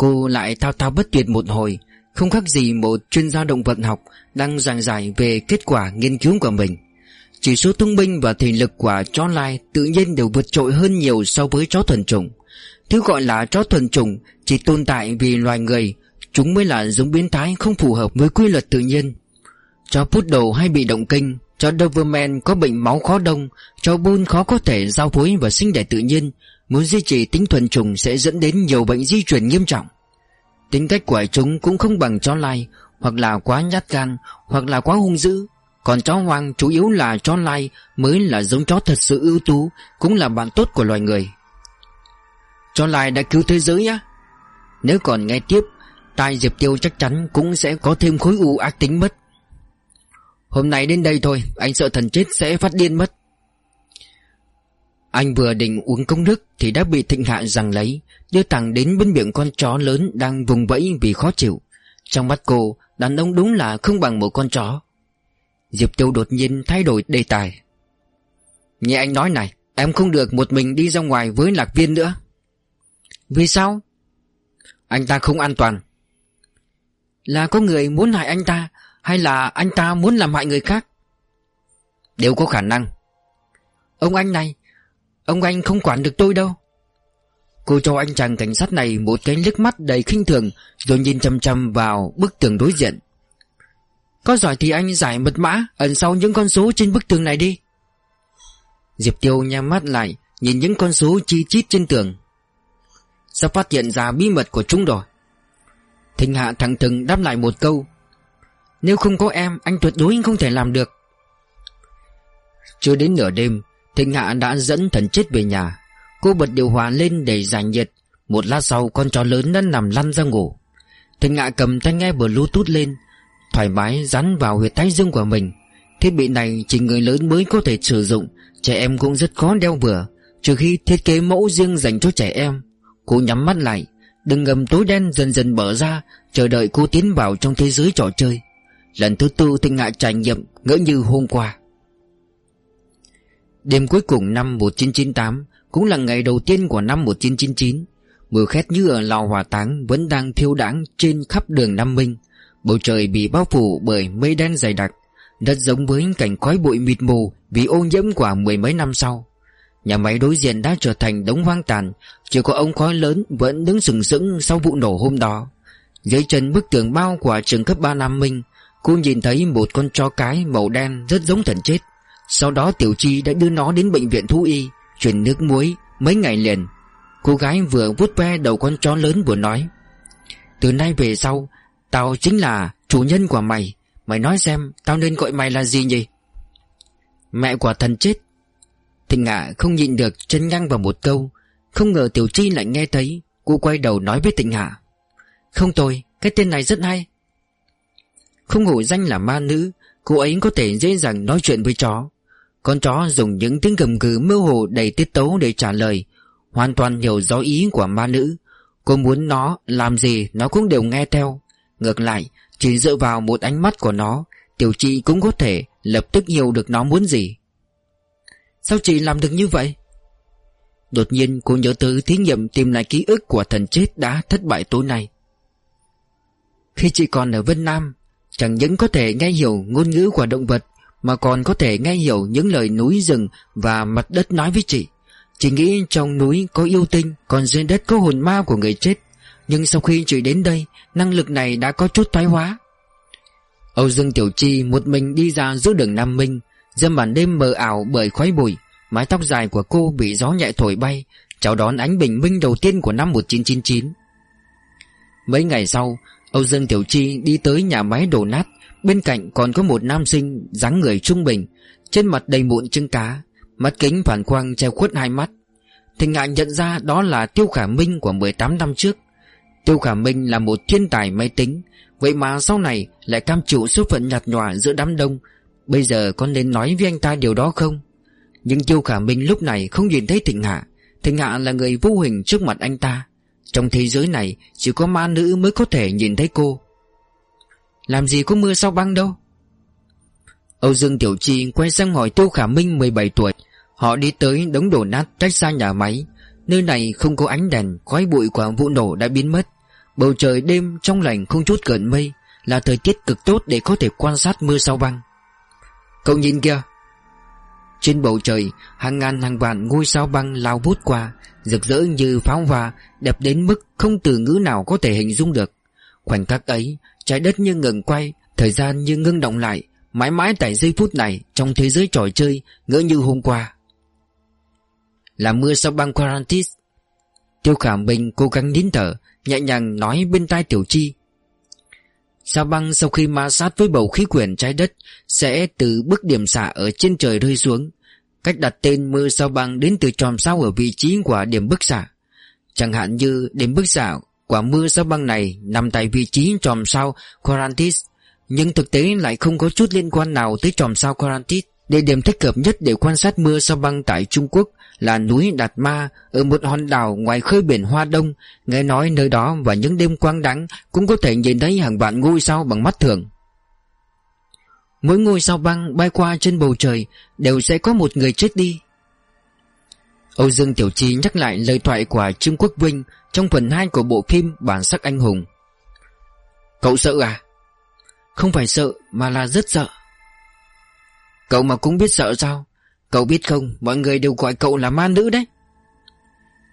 B: Cô lại thao thao bất tuyệt một hồi, Không khác gì một chuyên gia động vật học Đang giảng giải về kết quả nghiên cứu của mình. Chỉ số thông minh và thể lực của chó lai Tự nhiên đều vượt trội hơn nhiều so với chó thuần chủng. Thứ gọi là chó thuần chủng Chỉ tồn tại vì loài người, Chúng mới là giống biến thái không phù hợp với quy luật tự nhiên. Chó poodle hay bị động kinh, Chó Doberman có bệnh máu khó đông, Chó Bull khó có thể giao phối và sinh đẻ tự nhiên Muốn duy trì tính thuần chủng sẽ dẫn đến nhiều bệnh di truyền nghiêm trọng. Tính cách của chúng cũng không bằng chó lai, Hoặc là quá nhát gan, Hoặc là quá hung dữ. Còn chó hoang chủ yếu là chó lai Mới là giống chó thật sự ưu tú, Cũng là bạn tốt của loài người. Chó lai đã cứu thế giới á Nếu còn nghe tiếp, Tai Diệp Tiêu chắc chắn cũng sẽ có thêm khối u ác tính mất. Hôm nay đến đây thôi, Anh sợ thần chết sẽ phát điên mất. Anh vừa định uống công nước Thì đã bị thịnh hạ giằng lấy, Đưa thẳng đến bên miệng con chó lớn Đang vùng vẫy vì khó chịu. Trong mắt cô, Đàn ông đúng là không bằng một con chó. Diệp Tiêu đột nhiên thay đổi đề tài. Nghe anh nói này, Em không được một mình đi ra ngoài với lạc viên nữa. Vì sao? Anh ta không an toàn. Là có người muốn hại anh ta, hay là anh ta muốn làm hại người khác? Đều có khả năng. Ông anh này Ông anh không quản được tôi đâu. Cô cho anh chàng cảnh sát này Một cái liếc mắt đầy khinh thường, Rồi nhìn chăm chăm vào bức tường đối diện. Có giỏi thì anh giải mật mã, Ẩn sau những con số trên bức tường này đi. Diệp Tiêu nhắm mắt lại, Nhìn những con số chi chít trên tường. Sắp phát hiện ra bí mật của chúng rồi. Thịnh Hạ thẳng thừng đáp lại một câu. Nếu không có em, Anh tuyệt đối không thể làm được. Chưa đến nửa đêm Thịnh Hạ đã dẫn thần chết về nhà. Cô bật điều hòa lên để giải nhiệt. Một lát sau, con chó lớn đã nằm lăn ra ngủ. Thịnh Hạ cầm tai nghe bluetooth lên, Thoải mái dán vào huyệt thái dương của mình. Thiết bị này chỉ người lớn mới có thể sử dụng, Trẻ em cũng rất khó đeo vừa, Trừ khi thiết kế mẫu riêng dành cho trẻ em. Cô nhắm mắt lại Đừng ngầm tối đen dần dần mở ra, Chờ đợi cô tiến vào trong thế giới trò chơi. Lần thứ tư, Thịnh Hạ trải nghiệm ngỡ như hôm qua. Đêm cuối cùng năm 1998 Cũng là ngày đầu tiên của năm 1999 Mưa khét như ở lò hỏa táng Vẫn đang thiêu đãng trên khắp đường Nam Minh. Bầu trời bị bao phủ bởi mây đen dày đặc Rất giống với cảnh khói bụi mịt mù Vì ô nhiễm quả mười mấy năm sau. Nhà máy đối diện đã trở thành đống hoang tàn, Chỉ có ông khói lớn vẫn đứng sừng sững sau vụ nổ hôm đó. Dưới chân bức tường bao của trường cấp 3 Nam Minh, Cô nhìn thấy một con chó cái màu đen rất giống thần chết. Sau đó Tiểu Chi đã đưa nó đến bệnh viện thú y Chuyển nước muối mấy ngày liền. Cô gái vừa vuốt ve đầu con chó lớn vừa nói, Từ nay về sau, Tao chính là chủ nhân của mày. Mày nói xem, Tao nên gọi mày là gì nhỉ? Mẹ của thần chết. Thịnh Hạ không nhịn được chân ngang vào một câu. Không ngờ Tiểu Chi lại nghe thấy, Cô quay đầu nói với Thịnh Hạ Không tôi Cái tên này rất hay. Không hổ danh là ma nữ, Cô ấy có thể dễ dàng nói chuyện với chó. Con chó dùng những tiếng gầm gừ mơ hồ đầy tiết tấu để trả lời. Hoàn toàn hiểu rõ ý của ma nữ. Cô muốn nó làm gì nó cũng đều nghe theo. Ngược lại, Chỉ dựa vào một ánh mắt của nó, Tiểu chị cũng có thể lập tức hiểu được nó muốn gì. Sao chị làm được như vậy? Đột nhiên, cô nhớ tới thí nghiệm tìm lại ký ức của thần chết đã thất bại tối nay. Khi chị còn ở Vân Nam, Chẳng những có thể nghe hiểu ngôn ngữ của động vật mà còn có thể nghe hiểu những lời núi rừng và mặt đất nói với chị. Chị nghĩ trong núi có yêu tinh, Còn dưới đất có hồn ma của người chết. Nhưng sau khi chị đến đây, Năng lực này đã có chút thoái hóa. Âu Dương Tiểu Chi một mình đi ra giữa đường Nam Minh, Dâm màn đêm mờ ảo bởi khói bụi, Mái tóc dài của cô bị gió nhẹ thổi bay, Chào đón ánh bình minh đầu tiên của năm 1999 Mấy ngày sau, Âu Dương Tiểu Chi đi tới nhà máy đổ nát. Bên cạnh còn có một nam sinh dáng người trung bình, Trên mặt đầy mụn trứng cá, Mắt kính phản quang che khuất hai mắt. Thịnh ngại nhận ra đó là Tiêu Khả Minh của 18 năm trước. Tiêu Khả Minh là một thiên tài máy tính, Vậy mà sau này lại cam chịu số phận nhạt nhòa giữa đám đông. Bây giờ có nên nói với anh ta điều đó không? Nhưng Tiêu Khả Minh lúc này không nhìn thấy Thịnh Hạ. Thịnh Hạ là người vô hình trước mặt anh ta. Trong thế giới này, Chỉ có ma nữ mới có thể nhìn thấy cô. Làm gì có mưa sao băng đâu? Âu Dương Tiểu Chi quay sang hỏi Tiêu Khả Minh 17 tuổi. Họ đi tới đống đổ nát cách xa nhà máy. Nơi này không có ánh đèn, Khói bụi của vụ nổ đã biến mất. Bầu trời đêm trong lành không chút gần mây, Là thời tiết cực tốt để có thể quan sát mưa sao băng. Cậu nhìn kìa. Trên bầu trời, Hàng ngàn hàng vạn ngôi sao băng lao vút qua, Rực rỡ như pháo hoa, Đẹp đến mức không từ ngữ nào có thể hình dung được. Khoảnh khắc ấy Trái đất như ngừng quay, Thời gian như ngưng động lại. Mãi mãi tại giây phút này, Trong thế giới trò chơi, Ngỡ như hôm qua. Là mưa sao băng Quarantis. Tiêu khả mình cố gắng nín thở, Nhẹ nhàng nói bên tai Tiểu Chi. Sao băng sau khi ma sát với bầu khí quyển trái đất Sẽ từ bức điểm xạ ở trên trời rơi xuống? Cách đặt tên mưa sao băng đến từ tròm sao ở vị trí của điểm bức xạ. Chẳng hạn như điểm bức xạ Quả mưa sao băng này nằm tại vị trí tròm sao Corantis Nhưng thực tế lại không có chút liên quan nào tới tròm sao Corantis Địa điểm thích hợp nhất để quan sát mưa sao băng tại Trung Quốc là núi Đạt Ma ở một hòn đảo ngoài khơi biển Hoa Đông. Nghe nói nơi đó và những đêm quang đắng cũng có thể nhìn thấy hàng vạn ngôi sao bằng mắt thường. Mỗi ngôi sao băng bay qua trên bầu trời đều sẽ có một người chết đi. Âu Dương Tiểu Chi nhắc lại lời thoại của Trương Quốc Vinh trong phần 2 của bộ phim Bản sắc anh hùng. Cậu sợ à? Không phải sợ, mà là rất sợ. Cậu mà cũng biết sợ sao? Cậu biết không, Mọi người đều gọi cậu là ma nữ đấy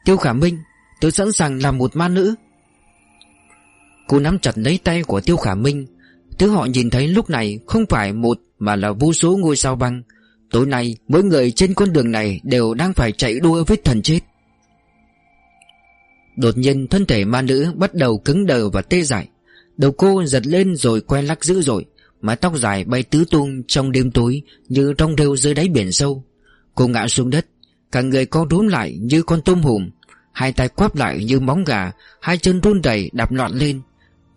B: Tiêu Khả Minh, Tôi sẵn sàng làm một ma nữ Cô nắm chặt lấy tay của Tiêu Khả Minh Thứ họ nhìn thấy lúc này Không phải một, mà là vô số ngôi sao băng Tối nay, mỗi người trên con đường này Đều đang phải chạy đua với thần chết Đột nhiên thân thể ma nữ Bắt đầu cứng đờ và tê dại. Đầu cô giật lên rồi quay lắc dữ dội, Mái tóc dài bay tứ tung trong đêm tối Như trong rêu dưới đáy biển sâu. Cô ngã xuống đất, Cả người co rúm lại như con tôm hùm, Hai tay quắp lại như móng gà, Hai chân run đầy đạp loạn lên.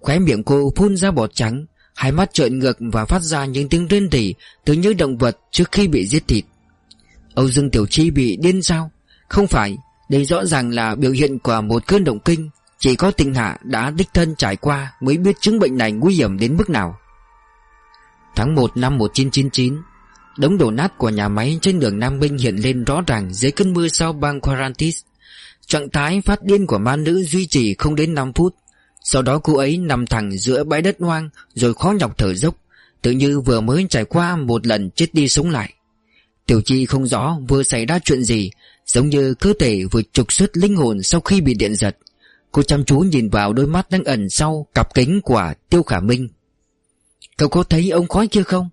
B: Khóe miệng cô phun ra bọt trắng, Hai mắt trợn ngược và phát ra những tiếng rên rỉ Từ những động vật trước khi bị giết thịt. Âu Dương Tiểu Chi bị điên sao? Không phải đây rõ ràng là biểu hiện của một cơn động kinh Chỉ có tình hạ đã đích thân trải qua Mới biết chứng bệnh này nguy hiểm đến mức nào Tháng 1 năm 1999 Đống đổ nát của nhà máy trên đường Nam Minh hiện lên rõ ràng dưới cơn mưa sau bang Quarantis. Trạng thái phát điên của ma nữ duy trì không đến 5 phút. Sau đó cô ấy nằm thẳng giữa bãi đất hoang rồi khó nhọc thở dốc, tự như vừa mới trải qua một lần chết đi sống lại. Tiểu Chi không rõ vừa xảy ra chuyện gì, Giống như cơ thể vừa trục xuất linh hồn sau khi bị điện giật. Cô chăm chú nhìn vào đôi mắt đang ẩn sau cặp kính của Tiêu Khả Minh. Cậu có thấy ông khói kia không?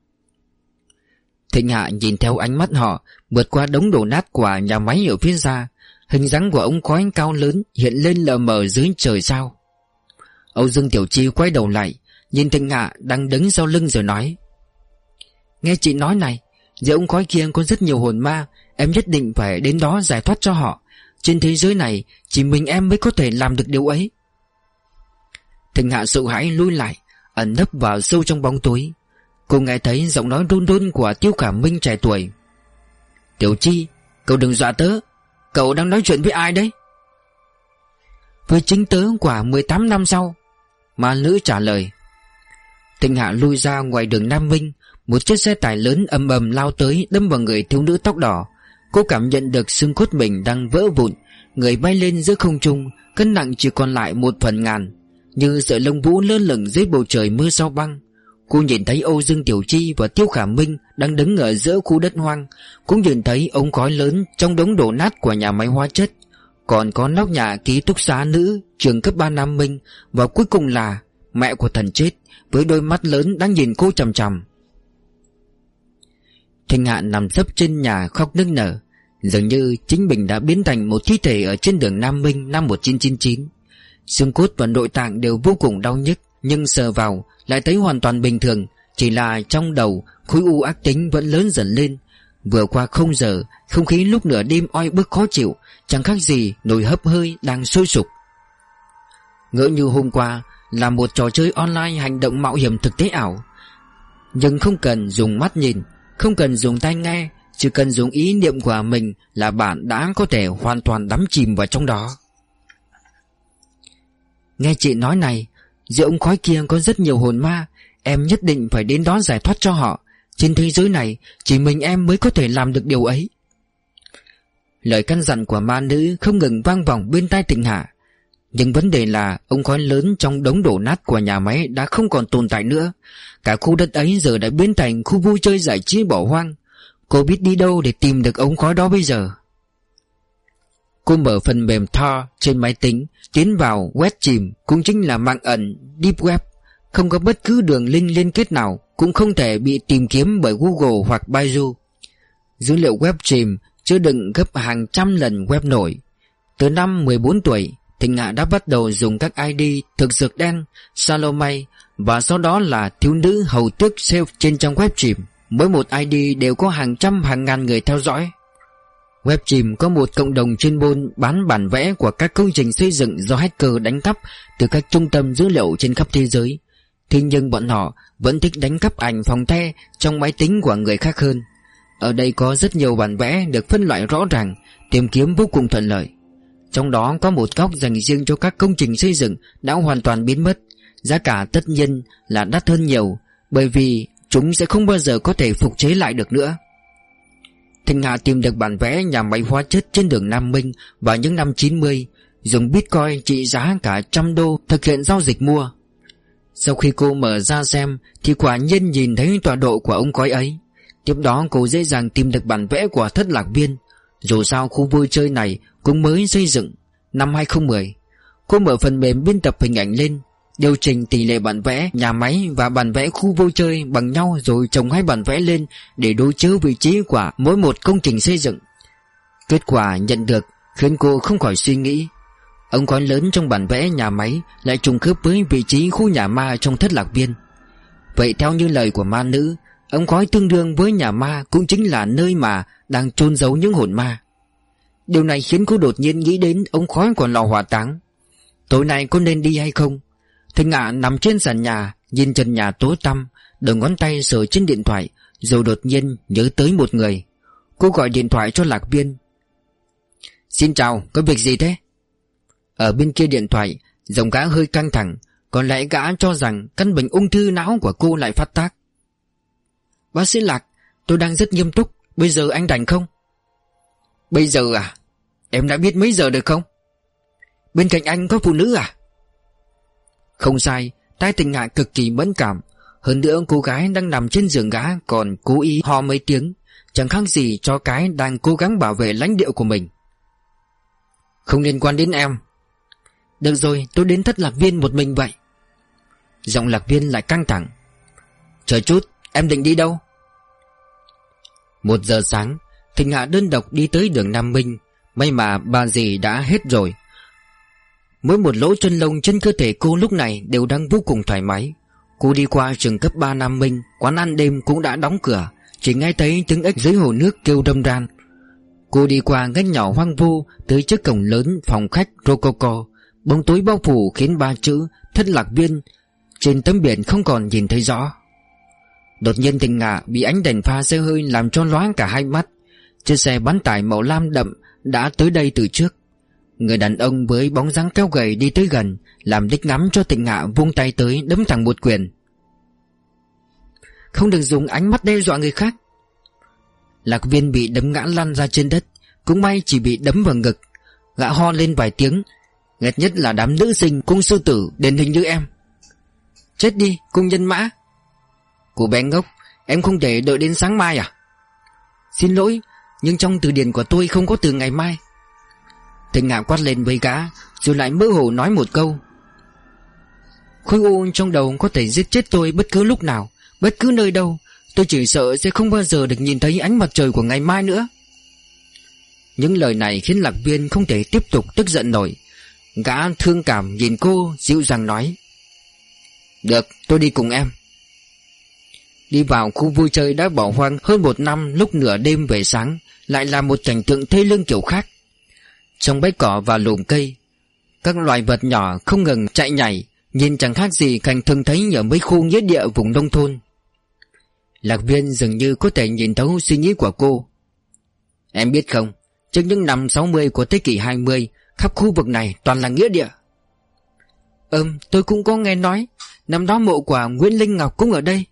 B: Thịnh Hạ nhìn theo ánh mắt họ, Vượt qua đống đổ nát của nhà máy ở phía xa. Hình dáng của ông khói cao lớn Hiện lên lờ mờ dưới trời sao. Âu Dương Tiểu Chi quay đầu lại, Nhìn Thịnh Hạ đang đứng sau lưng rồi nói, Nghe chị nói này dưới ống khói kia có rất nhiều hồn ma, Em nhất định phải đến đó giải thoát cho họ. Trên thế giới này, Chỉ mình em mới có thể làm được điều ấy. Thịnh Hạ sợ hãi lui lại, Ẩn nấp vào sâu trong bóng tối. Cô nghe thấy giọng nói run run của Tiêu Khả Minh trẻ tuổi. Tiểu Chi, Cậu đừng dọa tớ, Cậu đang nói chuyện với ai đấy? Với chính tớ quả 18 năm sau. Mà nữ trả lời. Thịnh Hạ lui ra ngoài đường Nam Minh một chiếc xe tải lớn ầm ầm lao tới, Đâm vào người thiếu nữ tóc đỏ. Cô cảm nhận được xương cốt mình đang vỡ vụn. Người bay lên giữa không trung, Cân nặng chỉ còn lại một phần ngàn. Như sợi lông vũ lơ lửng dưới bầu trời mưa sao băng. Cô nhìn thấy Âu Dương Tiểu Chi và Tiêu Khả Minh Đang đứng ở giữa khu đất hoang. Cũng nhìn thấy ống khói lớn Trong đống đổ nát của nhà máy hóa chất. Còn có nóc nhà ký túc xá nữ, Trường cấp 3 Nam Minh Và cuối cùng là Mẹ của thần chết Với đôi mắt lớn đang nhìn cô chằm chằm. Thanh Hạ nằm sấp trên nhà khóc nức nở. Dường như chính mình đã biến thành một thi thể Ở trên đường Nam Minh năm 1999 Xương cốt và nội tạng đều vô cùng đau nhức, Nhưng sờ vào lại thấy hoàn toàn bình thường, Chỉ là trong đầu khối u ác tính vẫn lớn dần lên. Vừa qua không giờ, Không khí lúc nửa đêm oi bức khó chịu, Chẳng khác gì nồi hấp hơi đang sôi sục. Ngỡ như hôm qua Là một trò chơi online hành động mạo hiểm thực tế ảo, Nhưng không cần dùng mắt nhìn. Không cần dùng tai nghe, Chỉ cần dùng ý niệm của mình Là bạn đã có thể hoàn toàn đắm chìm vào trong đó. Nghe chị nói này, Giữa ông khói kia có rất nhiều hồn ma, Em nhất định phải đến đó giải thoát cho họ. Trên thế giới này, Chỉ mình em mới có thể làm được điều ấy. Lời căn dặn của ma nữ Không ngừng vang vọng bên tai tình hạ. Nhưng vấn đề là Ông khói lớn trong đống đổ nát của nhà máy Đã không còn tồn tại nữa. Cả khu đất ấy giờ đã biến thành khu vui chơi giải trí bỏ hoang. Cô biết đi đâu để tìm được ống khói đó bây giờ? Cô mở phần mềm Thor trên máy tính, Tiến vào web chìm, Cũng chính là mạng ẩn Deep Web. Không có bất cứ đường link liên kết nào, Cũng không thể bị tìm kiếm bởi Google hoặc Baidu. Dữ liệu web chìm chứa đựng gấp hàng trăm lần web nổi. Từ năm 14 tuổi Thịnh ngạ đã bắt đầu dùng các ID thực dược đen, Salome Và sau đó là thiếu nữ hầu tước sale trên trang web chìm Mỗi một ID đều có hàng trăm hàng ngàn người theo dõi Web chìm có một cộng đồng chuyên môn bán bản vẽ của các công trình xây dựng do hacker đánh cắp từ các trung tâm dữ liệu trên khắp thế giới. Thế nhưng bọn họ vẫn thích đánh cắp ảnh phòng the trong máy tính của người khác hơn. Ở đây có rất nhiều bản vẽ được phân loại rõ ràng, tìm kiếm vô cùng thuận lợi. Trong đó có một góc dành riêng cho các công trình xây dựng đã hoàn toàn biến mất. Giá cả tất nhiên là đắt hơn nhiều, bởi vì chúng sẽ không bao giờ có thể phục chế lại được nữa. Thanh Hà tìm được bản vẽ nhà máy hóa chất trên đường Nam Minh vào những năm 90 Dùng Bitcoin trị giá cả trăm đô thực hiện giao dịch mua Sau khi cô mở ra xem Thì quả nhiên nhìn thấy tọa độ của ông cói ấy Tiếp đó cô dễ dàng tìm được bản vẽ của thất lạc viên Dù sao khu vui chơi này cũng mới xây dựng Năm 2010 Cô mở phần mềm biên tập hình ảnh lên Điều chỉnh tỷ lệ bản vẽ nhà máy và bản vẽ khu vui chơi bằng nhau rồi trồng hai bản vẽ lên để đối chiếu vị trí của mỗi một công trình xây dựng. Kết quả nhận được khiến cô không khỏi suy nghĩ. Ông khói lớn trong bản vẽ nhà máy lại trùng khớp với vị trí khu nhà ma trong thất lạc viên. Vậy theo như lời của ma nữ, ông khói tương đương với nhà ma cũng chính là nơi mà đang chôn giấu những hồn ma. Điều này khiến cô đột nhiên nghĩ đến ống khói của lò hỏa táng. Tối nay cô nên đi hay không? Thịnh ngạ nằm trên sàn nhà Nhìn trần nhà tối tăm Đầu ngón tay sờ trên điện thoại Rồi đột nhiên nhớ tới một người Cô gọi điện thoại cho Lạc Viên Xin chào, có việc gì thế? Ở bên kia điện thoại Giọng gã hơi căng thẳng Có lẽ gã cho rằng căn bệnh ung thư não của cô lại phát tác Bác sĩ Lạc Tôi đang rất nghiêm túc Bây giờ anh rảnh không? Bây giờ à? Em đã biết mấy giờ được không? Bên cạnh anh có phụ nữ à? Không sai Tai tình ngại cực kỳ mẫn cảm. Hơn nữa, cô gái đang nằm trên giường gã Còn cố ý ho mấy tiếng. Chẳng khác gì cho cái đang cố gắng bảo vệ lãnh địa của mình. Không liên quan đến em. Được rồi, tôi đến thất lạc viên một mình vậy. Giọng lạc viên lại căng thẳng. Chờ chút, em định đi đâu? Một giờ sáng Thịnh Hạ đơn độc đi tới đường Nam Minh, May mà bà dì đã hết rồi. Mỗi một lỗ chân lông trên cơ thể cô lúc này Đều đang vô cùng thoải mái. Cô đi qua trường cấp 3 Nam Minh, Quán ăn đêm cũng đã đóng cửa, Chỉ nghe thấy tiếng ếch dưới hồ nước kêu đâm ran. Cô đi qua ngách nhỏ hoang vu, Tới trước cổng lớn phòng khách Rococo. Bóng tối bao phủ khiến ba chữ Thất lạc viên Trên tấm biển không còn nhìn thấy rõ. Đột nhiên tình ngạ bị ánh đèn pha xe hơi Làm cho loáng cả hai mắt. Chiếc xe bán tải màu lam đậm Đã tới đây từ trước. Người đàn ông với bóng dáng kéo gầy đi tới gần, Làm đích ngắm cho tịnh ngạ vung tay tới đấm thẳng một quyền. Không được dùng ánh mắt đe dọa người khác. Lạc viên bị đấm ngã lăn ra trên đất, Cũng may chỉ bị đấm vào ngực. Gã ho lên vài tiếng Nghẹt nhất là đám nữ sinh, cung sư tử Đền hình như em. Chết đi, cung nhân mã. Cô bé ngốc, Em không thể đợi đến sáng mai à? Xin lỗi nhưng trong từ điển của tôi không có từ ngày mai. Thịnh ngạo quát lên với gã, Rồi lại mơ hồ nói một câu. Khối u trong đầu có thể giết chết tôi bất cứ lúc nào, Bất cứ nơi đâu. Tôi chỉ sợ sẽ không bao giờ được nhìn thấy ánh mặt trời của ngày mai nữa. Những lời này khiến lạc viên không thể tiếp tục tức giận nổi. Gã thương cảm nhìn cô, dịu dàng nói. Được, tôi đi cùng em. Đi vào khu vui chơi đã bỏ hoang hơn một năm lúc nửa đêm về sáng, Lại là một cảnh tượng thê lương kiểu khác. Trong bãi cỏ và lùm cây, Các loài vật nhỏ không ngừng chạy nhảy, Nhìn chẳng khác gì cảnh thường thấy ở mấy khu nghĩa địa vùng nông thôn. Lạc viên dường như có thể nhìn thấu suy nghĩ của cô. Em biết không, Trước những năm 60 của thế kỷ 20 Khắp khu vực này toàn là nghĩa địa. Ừm, tôi cũng có nghe nói, Năm đó mộ của Nguyễn Linh Ngọc cũng ở đây.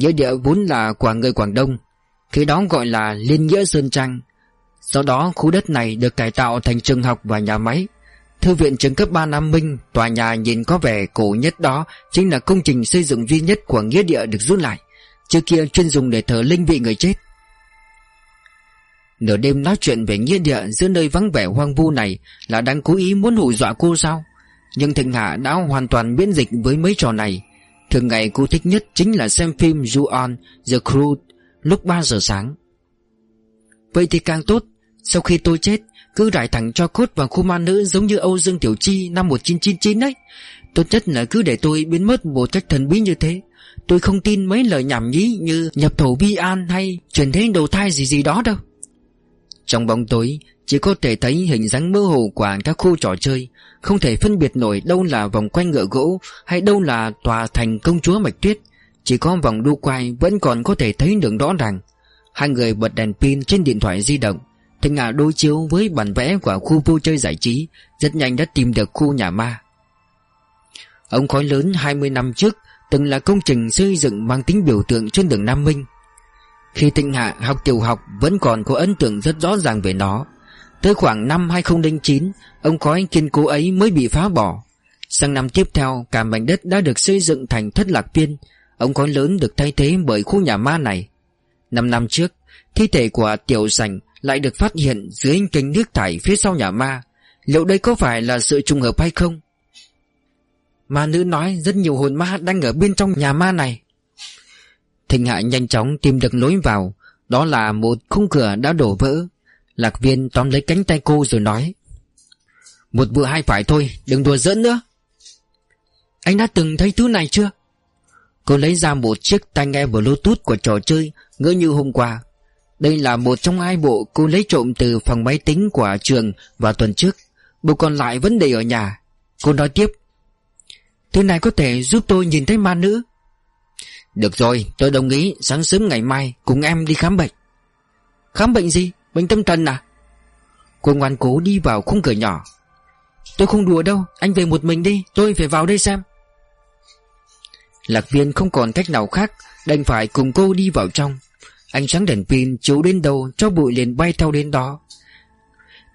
B: Nghĩa địa vốn là của người Quảng Đông, Khi đó gọi là Liên Nghĩa Sơn Trang. Sau đó, khu đất này được cải tạo thành trường học và nhà máy. Thư viện trường cấp 3 Nam Minh, Tòa nhà nhìn có vẻ cổ nhất đó Chính là công trình xây dựng duy nhất của nghĩa địa được rút lại. Trước kia chuyên dùng để thờ linh vị người chết. Nửa đêm nói chuyện về nghĩa địa giữa nơi vắng vẻ hoang vu này Là đang cố ý muốn hù dọa cô sao? Nhưng Thịnh Hạ đã hoàn toàn miễn dịch với mấy trò này. Thường ngày cô thích nhất chính là xem phim You On The Crew lúc 3 giờ sáng. Vậy thì càng tốt, Sau khi tôi chết, Cứ rải thẳng cho cốt vào khu ma nữ giống như Âu Dương Tiểu Chi năm 1999 đấy. Tốt nhất là cứ để tôi biến mất một cách thần bí như thế. Tôi không tin mấy lời nhảm nhí như nhập thổ vi an hay chuyển thế đầu thai gì gì đó đâu. Trong bóng tối, chỉ có thể thấy hình dáng mơ hồ của các khu trò chơi. Không thể phân biệt nổi đâu là vòng quanh ngựa gỗ Hay đâu là tòa thành công chúa Mạch Tuyết. Chỉ có vòng đu quay vẫn còn có thể thấy đường rõ ràng. Hai người bật đèn pin trên điện thoại di động. Thịnh Ngạ đối chiếu với bản vẽ của khu vui chơi giải trí, Rất nhanh đã tìm được khu nhà ma. Ông khói lớn 20 năm trước Từng là công trình xây dựng mang tính biểu tượng trên đường Nam Minh. Khi Thịnh Hạ học tiểu học Vẫn còn có ấn tượng rất rõ ràng về nó. Tới khoảng năm 2009 Ông khói kiên cố ấy mới bị phá bỏ. Sang năm tiếp theo, Cả mảnh đất đã được xây dựng thành thất lạc viên. Ông khói lớn được thay thế bởi khu nhà ma này. Năm năm trước, Thi thể của tiểu sành Lại được phát hiện dưới kênh nước thải phía sau nhà ma. Liệu đây có phải là sự trùng hợp hay không? Ma nữ nói rất nhiều hồn ma đang ở bên trong nhà ma này. Thịnh Hạ nhanh chóng tìm được lối vào. Đó là một khung cửa đã đổ vỡ. Lạc viên tóm lấy cánh tay cô rồi nói, Một vừa hai phải thôi, Đừng đùa giỡn nữa. Anh đã từng thấy thứ này chưa? Cô lấy ra một chiếc tai nghe bluetooth của trò chơi Ngỡ như hôm qua. Đây là một trong hai bộ cô lấy trộm từ phòng máy tính của trường vào tuần trước. Bộ còn lại vẫn để ở nhà. Cô nói tiếp, Thứ này có thể giúp tôi nhìn thấy ma nữ. Được rồi, tôi đồng ý. Sáng sớm ngày mai, cùng em đi khám bệnh. Khám bệnh gì? Bệnh tâm thần à? Cô ngoan cố đi vào khung cửa nhỏ. Tôi không đùa đâu, Anh về một mình đi, Tôi phải vào đây xem. Lạc viên không còn cách nào khác, Đành phải cùng cô đi vào trong. Ánh sáng đèn pin chiếu đến đâu, Cho bụi liền bay theo đến đó.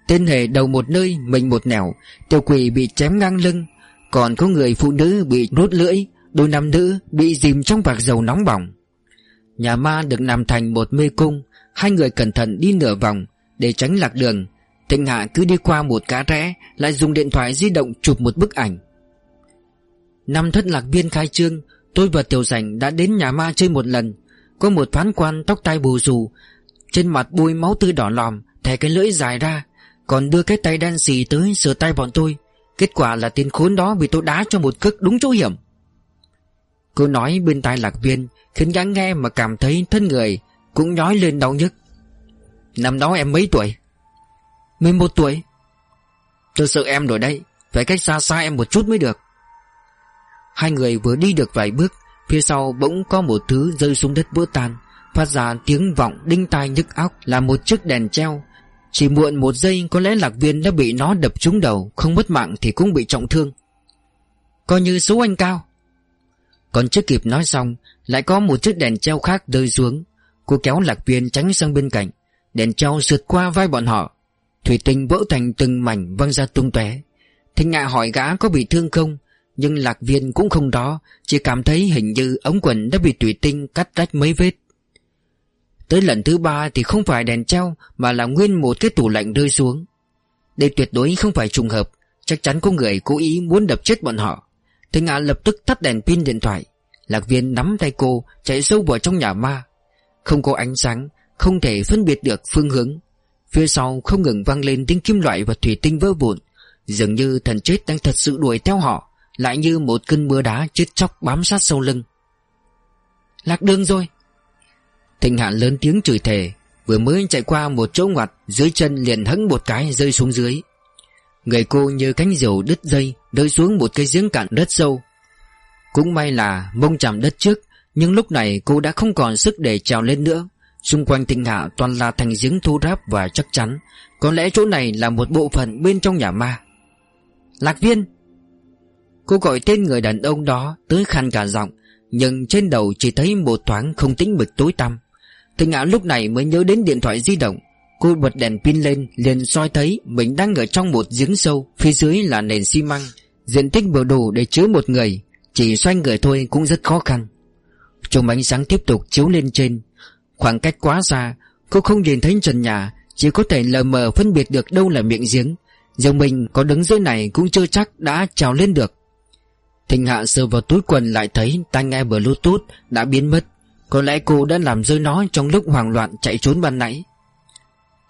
B: Tên hề đầu một nơi, Mình một nẻo. Tiểu quỷ bị chém ngang lưng, Còn có người phụ nữ bị rút lưỡi. Đôi nam nữ bị dìm trong vạc dầu nóng bỏng. Nhà ma được làm thành một mê cung, Hai người cẩn thận đi nửa vòng Để tránh lạc đường. Thịnh Hạ cứ đi qua một cá rẽ, Lại dùng điện thoại di động chụp một bức ảnh. Năm thất lạc viên khai trương, Tôi và Tiểu Sảnh đã đến nhà ma chơi một lần. Có một phán quan tóc tai bù rù, Trên mặt bôi máu tươi đỏ lòm Thẻ cái lưỡi dài ra, Còn đưa cái tay đen xì tới sửa tay bọn tôi. Kết quả là tên khốn đó bị tôi đá cho một cước đúng chỗ hiểm. Cô nói bên tai lạc viên, Khiến gã nghe mà cảm thấy thân người Cũng nhói lên đau nhức. Năm đó em mấy tuổi? 11 tuổi. Tôi sợ em rồi đây Phải cách xa xa em một chút mới được. Hai người vừa đi được vài bước, Phía sau bỗng có một thứ rơi xuống đất vỡ tan, Phát ra tiếng vọng đinh tai nhức óc Là một chiếc đèn treo. Chỉ muộn một giây, có lẽ lạc viên đã bị nó đập trúng đầu, Không mất mạng thì cũng bị trọng thương. Coi như số anh cao. Còn chưa kịp nói xong, Lại có một chiếc đèn treo khác rơi xuống. Cô kéo lạc viên tránh sang bên cạnh, Đèn treo sượt qua vai bọn họ. Thủy tinh vỡ thành từng mảnh văng ra tung tóe. Thanh ngạ hỏi gã có bị thương không, Nhưng lạc viên cũng không đó, Chỉ cảm thấy hình như ống quần đã bị thủy tinh cắt rách mấy vết. Tới lần thứ ba thì không phải đèn treo, Mà là nguyên một cái tủ lạnh rơi xuống. Đây tuyệt đối không phải trùng hợp, Chắc chắn có người cố ý muốn đập chết bọn họ. Thinh ngạ lập tức tắt đèn pin điện thoại. Lạc viên nắm tay cô, Chạy sâu vào trong nhà ma. Không có ánh sáng, Không thể phân biệt được phương hướng. Phía sau không ngừng vang lên tiếng kim loại và thủy tinh vỡ vụn. Dường như thần chết đang thật sự đuổi theo họ, Lại như một cơn mưa đá chết chóc bám sát sau lưng. Lạc đường rồi. Thịnh hạn lớn tiếng chửi thề, Vừa mới chạy qua một chỗ ngoặt, Dưới chân liền hững một cái rơi xuống dưới. Người cô như cánh diều đứt dây, Rơi xuống một cái giếng cạn đất sâu. Cũng may là mông chạm đất trước, Nhưng lúc này cô đã không còn sức để trèo lên nữa. Xung quanh tinh hạ toàn là thành giếng thô ráp và chắc chắn. Có lẽ chỗ này là một bộ phận bên trong nhà ma. Lạc viên! Cô gọi tên người đàn ông đó tới khăn cả giọng, Nhưng trên đầu chỉ thấy một thoáng không tĩnh mịch tối tăm. Tinh hạ lúc này mới nhớ đến điện thoại di động. Cô bật đèn pin lên, liền soi thấy mình đang ở trong một giếng sâu, Phía dưới là nền xi măng. Diện tích vừa đủ để chứa một người, Chỉ xoay người thôi cũng rất khó khăn. Chùm ánh sáng tiếp tục chiếu lên trên. Khoảng cách quá xa, Cô không nhìn thấy trần nhà, Chỉ có thể lờ mờ phân biệt được đâu là miệng giếng. Dù mình có đứng dưới này Cũng chưa chắc đã trào lên được. Thịnh Hạ sờ vào túi quần lại thấy tai nghe bluetooth đã biến mất. Có lẽ cô đã làm rơi nó Trong lúc hoảng loạn chạy trốn ban nãy.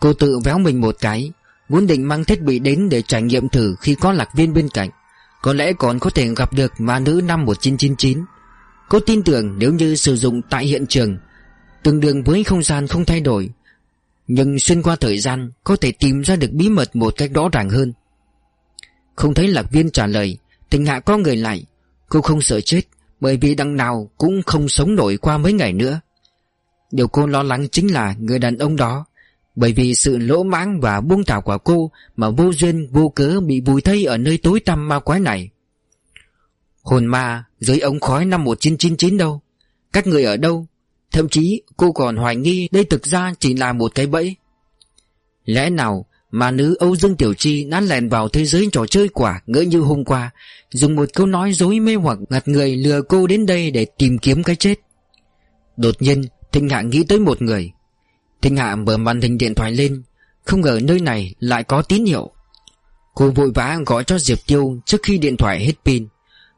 B: Cô tự véo mình một cái Muốn định mang thiết bị đến để trải nghiệm thử Khi có lạc viên bên cạnh. Có lẽ còn có thể gặp được ma nữ năm 1999 Cô tin tưởng nếu như sử dụng tại hiện trường, Tương đương với không gian không thay đổi. Nhưng xuyên qua thời gian, Có thể tìm ra được bí mật một cách rõ ràng hơn. Không thấy lạc viên trả lời, Tình hạ có người lại. Cô không sợ chết, Bởi vì đằng nào cũng không sống nổi qua mấy ngày nữa. Điều cô lo lắng chính là người đàn ông đó bởi vì sự lỗ mãng và buông thảo của cô Mà vô duyên, vô cớ bị vùi thây ở nơi tối tăm ma quái này. Hồn ma dưới ống khói năm 1999 đâu? Các người ở đâu? Thậm chí cô còn hoài nghi đây thực ra chỉ là một cái bẫy. Lẽ nào mà nữ Âu Dương Tiểu Chi đã lèn vào thế giới trò chơi quả ngỡ như hôm qua, Dùng một câu nói dối mê hoặc ngặt người lừa cô đến đây để tìm kiếm cái chết? Đột nhiên, Thịnh Hạ nghĩ tới một người. Thịnh Hạ mở màn hình điện thoại lên, Không ngờ nơi này lại có tín hiệu. Cô vội vã gọi cho Diệp Tiêu trước khi điện thoại hết pin.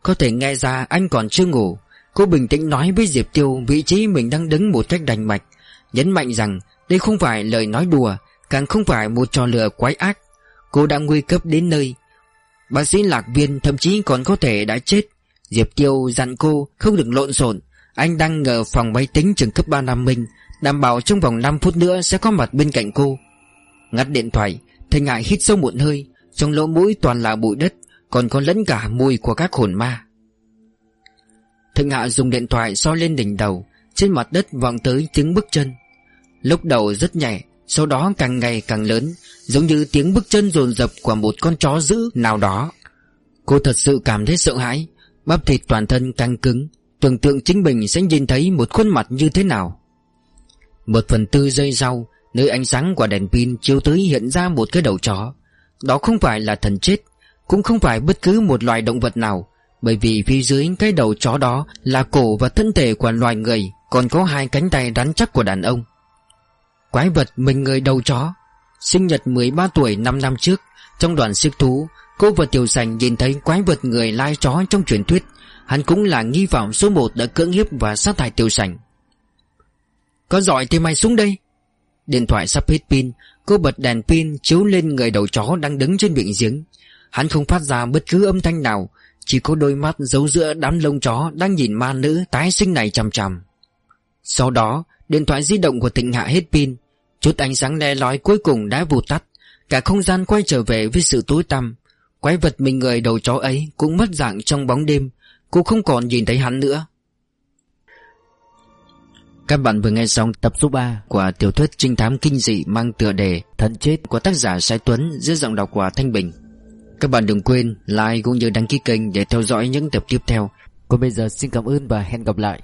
B: Có thể nghe ra anh còn chưa ngủ. Cô bình tĩnh nói với Diệp Tiêu vị trí mình đang đứng một cách đành mạch, Nhấn mạnh rằng đây không phải lời nói đùa, Càng không phải một trò lừa quái ác. Cô đã nguy cấp đến nơi. Bác sĩ lạc viên thậm chí còn có thể đã chết. Diệp Tiêu dặn cô không được lộn xộn. Anh đang ở phòng máy tính trường cấp 3 Nam Minh Đảm bảo trong vòng 5 phút nữa sẽ có mặt bên cạnh cô. Ngắt điện thoại, Thầy ngại hít sâu một hơi, Trong lỗ mũi toàn là bụi đất, Còn có lẫn cả mùi của các hồn ma. Thịnh Hạ dùng điện thoại so lên đỉnh đầu, Trên mặt đất vọng tới tiếng bước chân. Lúc đầu rất nhẹ, Sau đó càng ngày càng lớn, Giống như tiếng bước chân dồn dập của một con chó dữ nào đó. Cô thật sự cảm thấy sợ hãi, Bắp thịt toàn thân căng cứng, Tưởng tượng chính mình sẽ nhìn thấy một khuôn mặt như thế nào. Một phần tư giây sau, Nơi ánh sáng của đèn pin chiếu tới hiện ra một cái đầu chó. Đó không phải là thần chết, Cũng không phải bất cứ một loài động vật nào,
A: Bởi vì phía dưới cái đầu chó đó Là cổ và thân thể của loài người, Còn có hai cánh tay rắn chắc của đàn ông. Quái vật mình người đầu chó, Sinh nhật 13 tuổi 5 năm trước, Trong đoàn siếc thú, Cô và Tiểu Sành nhìn thấy quái vật người lai chó trong truyền thuyết. Hắn cũng là nghi phạm số 1 đã cưỡng hiếp và sát hại Tiểu Sành. Có giỏi thì mày xuống đây. Điện thoại sắp hết pin, Cô bật đèn pin chiếu lên người đầu chó đang đứng trên miệng giếng. Hắn không phát ra bất cứ âm thanh nào, Chỉ có đôi mắt giấu giữa đám lông chó Đang nhìn ma nữ tái sinh này chằm chằm. Sau đó, Điện thoại di động của Tịnh Hạ hết pin, Chút ánh sáng le lói cuối cùng đã vụt tắt, Cả không gian quay trở về với sự tối tăm. Quái vật mình người đầu chó ấy Cũng mất dạng trong bóng đêm, Cô không còn nhìn thấy hắn nữa. Các bạn vừa nghe xong tập số 3 Của tiểu thuyết trinh thám kinh dị Mang tựa đề Thần chết của tác giả Sai Tuấn Dưới giọng đọc của Thanh Bình. Các bạn đừng quên like cũng như đăng ký kênh Để theo dõi những tập tiếp theo.
B: Còn bây giờ xin cảm ơn và hẹn gặp lại.